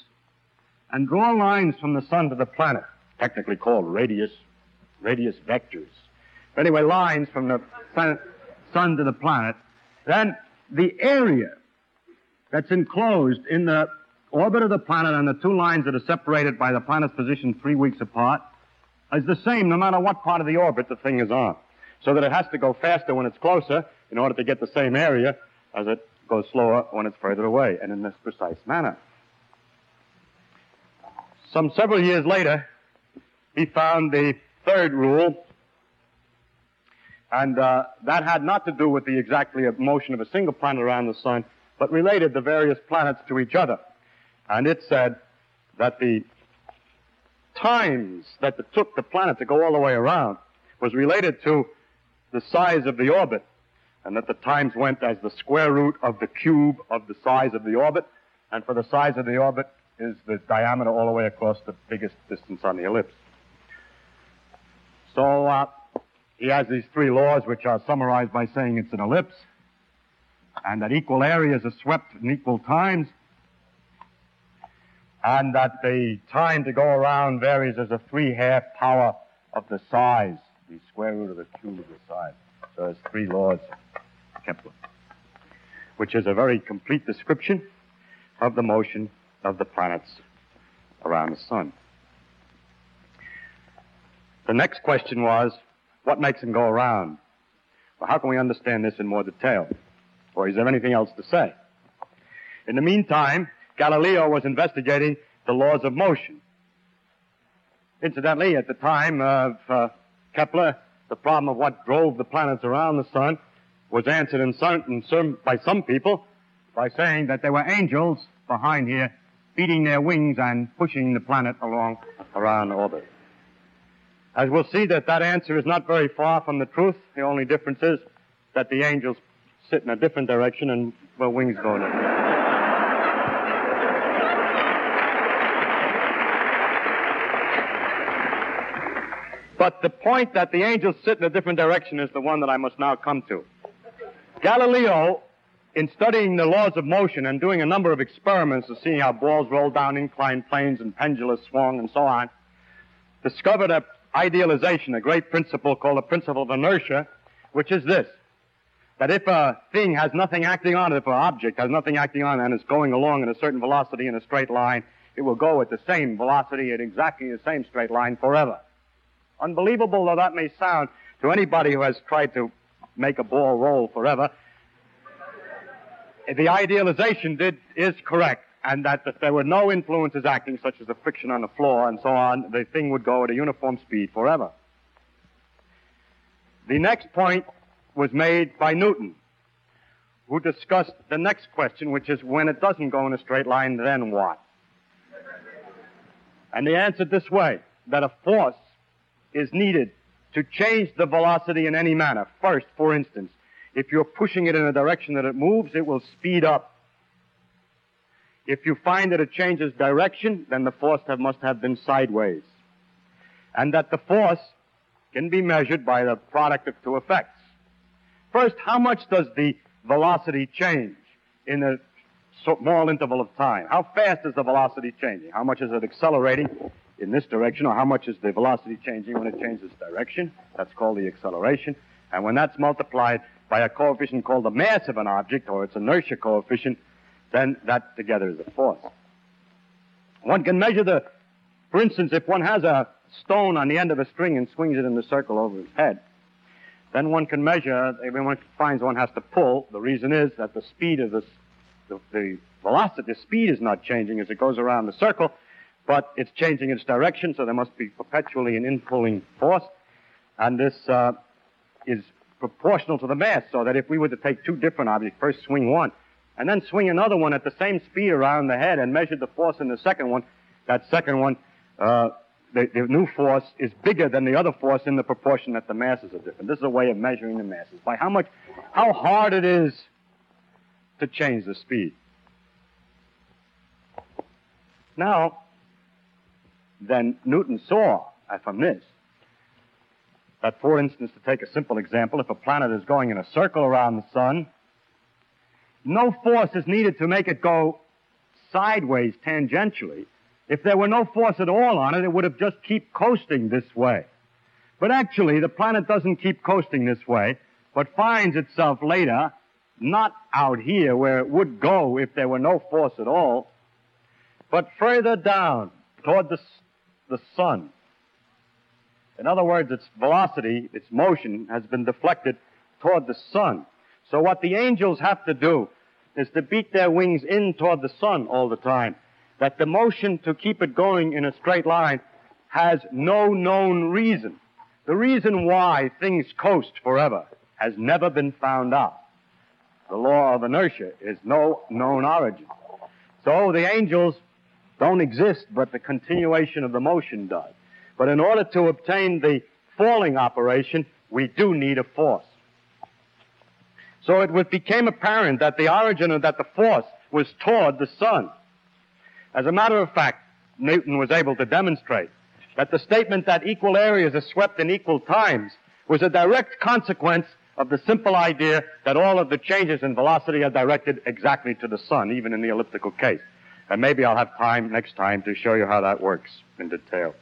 and draw lines from the sun to the planet. technically called radius, radius vectors. Anyway, lines from the planet, sun to the planet. Then the area that's enclosed in the orbit of the planet and the two lines that are separated by the planet's position three weeks apart is the same no matter what part of the orbit the thing is on. So that it has to go faster when it's closer in order to get the same area as it goes slower when it's further away, and in this precise manner. Some several years later, he found the third rule, and uh, that had not to do with the exactly motion of a single planet around the sun, but related the various planets to each other. And it said that the times that it took the planet to go all the way around was related to the size of the orbit, and that the times went as the square root of the cube of the size of the orbit, and for the size of the orbit is the diameter all the way across the biggest distance on the ellipse. So uh, he has these three laws, which are summarized by saying it's an ellipse, and that equal areas are swept in equal times, and that the time to go around varies as a three-half power of the size, the square root of the cube of the size. So there's three laws, Kepler, which is a very complete description of the motion of the planets around the sun. The next question was, what makes them go around? Well, how can we understand this in more detail? Or is there anything else to say? In the meantime, Galileo was investigating the laws of motion. Incidentally, at the time of uh, Kepler, the problem of what drove the planets around the sun was answered in some, in some, by some people by saying that there were angels behind here beating their wings and pushing the planet along around orbit. As we'll see that that answer is not very far from the truth. The only difference is that the angels sit in a different direction and the wings go in But the point that the angels sit in a different direction is the one that I must now come to. Galileo, in studying the laws of motion and doing a number of experiments to see how balls roll down inclined planes and pendulums swung and so on, discovered an idealization, a great principle called the principle of inertia, which is this. That if a thing has nothing acting on it, if an object has nothing acting on it and is going along at a certain velocity in a straight line, it will go at the same velocity at exactly the same straight line forever. Unbelievable though that may sound to anybody who has tried to make a ball roll forever, the idealization did, is correct, and that if there were no influences acting, such as the friction on the floor and so on, the thing would go at a uniform speed forever. The next point was made by Newton, who discussed the next question, which is when it doesn't go in a straight line, then what? And he answered this way, that a force is needed to change the velocity in any manner. First, for instance, if you're pushing it in a direction that it moves, it will speed up. If you find that it changes direction, then the force must have been sideways. And that the force can be measured by the product of two effects. First, how much does the velocity change in a small interval of time? How fast is the velocity changing? How much is it accelerating in this direction, or how much is the velocity changing when it changes direction? That's called the acceleration. And when that's multiplied by a coefficient called the mass of an object, or its inertia coefficient, then that together is a force. One can measure the, for instance, if one has a stone on the end of a string and swings it in a circle over his head, then one can measure, when one finds one has to pull, the reason is that the speed of this, the, the velocity, the speed is not changing as it goes around the circle, but it's changing its direction, so there must be perpetually an inflowing force. And this uh, is proportional to the mass, so that if we were to take two different objects, first swing one, and then swing another one at the same speed around the head and measure the force in the second one, that second one, uh, the, the, new force is bigger than the other force in the proportion that the masses are different. This is a way of measuring the masses by how much, how hard it is to change the speed. Now, then Newton saw from this that, for instance, to take a simple example, if a planet is going in a circle around the sun, no force is needed to make it go sideways tangentially if there were no force at all on it, it would have just keep coasting this way. But actually, the planet doesn't keep coasting this way, but finds itself later not out here where it would go if there were no force at all, but further down toward the, the sun. In other words, its velocity, its motion has been deflected toward the sun. So what the angels have to do is to beat their wings in toward the sun all the time. That the motion to keep it going in a straight line has no known reason. The reason why things coast forever has never been found out. The law of inertia is no known origin. So the angels don't exist, but the continuation of the motion does. But in order to obtain the falling operation, we do need a force. So it became apparent that the origin of that the force was toward the sun. As a matter of fact, Newton was able to demonstrate that the statement that equal areas are swept in equal times was a direct consequence of the simple idea that all of the changes in velocity are directed exactly to the sun, even in the elliptical case. And maybe I'll have time next time to show you how that works in detail.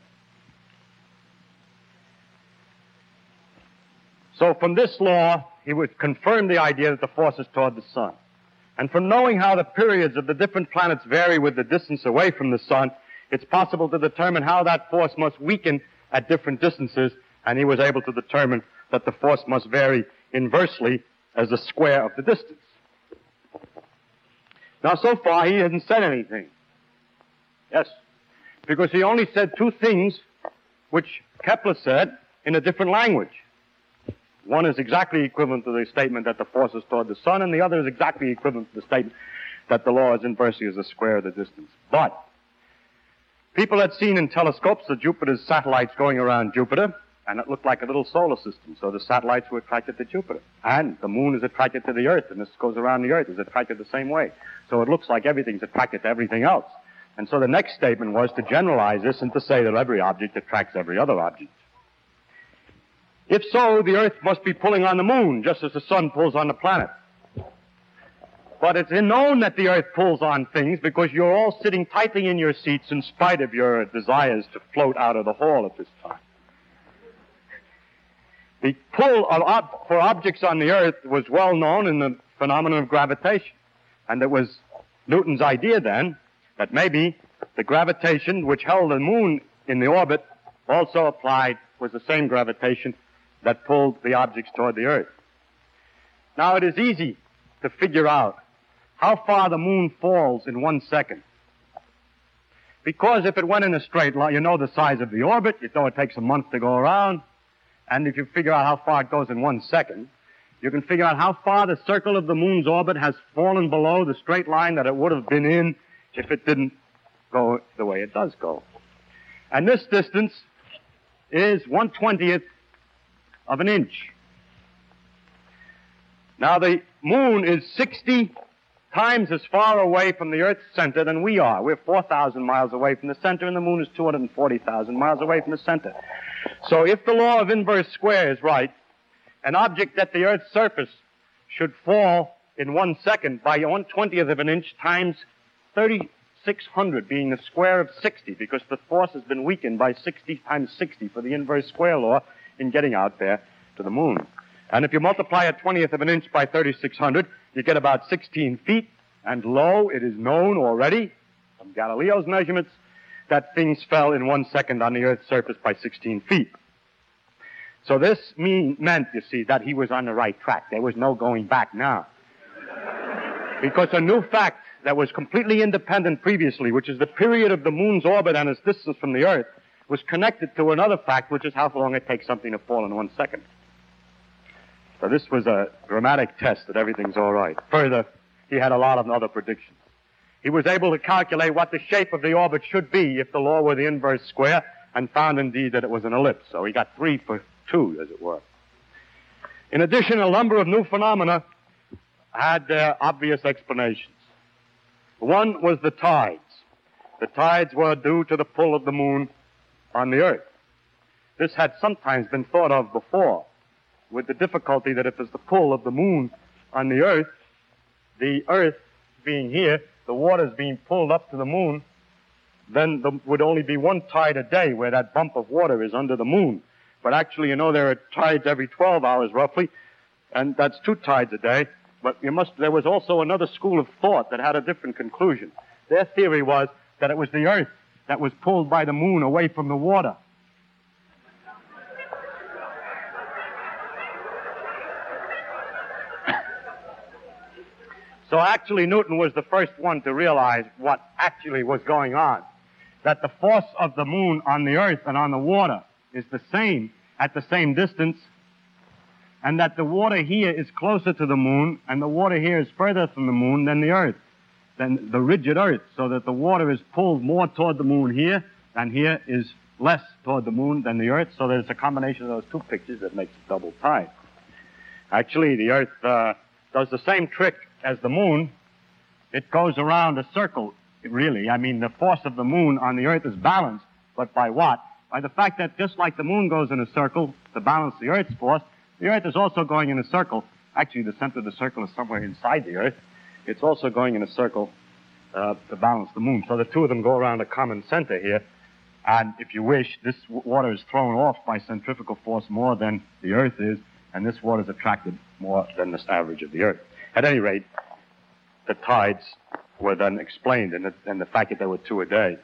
So from this law, he would confirm the idea that the force is toward the sun. And from knowing how the periods of the different planets vary with the distance away from the sun, it's possible to determine how that force must weaken at different distances, and he was able to determine that the force must vary inversely as the square of the distance. Now, so far, he hasn't said anything. Yes, because he only said two things which Kepler said in a different language. One is exactly equivalent to the statement that the force is toward the sun, and the other is exactly equivalent to the statement that the law is inversely as the square of the distance. But people had seen in telescopes the Jupiter's satellites going around Jupiter, and it looked like a little solar system. So the satellites were attracted to Jupiter, and the moon is attracted to the Earth, and this goes around the Earth is attracted the same way. So it looks like everything's attracted to everything else. And so the next statement was to generalize this and to say that every object attracts every other object. If so, the Earth must be pulling on the moon, just as the sun pulls on the planet. But it's known that the Earth pulls on things because you're all sitting tightly in your seats in spite of your desires to float out of the hall at this time. The pull ob- for objects on the Earth was well known in the phenomenon of gravitation. And it was Newton's idea then that maybe the gravitation which held the moon in the orbit also applied was the same gravitation that pulled the objects toward the earth. Now it is easy to figure out how far the moon falls in one second. Because if it went in a straight line, you know the size of the orbit, you know it takes a month to go around, and if you figure out how far it goes in one second, you can figure out how far the circle of the moon's orbit has fallen below the straight line that it would have been in if it didn't go the way it does go. And this distance is one twentieth of an inch. Now the moon is 60 times as far away from the Earth's center than we are. We're 4,000 miles away from the center and the moon is 240,000 miles away from the center. So if the law of inverse square is right, an object at the Earth's surface should fall in one second by one twentieth of an inch times 3,600 being the square of 60 because the force has been weakened by 60 times 60 for the inverse square law in getting out there to the moon. And if you multiply a twentieth of an inch by 3,600, you get about 16 feet. And lo, it is known already from Galileo's measurements that things fell in one second on the Earth's surface by 16 feet. So this mean, meant, you see, that he was on the right track. There was no going back now. Because a new fact that was completely independent previously, which is the period of the moon's orbit and its distance from the Earth, was connected to another fact, which is how long it takes something to fall in one second. So this was a dramatic test that everything's all right. Further, he had a lot of other predictions. He was able to calculate what the shape of the orbit should be if the law were the inverse square, and found indeed that it was an ellipse. So he got three for two, as it were. In addition, a number of new phenomena had their obvious explanations. One was the tides. The tides were due to the pull of the moon on the earth. This had sometimes been thought of before, with the difficulty that if there's the pull of the moon on the earth, the earth being here, the water is being pulled up to the moon, then there would only be one tide a day where that bump of water is under the moon. But actually, you know, there are tides every 12 hours roughly, and that's two tides a day. But you must, there was also another school of thought that had a different conclusion. Their theory was that it was the Earth that was pulled by the moon away from the water. So actually, Newton was the first one to realize what actually was going on. That the force of the moon on the earth and on the water is the same at the same distance, and that the water here is closer to the moon, and the water here is further from the moon than the earth, than the rigid earth, so that the water is pulled more toward the moon here, and here is less toward the moon than the earth, so that it's a combination of those two pictures that makes a double tide. Actually, the earth uh, does the same trick as the moon, it goes around a circle, really. I mean, the force of the moon on the earth is balanced, but by what? By the fact that just like the moon goes in a circle to balance the earth's force, the earth is also going in a circle. Actually, the center of the circle is somewhere inside the earth. It's also going in a circle uh, to balance the moon. So the two of them go around a common center here. And if you wish, this water is thrown off by centrifugal force more than the earth is, and this water is attracted more than the average of the earth. At any rate, the tides were then explained and the, and the fact that there were two a day.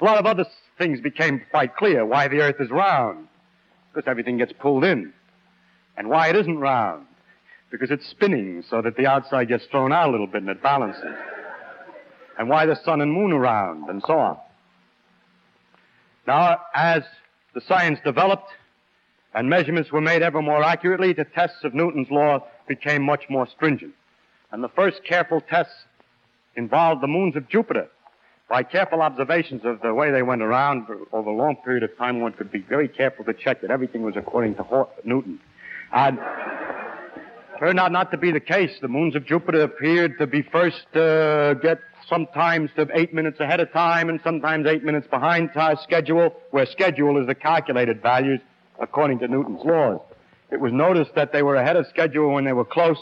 A lot of other things became quite clear. Why the earth is round. Because everything gets pulled in. And why it isn't round. Because it's spinning so that the outside gets thrown out a little bit and it balances. And why the sun and moon are round and so on. Now, as the science developed and measurements were made ever more accurately, the tests of Newton's law became much more stringent. And the first careful tests involved the moons of Jupiter. By careful observations of the way they went around over a long period of time, one could be very careful to check that everything was according to Newton. And turned out not to be the case. The moons of Jupiter appeared to be first uh, get sometimes to eight minutes ahead of time and sometimes eight minutes behind time schedule, where schedule is the calculated values according to Newton's laws. It was noticed that they were ahead of schedule when they were close,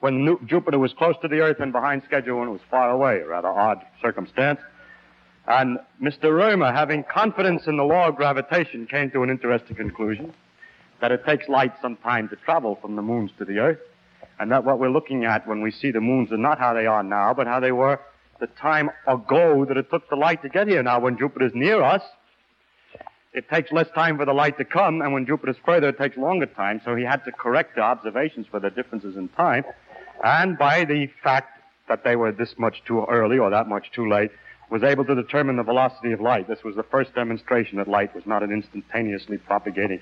when New- Jupiter was close to the Earth, and behind schedule when it was far away. A rather odd circumstance. And Mr. Römer, having confidence in the law of gravitation, came to an interesting conclusion that it takes light some time to travel from the moons to the Earth, and that what we're looking at when we see the moons are not how they are now, but how they were the time ago that it took the light to get here. Now, when Jupiter's near us, it takes less time for the light to come, and when Jupiter's further, it takes longer time. So he had to correct the observations for the differences in time. And by the fact that they were this much too early or that much too late, was able to determine the velocity of light. This was the first demonstration that light was not an instantaneously propagating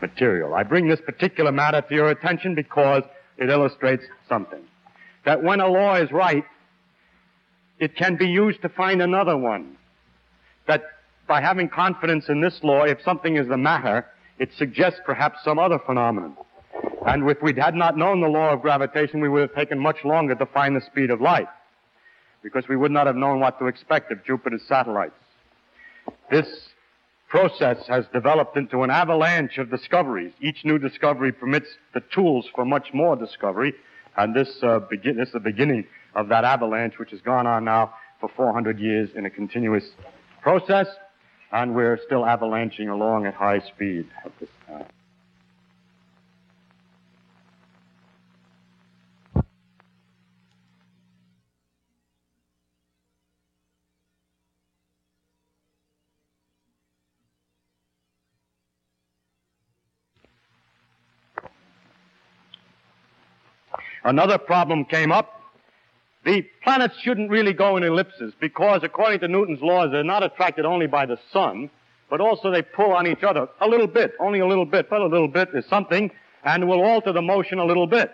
material. I bring this particular matter to your attention because it illustrates something. That when a law is right, it can be used to find another one. That by having confidence in this law, if something is the matter, it suggests perhaps some other phenomenon. And if we had not known the law of gravitation, we would have taken much longer to find the speed of light, because we would not have known what to expect of Jupiter's satellites. This process has developed into an avalanche of discoveries. Each new discovery permits the tools for much more discovery, and this, uh, begin- this is the beginning of that avalanche, which has gone on now for 400 years in a continuous process and we're still avalanching along at high speed at this time. Another problem came up the planets shouldn't really go in ellipses because, according to Newton's laws, they're not attracted only by the sun, but also they pull on each other a little bit, only a little bit, but a little bit is something, and will alter the motion a little bit.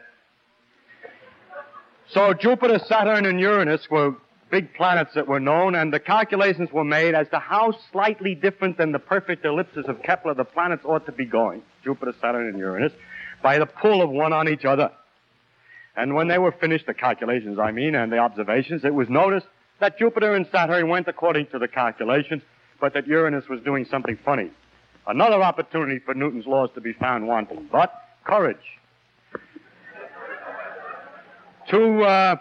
So Jupiter, Saturn, and Uranus were big planets that were known, and the calculations were made as to how slightly different than the perfect ellipses of Kepler the planets ought to be going, Jupiter, Saturn, and Uranus, by the pull of one on each other. And when they were finished, the calculations, I mean, and the observations, it was noticed that Jupiter and Saturn went according to the calculations, but that Uranus was doing something funny. Another opportunity for Newton's laws to be found wanting, but courage. Two uh,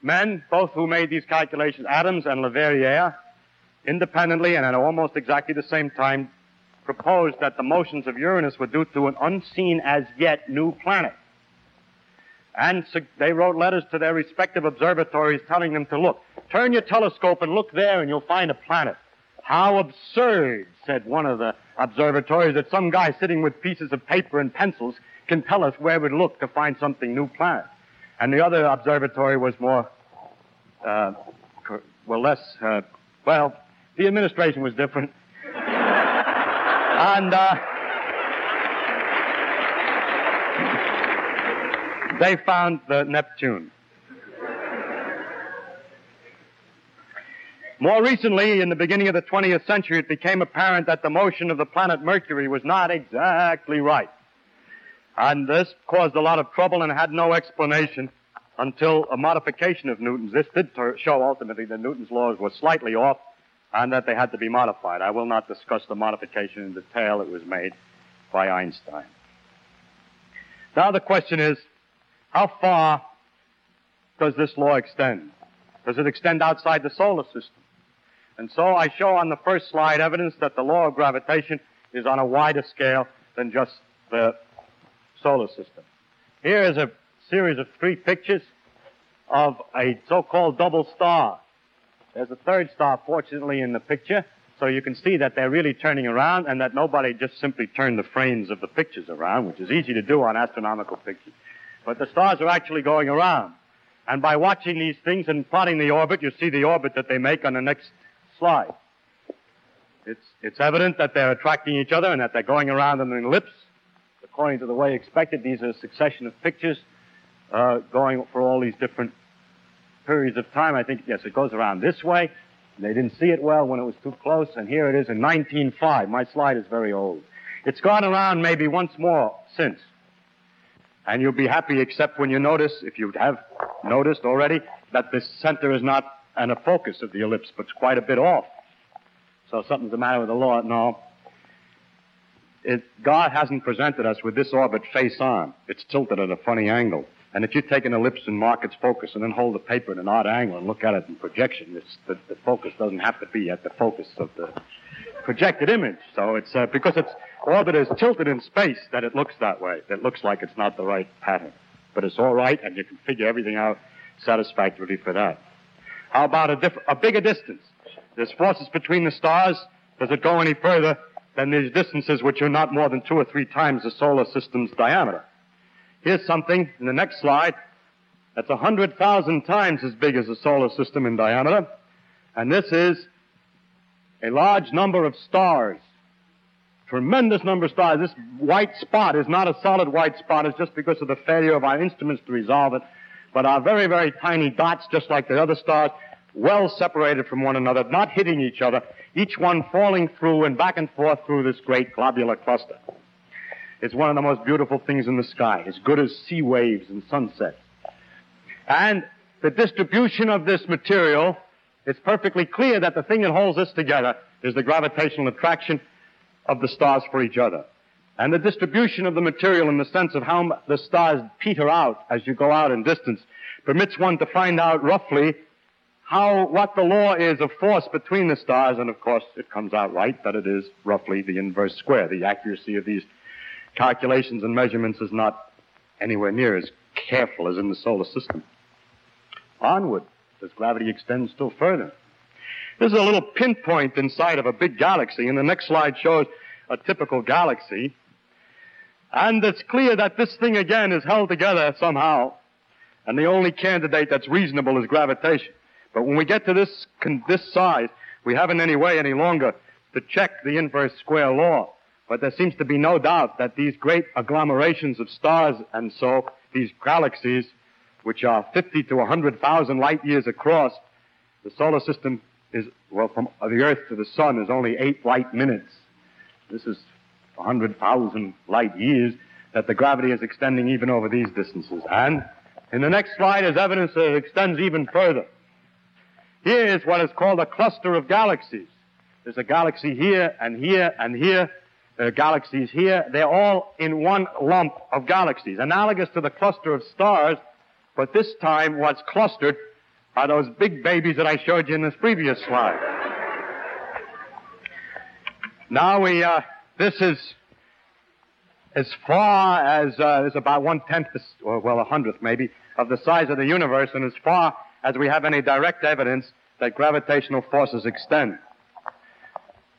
men, both who made these calculations, Adams and Leverrier, independently and at almost exactly the same time, proposed that the motions of Uranus were due to an unseen as yet new planet. And so they wrote letters to their respective observatories telling them to look. Turn your telescope and look there and you'll find a planet. How absurd, said one of the observatories, that some guy sitting with pieces of paper and pencils can tell us where we'd look to find something new planet. And the other observatory was more, uh, well, less, uh, well, the administration was different. and, uh, they found the Neptune. More recently, in the beginning of the 20th century, it became apparent that the motion of the planet Mercury was not exactly right. And this caused a lot of trouble and had no explanation until a modification of Newton's. This did show ultimately that Newton's laws were slightly off and that they had to be modified. I will not discuss the modification in detail. It was made by Einstein. Now the question is, how far does this law extend? Does it extend outside the solar system? And so I show on the first slide evidence that the law of gravitation is on a wider scale than just the solar system. Here is a series of three pictures of a so-called double star. There's a third star, fortunately, in the picture, so you can see that they're really turning around and that nobody just simply turned the frames of the pictures around, which is easy to do on astronomical pictures. But the stars are actually going around. And by watching these things and plotting the orbit, you see the orbit that they make on the next slide. It's, it's evident that they're attracting each other and that they're going around in an ellipse. According to the way expected, these are a succession of pictures uh, going for all these different periods of time. I think, yes, it goes around this way. They didn't see it well when it was too close, and here it is in 1905. My slide is very old. It's gone around maybe once more since. And you'll be happy except when you notice, if you have noticed already, that the center is not and a focus of the ellipse, but it's quite a bit off. So something's the matter with the law. No. It, God hasn't presented us with this orbit face on. It's tilted at a funny angle. And if you take an ellipse and mark its focus and then hold the paper at an odd angle and look at it in projection, the, the, focus doesn't have to be at the focus of the projected image. So it's uh, because its orbit is tilted in space that it looks that way. It looks like it's not the right pattern. But it's all right, and you can figure everything out satisfactorily for that. How about a, diff- a bigger distance? There's forces between the stars. Does it go any further than these distances which are not more than two or three times the solar system's diameter? Here's something in the next slide that's a hundred thousand times as big as the solar system in diameter. And this is a large number of stars. Tremendous number of stars. This white spot is not a solid white spot. It's just because of the failure of our instruments to resolve it but are very, very tiny dots, just like the other stars, well separated from one another, not hitting each other, each one falling through and back and forth through this great globular cluster. It's one of the most beautiful things in the sky, as good as sea waves and sunsets. And the distribution of this material, it's perfectly clear that the thing that holds this together is the gravitational attraction of the stars for each other. And the distribution of the material in the sense of how the stars peter out as you go out in distance permits one to find out roughly how, what the law is of force between the stars, and of course it comes out right that it is roughly the inverse square. The accuracy of these calculations and measurements is not anywhere near as careful as in the solar system. Onward, as gravity extends still further. This is a little pinpoint inside of a big galaxy, and the next slide shows a typical galaxy. And it's clear that this thing again is held together somehow. And the only candidate that's reasonable is gravitation. But when we get to this, this size, we haven't any way any longer to check the inverse square law. But there seems to be no doubt that these great agglomerations of stars and so, these galaxies, which are 50 to 100,000 light years across, the solar system is, well, from the Earth to the Sun is only eight light minutes. This is 100,000 light years that the gravity is extending even over these distances. And in the next slide is evidence that it extends even further. Here is what is called a cluster of galaxies. There's a galaxy here and here and here. There are galaxies here. They're all in one lump of galaxies, analogous to the cluster of stars, but this time what's clustered are those big babies that I showed you in this previous slide. Now we, uh, this is as far as, uh, is about one tenth, or well, a hundredth maybe, of the size of the universe, and as far as we have any direct evidence that gravitational forces extend.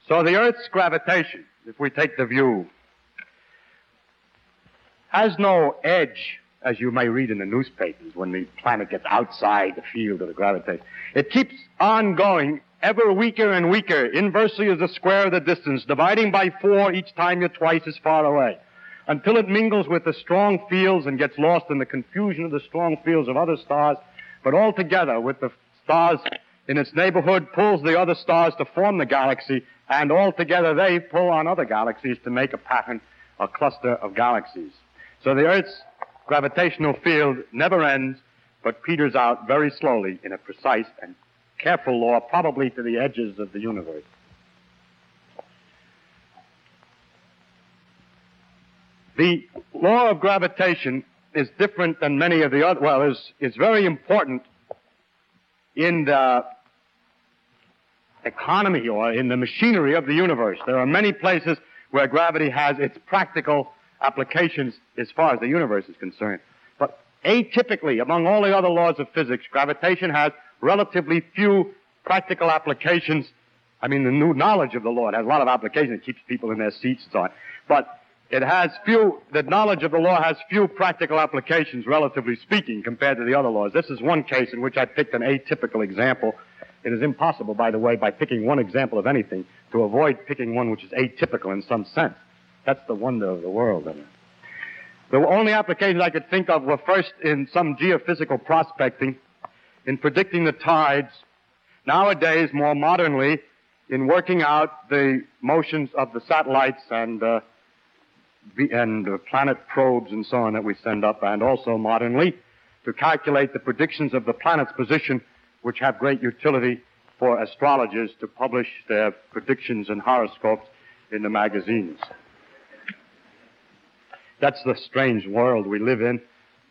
So the Earth's gravitation, if we take the view, has no edge, as you may read in the newspapers when the planet gets outside the field of the gravitation. It keeps on going ever weaker and weaker, inversely as the square of the distance, dividing by four each time you're twice as far away, until it mingles with the strong fields and gets lost in the confusion of the strong fields of other stars, but altogether with the stars in its neighborhood pulls the other stars to form the galaxy, and altogether they pull on other galaxies to make a pattern, a cluster of galaxies. So the Earth's gravitational field never ends, but peters out very slowly in a precise and careful law, probably to the edges of the universe. The law of gravitation is different than many of the other, well, is, is very important in the economy or in the machinery of the universe. There are many places where gravity has its practical applications as far as the universe is concerned. But atypically, among all the other laws of physics, gravitation has relatively few practical applications. I mean, the new knowledge of the law, it has a lot of applications. It keeps people in their seats and so on. But it has few, the knowledge of the law has few practical applications, relatively speaking, compared to the other laws. This is one case in which I picked an atypical example. It is impossible, by the way, by picking one example of anything, to avoid picking one which is atypical in some sense. That's the wonder of the world. Isn't it? The only applications I could think of were first in some geophysical prospecting, in predicting the tides, nowadays, more modernly, in working out the motions of the satellites and uh, and uh, planet probes and so on that we send up, and also modernly to calculate the predictions of the planet's position, which have great utility for astrologers to publish their predictions and horoscopes in the magazines. That's the strange world we live in,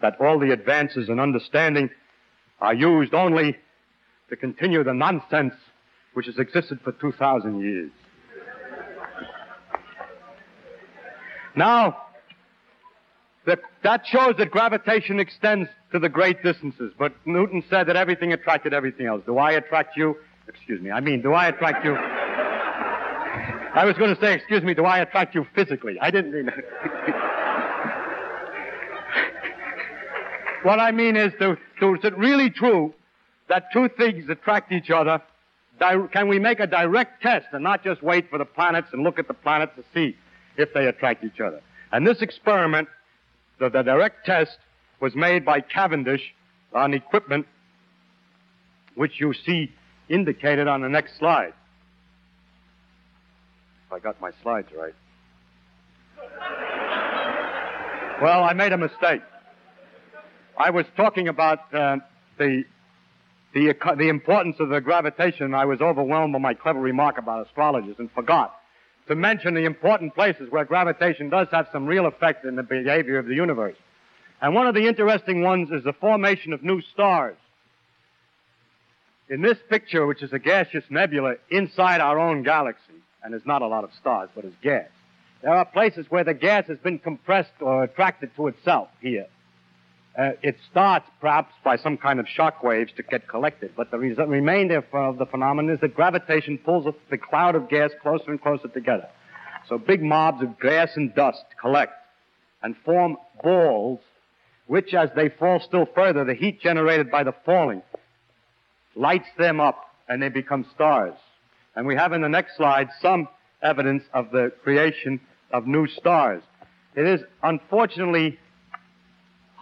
that all the advances in understanding are used only to continue the nonsense which has existed for 2,000 years. Now, that, that shows that gravitation extends to the great distances, but Newton said that everything attracted everything else. Do I attract you? Excuse me, I mean, do I attract you? I was going to say, excuse me, do I attract you physically? I didn't mean what I mean is, to, to, is it really true that two things attract each other? Di- can we make a direct test and not just wait for the planets and look at the planets to see if they attract each other. And this experiment, the, the direct test, was made by Cavendish on equipment which you see indicated on the next slide. If I got my slides right. Well, I made a mistake. I was talking about uh, the the, the importance of the gravitation. I was overwhelmed by my clever remark about astrologers and forgot to mention the important places where gravitation does have some real effect in the behavior of the universe. And one of the interesting ones is the formation of new stars. In this picture, which is a gaseous nebula inside our own galaxy, and there's not a lot of stars, but it's gas, there are places where the gas has been compressed or attracted to itself here. Uh, it starts perhaps by some kind of shock waves to get collected, but the res- remainder of the phenomenon is that gravitation pulls the cloud of gas closer and closer together. So big mobs of gas and dust collect and form balls, which as they fall still further, the heat generated by the falling lights them up and they become stars. And we have in the next slide some evidence of the creation of new stars. It is unfortunately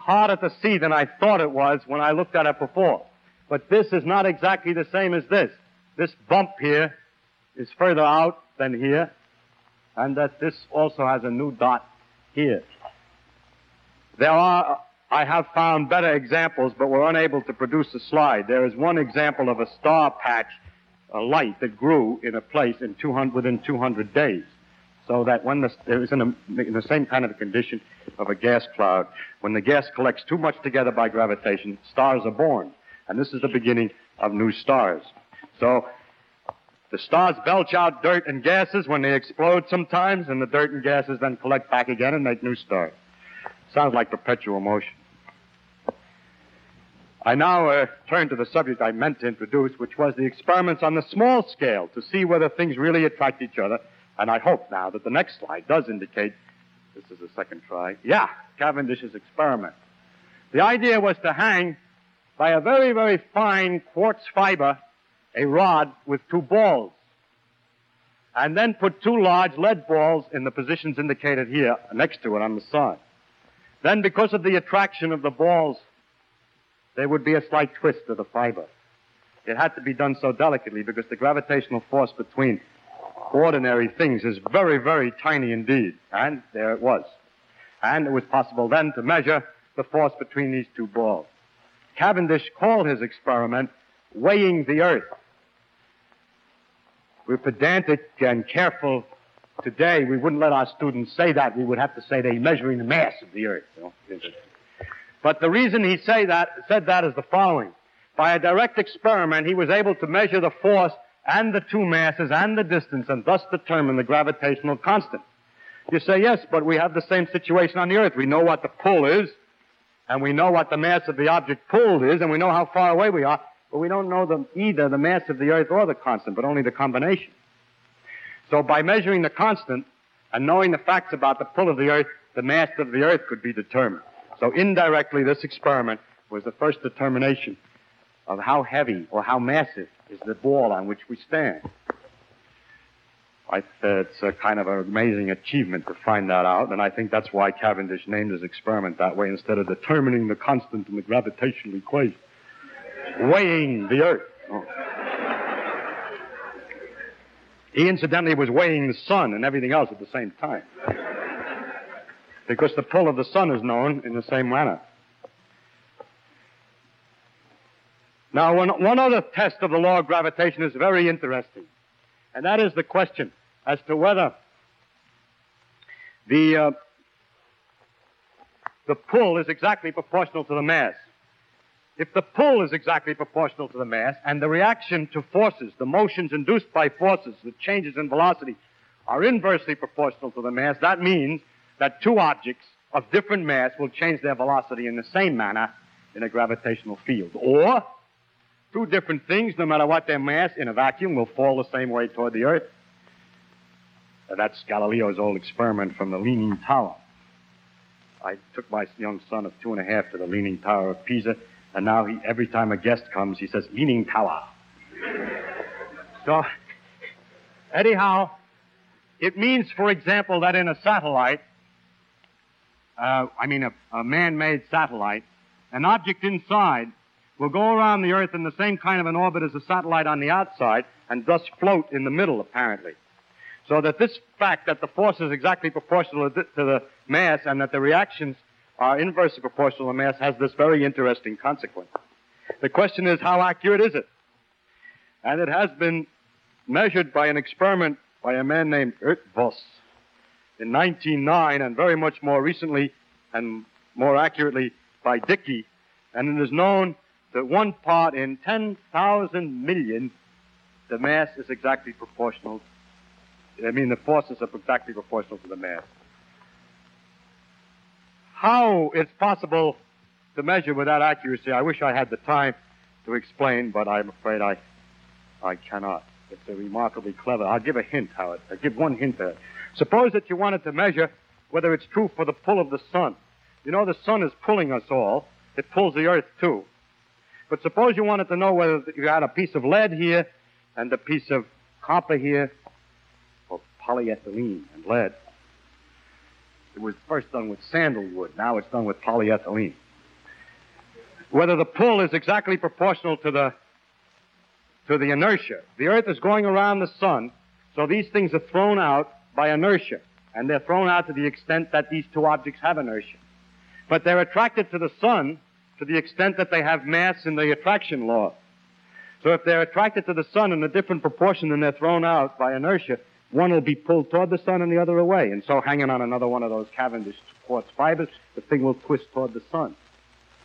harder to see than I thought it was when I looked at it before. But this is not exactly the same as this. This bump here is further out than here, and that this also has a new dot here. There are, uh, I have found better examples, but we're unable to produce a slide. There is one example of a star patch, a light that grew in a place in 200, within 200 days so that when the, it was in, a, in the same kind of condition of a gas cloud, when the gas collects too much together by gravitation, stars are born. And this is the beginning of new stars. So the stars belch out dirt and gases when they explode sometimes, and the dirt and gases then collect back again and make new stars. Sounds like perpetual motion. I now uh, turn to the subject I meant to introduce, which was the experiments on the small scale to see whether things really attract each other. And I hope now that the next slide does indicate this is a second try. Yeah, Cavendish's experiment. The idea was to hang by a very, very fine quartz fiber a rod with two balls. And then put two large lead balls in the positions indicated here next to it on the side. Then, because of the attraction of the balls, there would be a slight twist of the fiber. It had to be done so delicately because the gravitational force between ordinary things is very, very tiny indeed. And there it was. And it was possible then to measure the force between these two balls. Cavendish called his experiment weighing the earth. We're pedantic and careful today. We wouldn't let our students say that. We would have to say they're measuring the mass of the earth. You know? But the reason he say that, said that is the following. By a direct experiment, he was able to measure the force and the two masses and the distance and thus determine the gravitational constant. You say, yes, but we have the same situation on the Earth. We know what the pull is, and we know what the mass of the object pulled is, and we know how far away we are, but we don't know the, either the mass of the Earth or the constant, but only the combination. So by measuring the constant and knowing the facts about the pull of the Earth, the mass of the Earth could be determined. So indirectly, this experiment was the first determination of how heavy or how massive is the ball on which we stand. I, it's a kind of an amazing achievement to find that out, and I think that's why Cavendish named his experiment that way instead of determining the constant in the gravitational equation. Weighing the Earth. Oh. He incidentally was weighing the sun and everything else at the same time. Because the pull of the sun is known in the same manner. Now, one, one other test of the law of gravitation is very interesting, and that is the question as to whether the, uh, the pull is exactly proportional to the mass. If the pull is exactly proportional to the mass and the reaction to forces, the motions induced by forces, the changes in velocity, are inversely proportional to the mass, that means that two objects of different mass will change their velocity in the same manner in a gravitational field. Or Two different things, no matter what their mass, in a vacuum, will fall the same way toward the Earth. That's Galileo's old experiment from the Leaning Tower. I took my young son of two and a half to the Leaning Tower of Pisa, and now he, every time a guest comes, he says, Leaning Tower. so, anyhow, it means, for example, that in a satellite, uh, I mean a, a man-made satellite, an object inside will go around the Earth in the same kind of an orbit as a satellite on the outside and thus float in the middle, apparently. So that this fact that the force is exactly proportional to the mass and that the reactions are inversely proportional to mass has this very interesting consequence. The question is, how accurate is it? And it has been measured by an experiment by a man named Ertvoss in 1909 and very much more recently and more accurately by Dickey. And it is known that one part in 10,000 million, the mass is exactly proportional. I mean, the forces are exactly proportional to the mass. How it's possible to measure with that accuracy, I wish I had the time to explain, but I'm afraid I, I cannot. It's a remarkably clever. I'll give a hint, Howard. I'll give one hint there. Suppose that you wanted to measure whether it's true for the pull of the sun. You know, the sun is pulling us all. It pulls the earth too. But suppose you wanted to know whether you had a piece of lead here and a piece of copper here, or polyethylene and lead. It was first done with sandalwood. Now it's done with polyethylene. Whether the pull is exactly proportional to the to the inertia. The Earth is going around the sun, so these things are thrown out by inertia, and they're thrown out to the extent that these two objects have inertia. But they're attracted to the sun to the extent that they have mass in the attraction law. So if they're attracted to the sun in a different proportion than they're thrown out by inertia, one will be pulled toward the sun and the other away. And so hanging on another one of those Cavendish quartz fibers, the thing will twist toward the sun.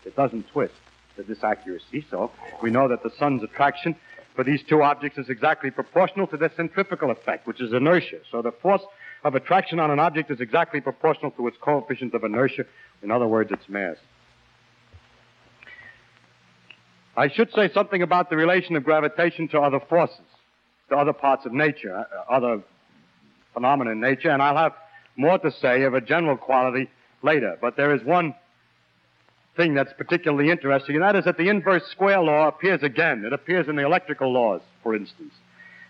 It doesn't twist. to this accuracy. So we know that the sun's attraction for these two objects is exactly proportional to their centrifugal effect, which is inertia. So the force of attraction on an object is exactly proportional to its coefficient of inertia. In other words, its mass. I should say something about the relation of gravitation to other forces, to other parts of nature, uh, other phenomena in nature, and I'll have more to say of a general quality later. But there is one thing that's particularly interesting, and that is that the inverse square law appears again. It appears in the electrical laws, for instance.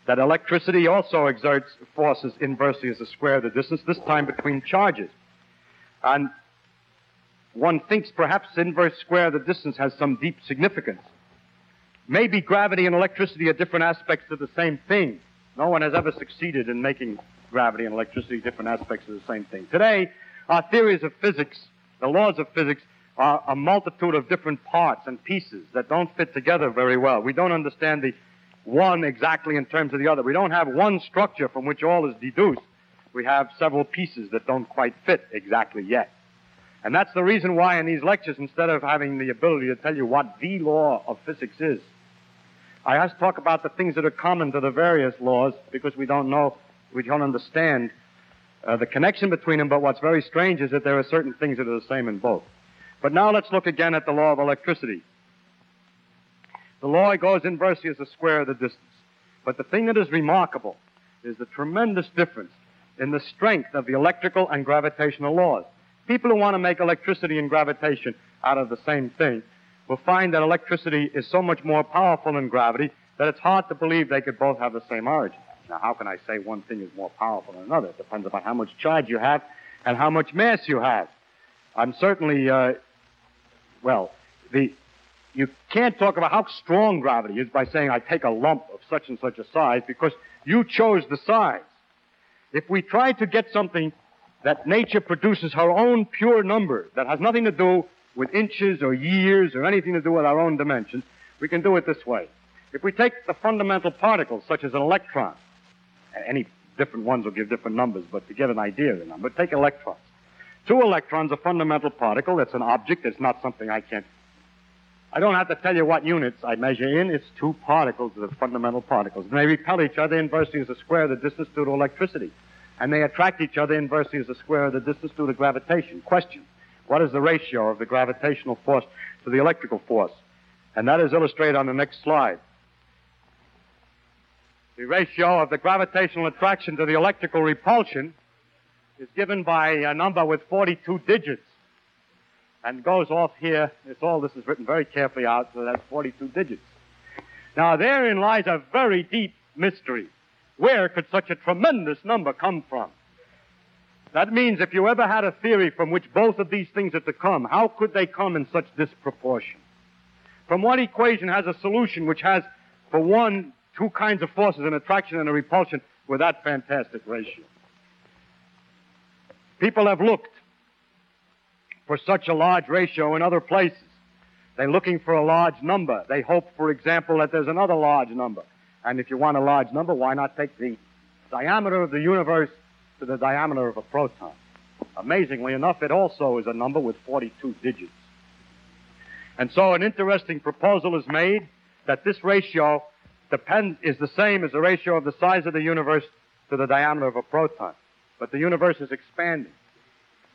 That electricity also exerts forces inversely as the square of the distance, this time between charges. And one thinks perhaps inverse square of the distance has some deep significance. Maybe gravity and electricity are different aspects of the same thing. No one has ever succeeded in making gravity and electricity different aspects of the same thing. Today, our theories of physics, the laws of physics, are a multitude of different parts and pieces that don't fit together very well. We don't understand the one exactly in terms of the other. We don't have one structure from which all is deduced. We have several pieces that don't quite fit exactly yet. And that's the reason why in these lectures, instead of having the ability to tell you what the law of physics is, I have to talk about the things that are common to the various laws because we don't know, we don't understand uh, the connection between them. But what's very strange is that there are certain things that are the same in both. But now let's look again at the law of electricity. The law goes inversely as the square of the distance. But the thing that is remarkable is the tremendous difference in the strength of the electrical and gravitational laws. People who want to make electricity and gravitation out of the same thing will find that electricity is so much more powerful than gravity that it's hard to believe they could both have the same origin. Now, how can I say one thing is more powerful than another? It depends upon how much charge you have and how much mass you have. I'm certainly, uh, well, the, you can't talk about how strong gravity is by saying I take a lump of such and such a size because you chose the size. If we try to get something that nature produces her own pure number that has nothing to do with inches or years or anything to do with our own dimensions, we can do it this way. If we take the fundamental particles, such as an electron, any different ones will give different numbers, but to get an idea of the number, take electrons. Two electrons, a fundamental particle, that's an object, it's not something I can't. I don't have to tell you what units I measure in, it's two particles that are fundamental particles. And they repel each other inversely as the square of the distance due to electricity. And they attract each other inversely as the square of the distance due to gravitation. Question. What is the ratio of the gravitational force to the electrical force? And that is illustrated on the next slide. The ratio of the gravitational attraction to the electrical repulsion is given by a number with 42 digits and goes off here. It's all this is written very carefully out, so that's 42 digits. Now, therein lies a very deep mystery. Where could such a tremendous number come from? That means if you ever had a theory from which both of these things are to come, how could they come in such disproportion? From what equation has a solution which has, for one, two kinds of forces, an attraction and a repulsion, with that fantastic ratio? People have looked for such a large ratio in other places. They're looking for a large number. They hope, for example, that there's another large number. And if you want a large number, why not take the diameter of the universe to the diameter of a proton. Amazingly enough, it also is a number with 42 digits. And so an interesting proposal is made that this ratio depends, is the same as the ratio of the size of the universe to the diameter of a proton. But the universe is expanding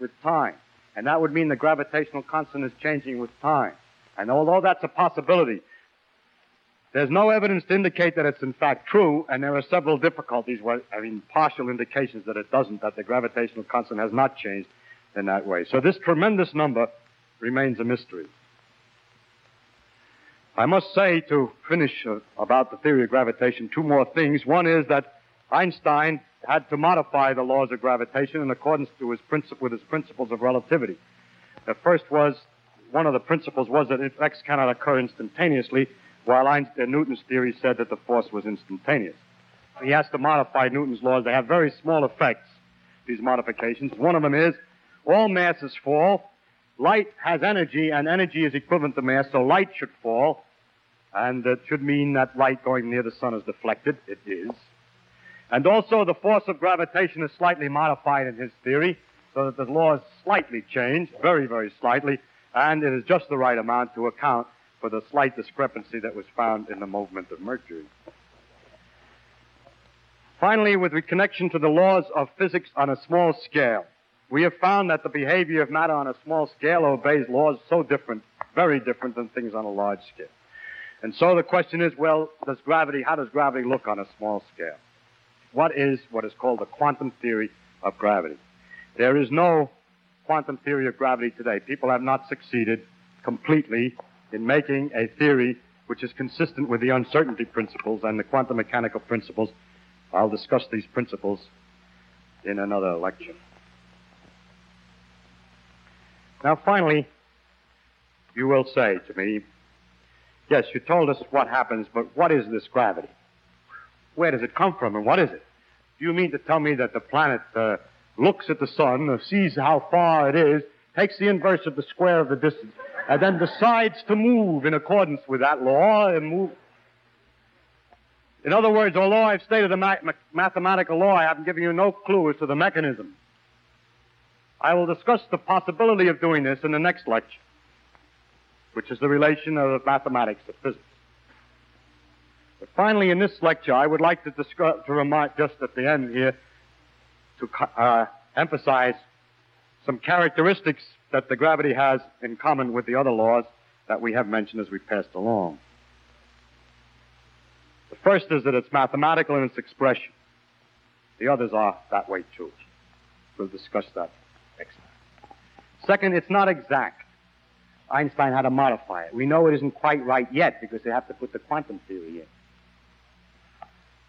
with time. And that would mean the gravitational constant is changing with time. And although that's a possibility, there's no evidence to indicate that it's in fact true, and there are several difficulties, where, I mean, partial indications that it doesn't, that the gravitational constant has not changed in that way. So this tremendous number remains a mystery. I must say, to finish uh, about the theory of gravitation, two more things. One is that Einstein had to modify the laws of gravitation in accordance to his with his principles of relativity. The first was, one of the principles was that effects cannot occur instantaneously, while Einstein, uh, Newton's theory said that the force was instantaneous. He has to modify Newton's laws. They have very small effects, these modifications. One of them is all masses fall. Light has energy, and energy is equivalent to mass, so light should fall. And it should mean that light going near the sun is deflected. It is. And also, the force of gravitation is slightly modified in his theory, so that the law is slightly changed, very, very slightly, and it is just the right amount to account for the slight discrepancy that was found in the movement of Mercury. Finally, with connection to the laws of physics on a small scale, we have found that the behavior of matter on a small scale obeys laws so different, very different than things on a large scale. And so the question is, well, does gravity, how does gravity look on a small scale? What is what is called the quantum theory of gravity? There is no quantum theory of gravity today. People have not succeeded completely in making a theory which is consistent with the uncertainty principles and the quantum mechanical principles. I'll discuss these principles in another lecture. Now, finally, you will say to me, yes, you told us what happens, but what is this gravity? Where does it come from and what is it? Do you mean to tell me that the planet uh, looks at the sun, sees how far it is, takes the inverse of the square of the distance, and then decides to move in accordance with that law and move. In other words, although I've stated a ma- mathematical law, I haven't given you no clue as to the mechanism. I will discuss the possibility of doing this in the next lecture, which is the relation of mathematics to physics. But finally, in this lecture, I would like to discuss, to remark just at the end here, to uh, emphasize some characteristics that the gravity has in common with the other laws that we have mentioned as we passed along. The first is that it's mathematical in its expression. The others are that way too. We'll discuss that next time. Second, it's not exact. Einstein had to modify it. We know it isn't quite right yet because they have to put the quantum theory in.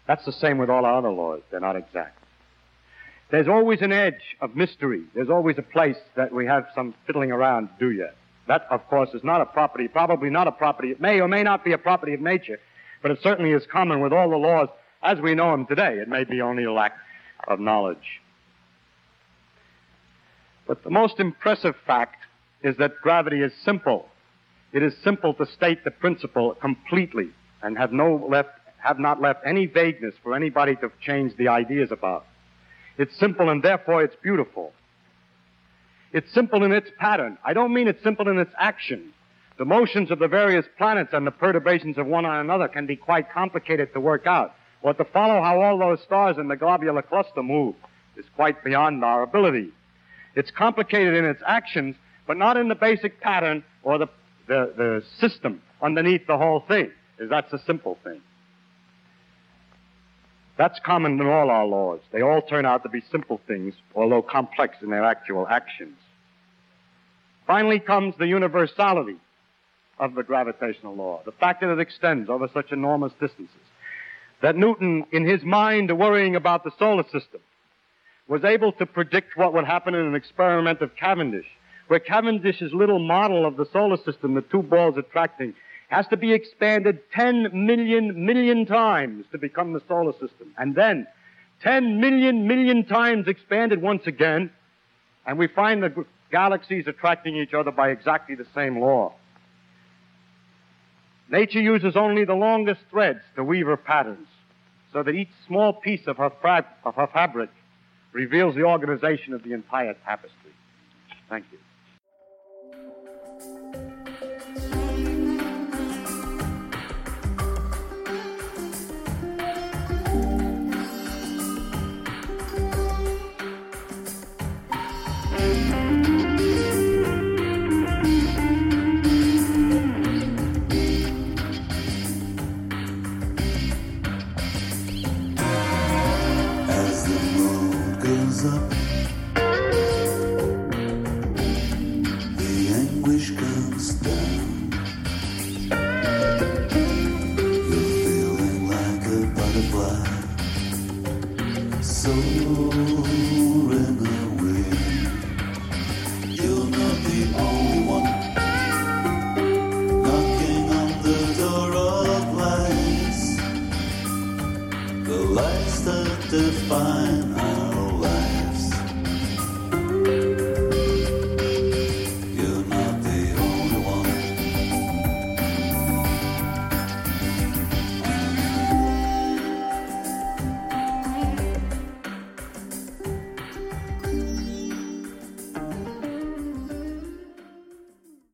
That's the same with all our other laws. They're not exact. There's always an edge of mystery. There's always a place that we have some fiddling around to do yet. That, of course, is not a property, probably not a property. It may or may not be a property of nature, but it certainly is common with all the laws as we know them today. It may be only a lack of knowledge. But the most impressive fact is that gravity is simple. It is simple to state the principle completely and have no left, have not left any vagueness for anybody to change the ideas about. It's simple and therefore it's beautiful. It's simple in its pattern. I don't mean it's simple in its action. The motions of the various planets and the perturbations of one on another can be quite complicated to work out. Or to follow how all those stars in the globular cluster move is quite beyond our ability. It's complicated in its actions, but not in the basic pattern or the, the, the system underneath the whole thing, is that's a simple thing. That's common in all our laws. They all turn out to be simple things, although complex in their actual actions. Finally comes the universality of the gravitational law, the fact that it extends over such enormous distances. That Newton, in his mind worrying about the solar system, was able to predict what would happen in an experiment of Cavendish, where Cavendish's little model of the solar system, the two balls attracting, has to be expanded 10 million million times to become the solar system. And then 10 million million times expanded once again, and we find the galaxies attracting each other by exactly the same law. Nature uses only the longest threads to weave her patterns, so that each small piece of her, of her fabric reveals the organization of the entire tapestry. Thank you.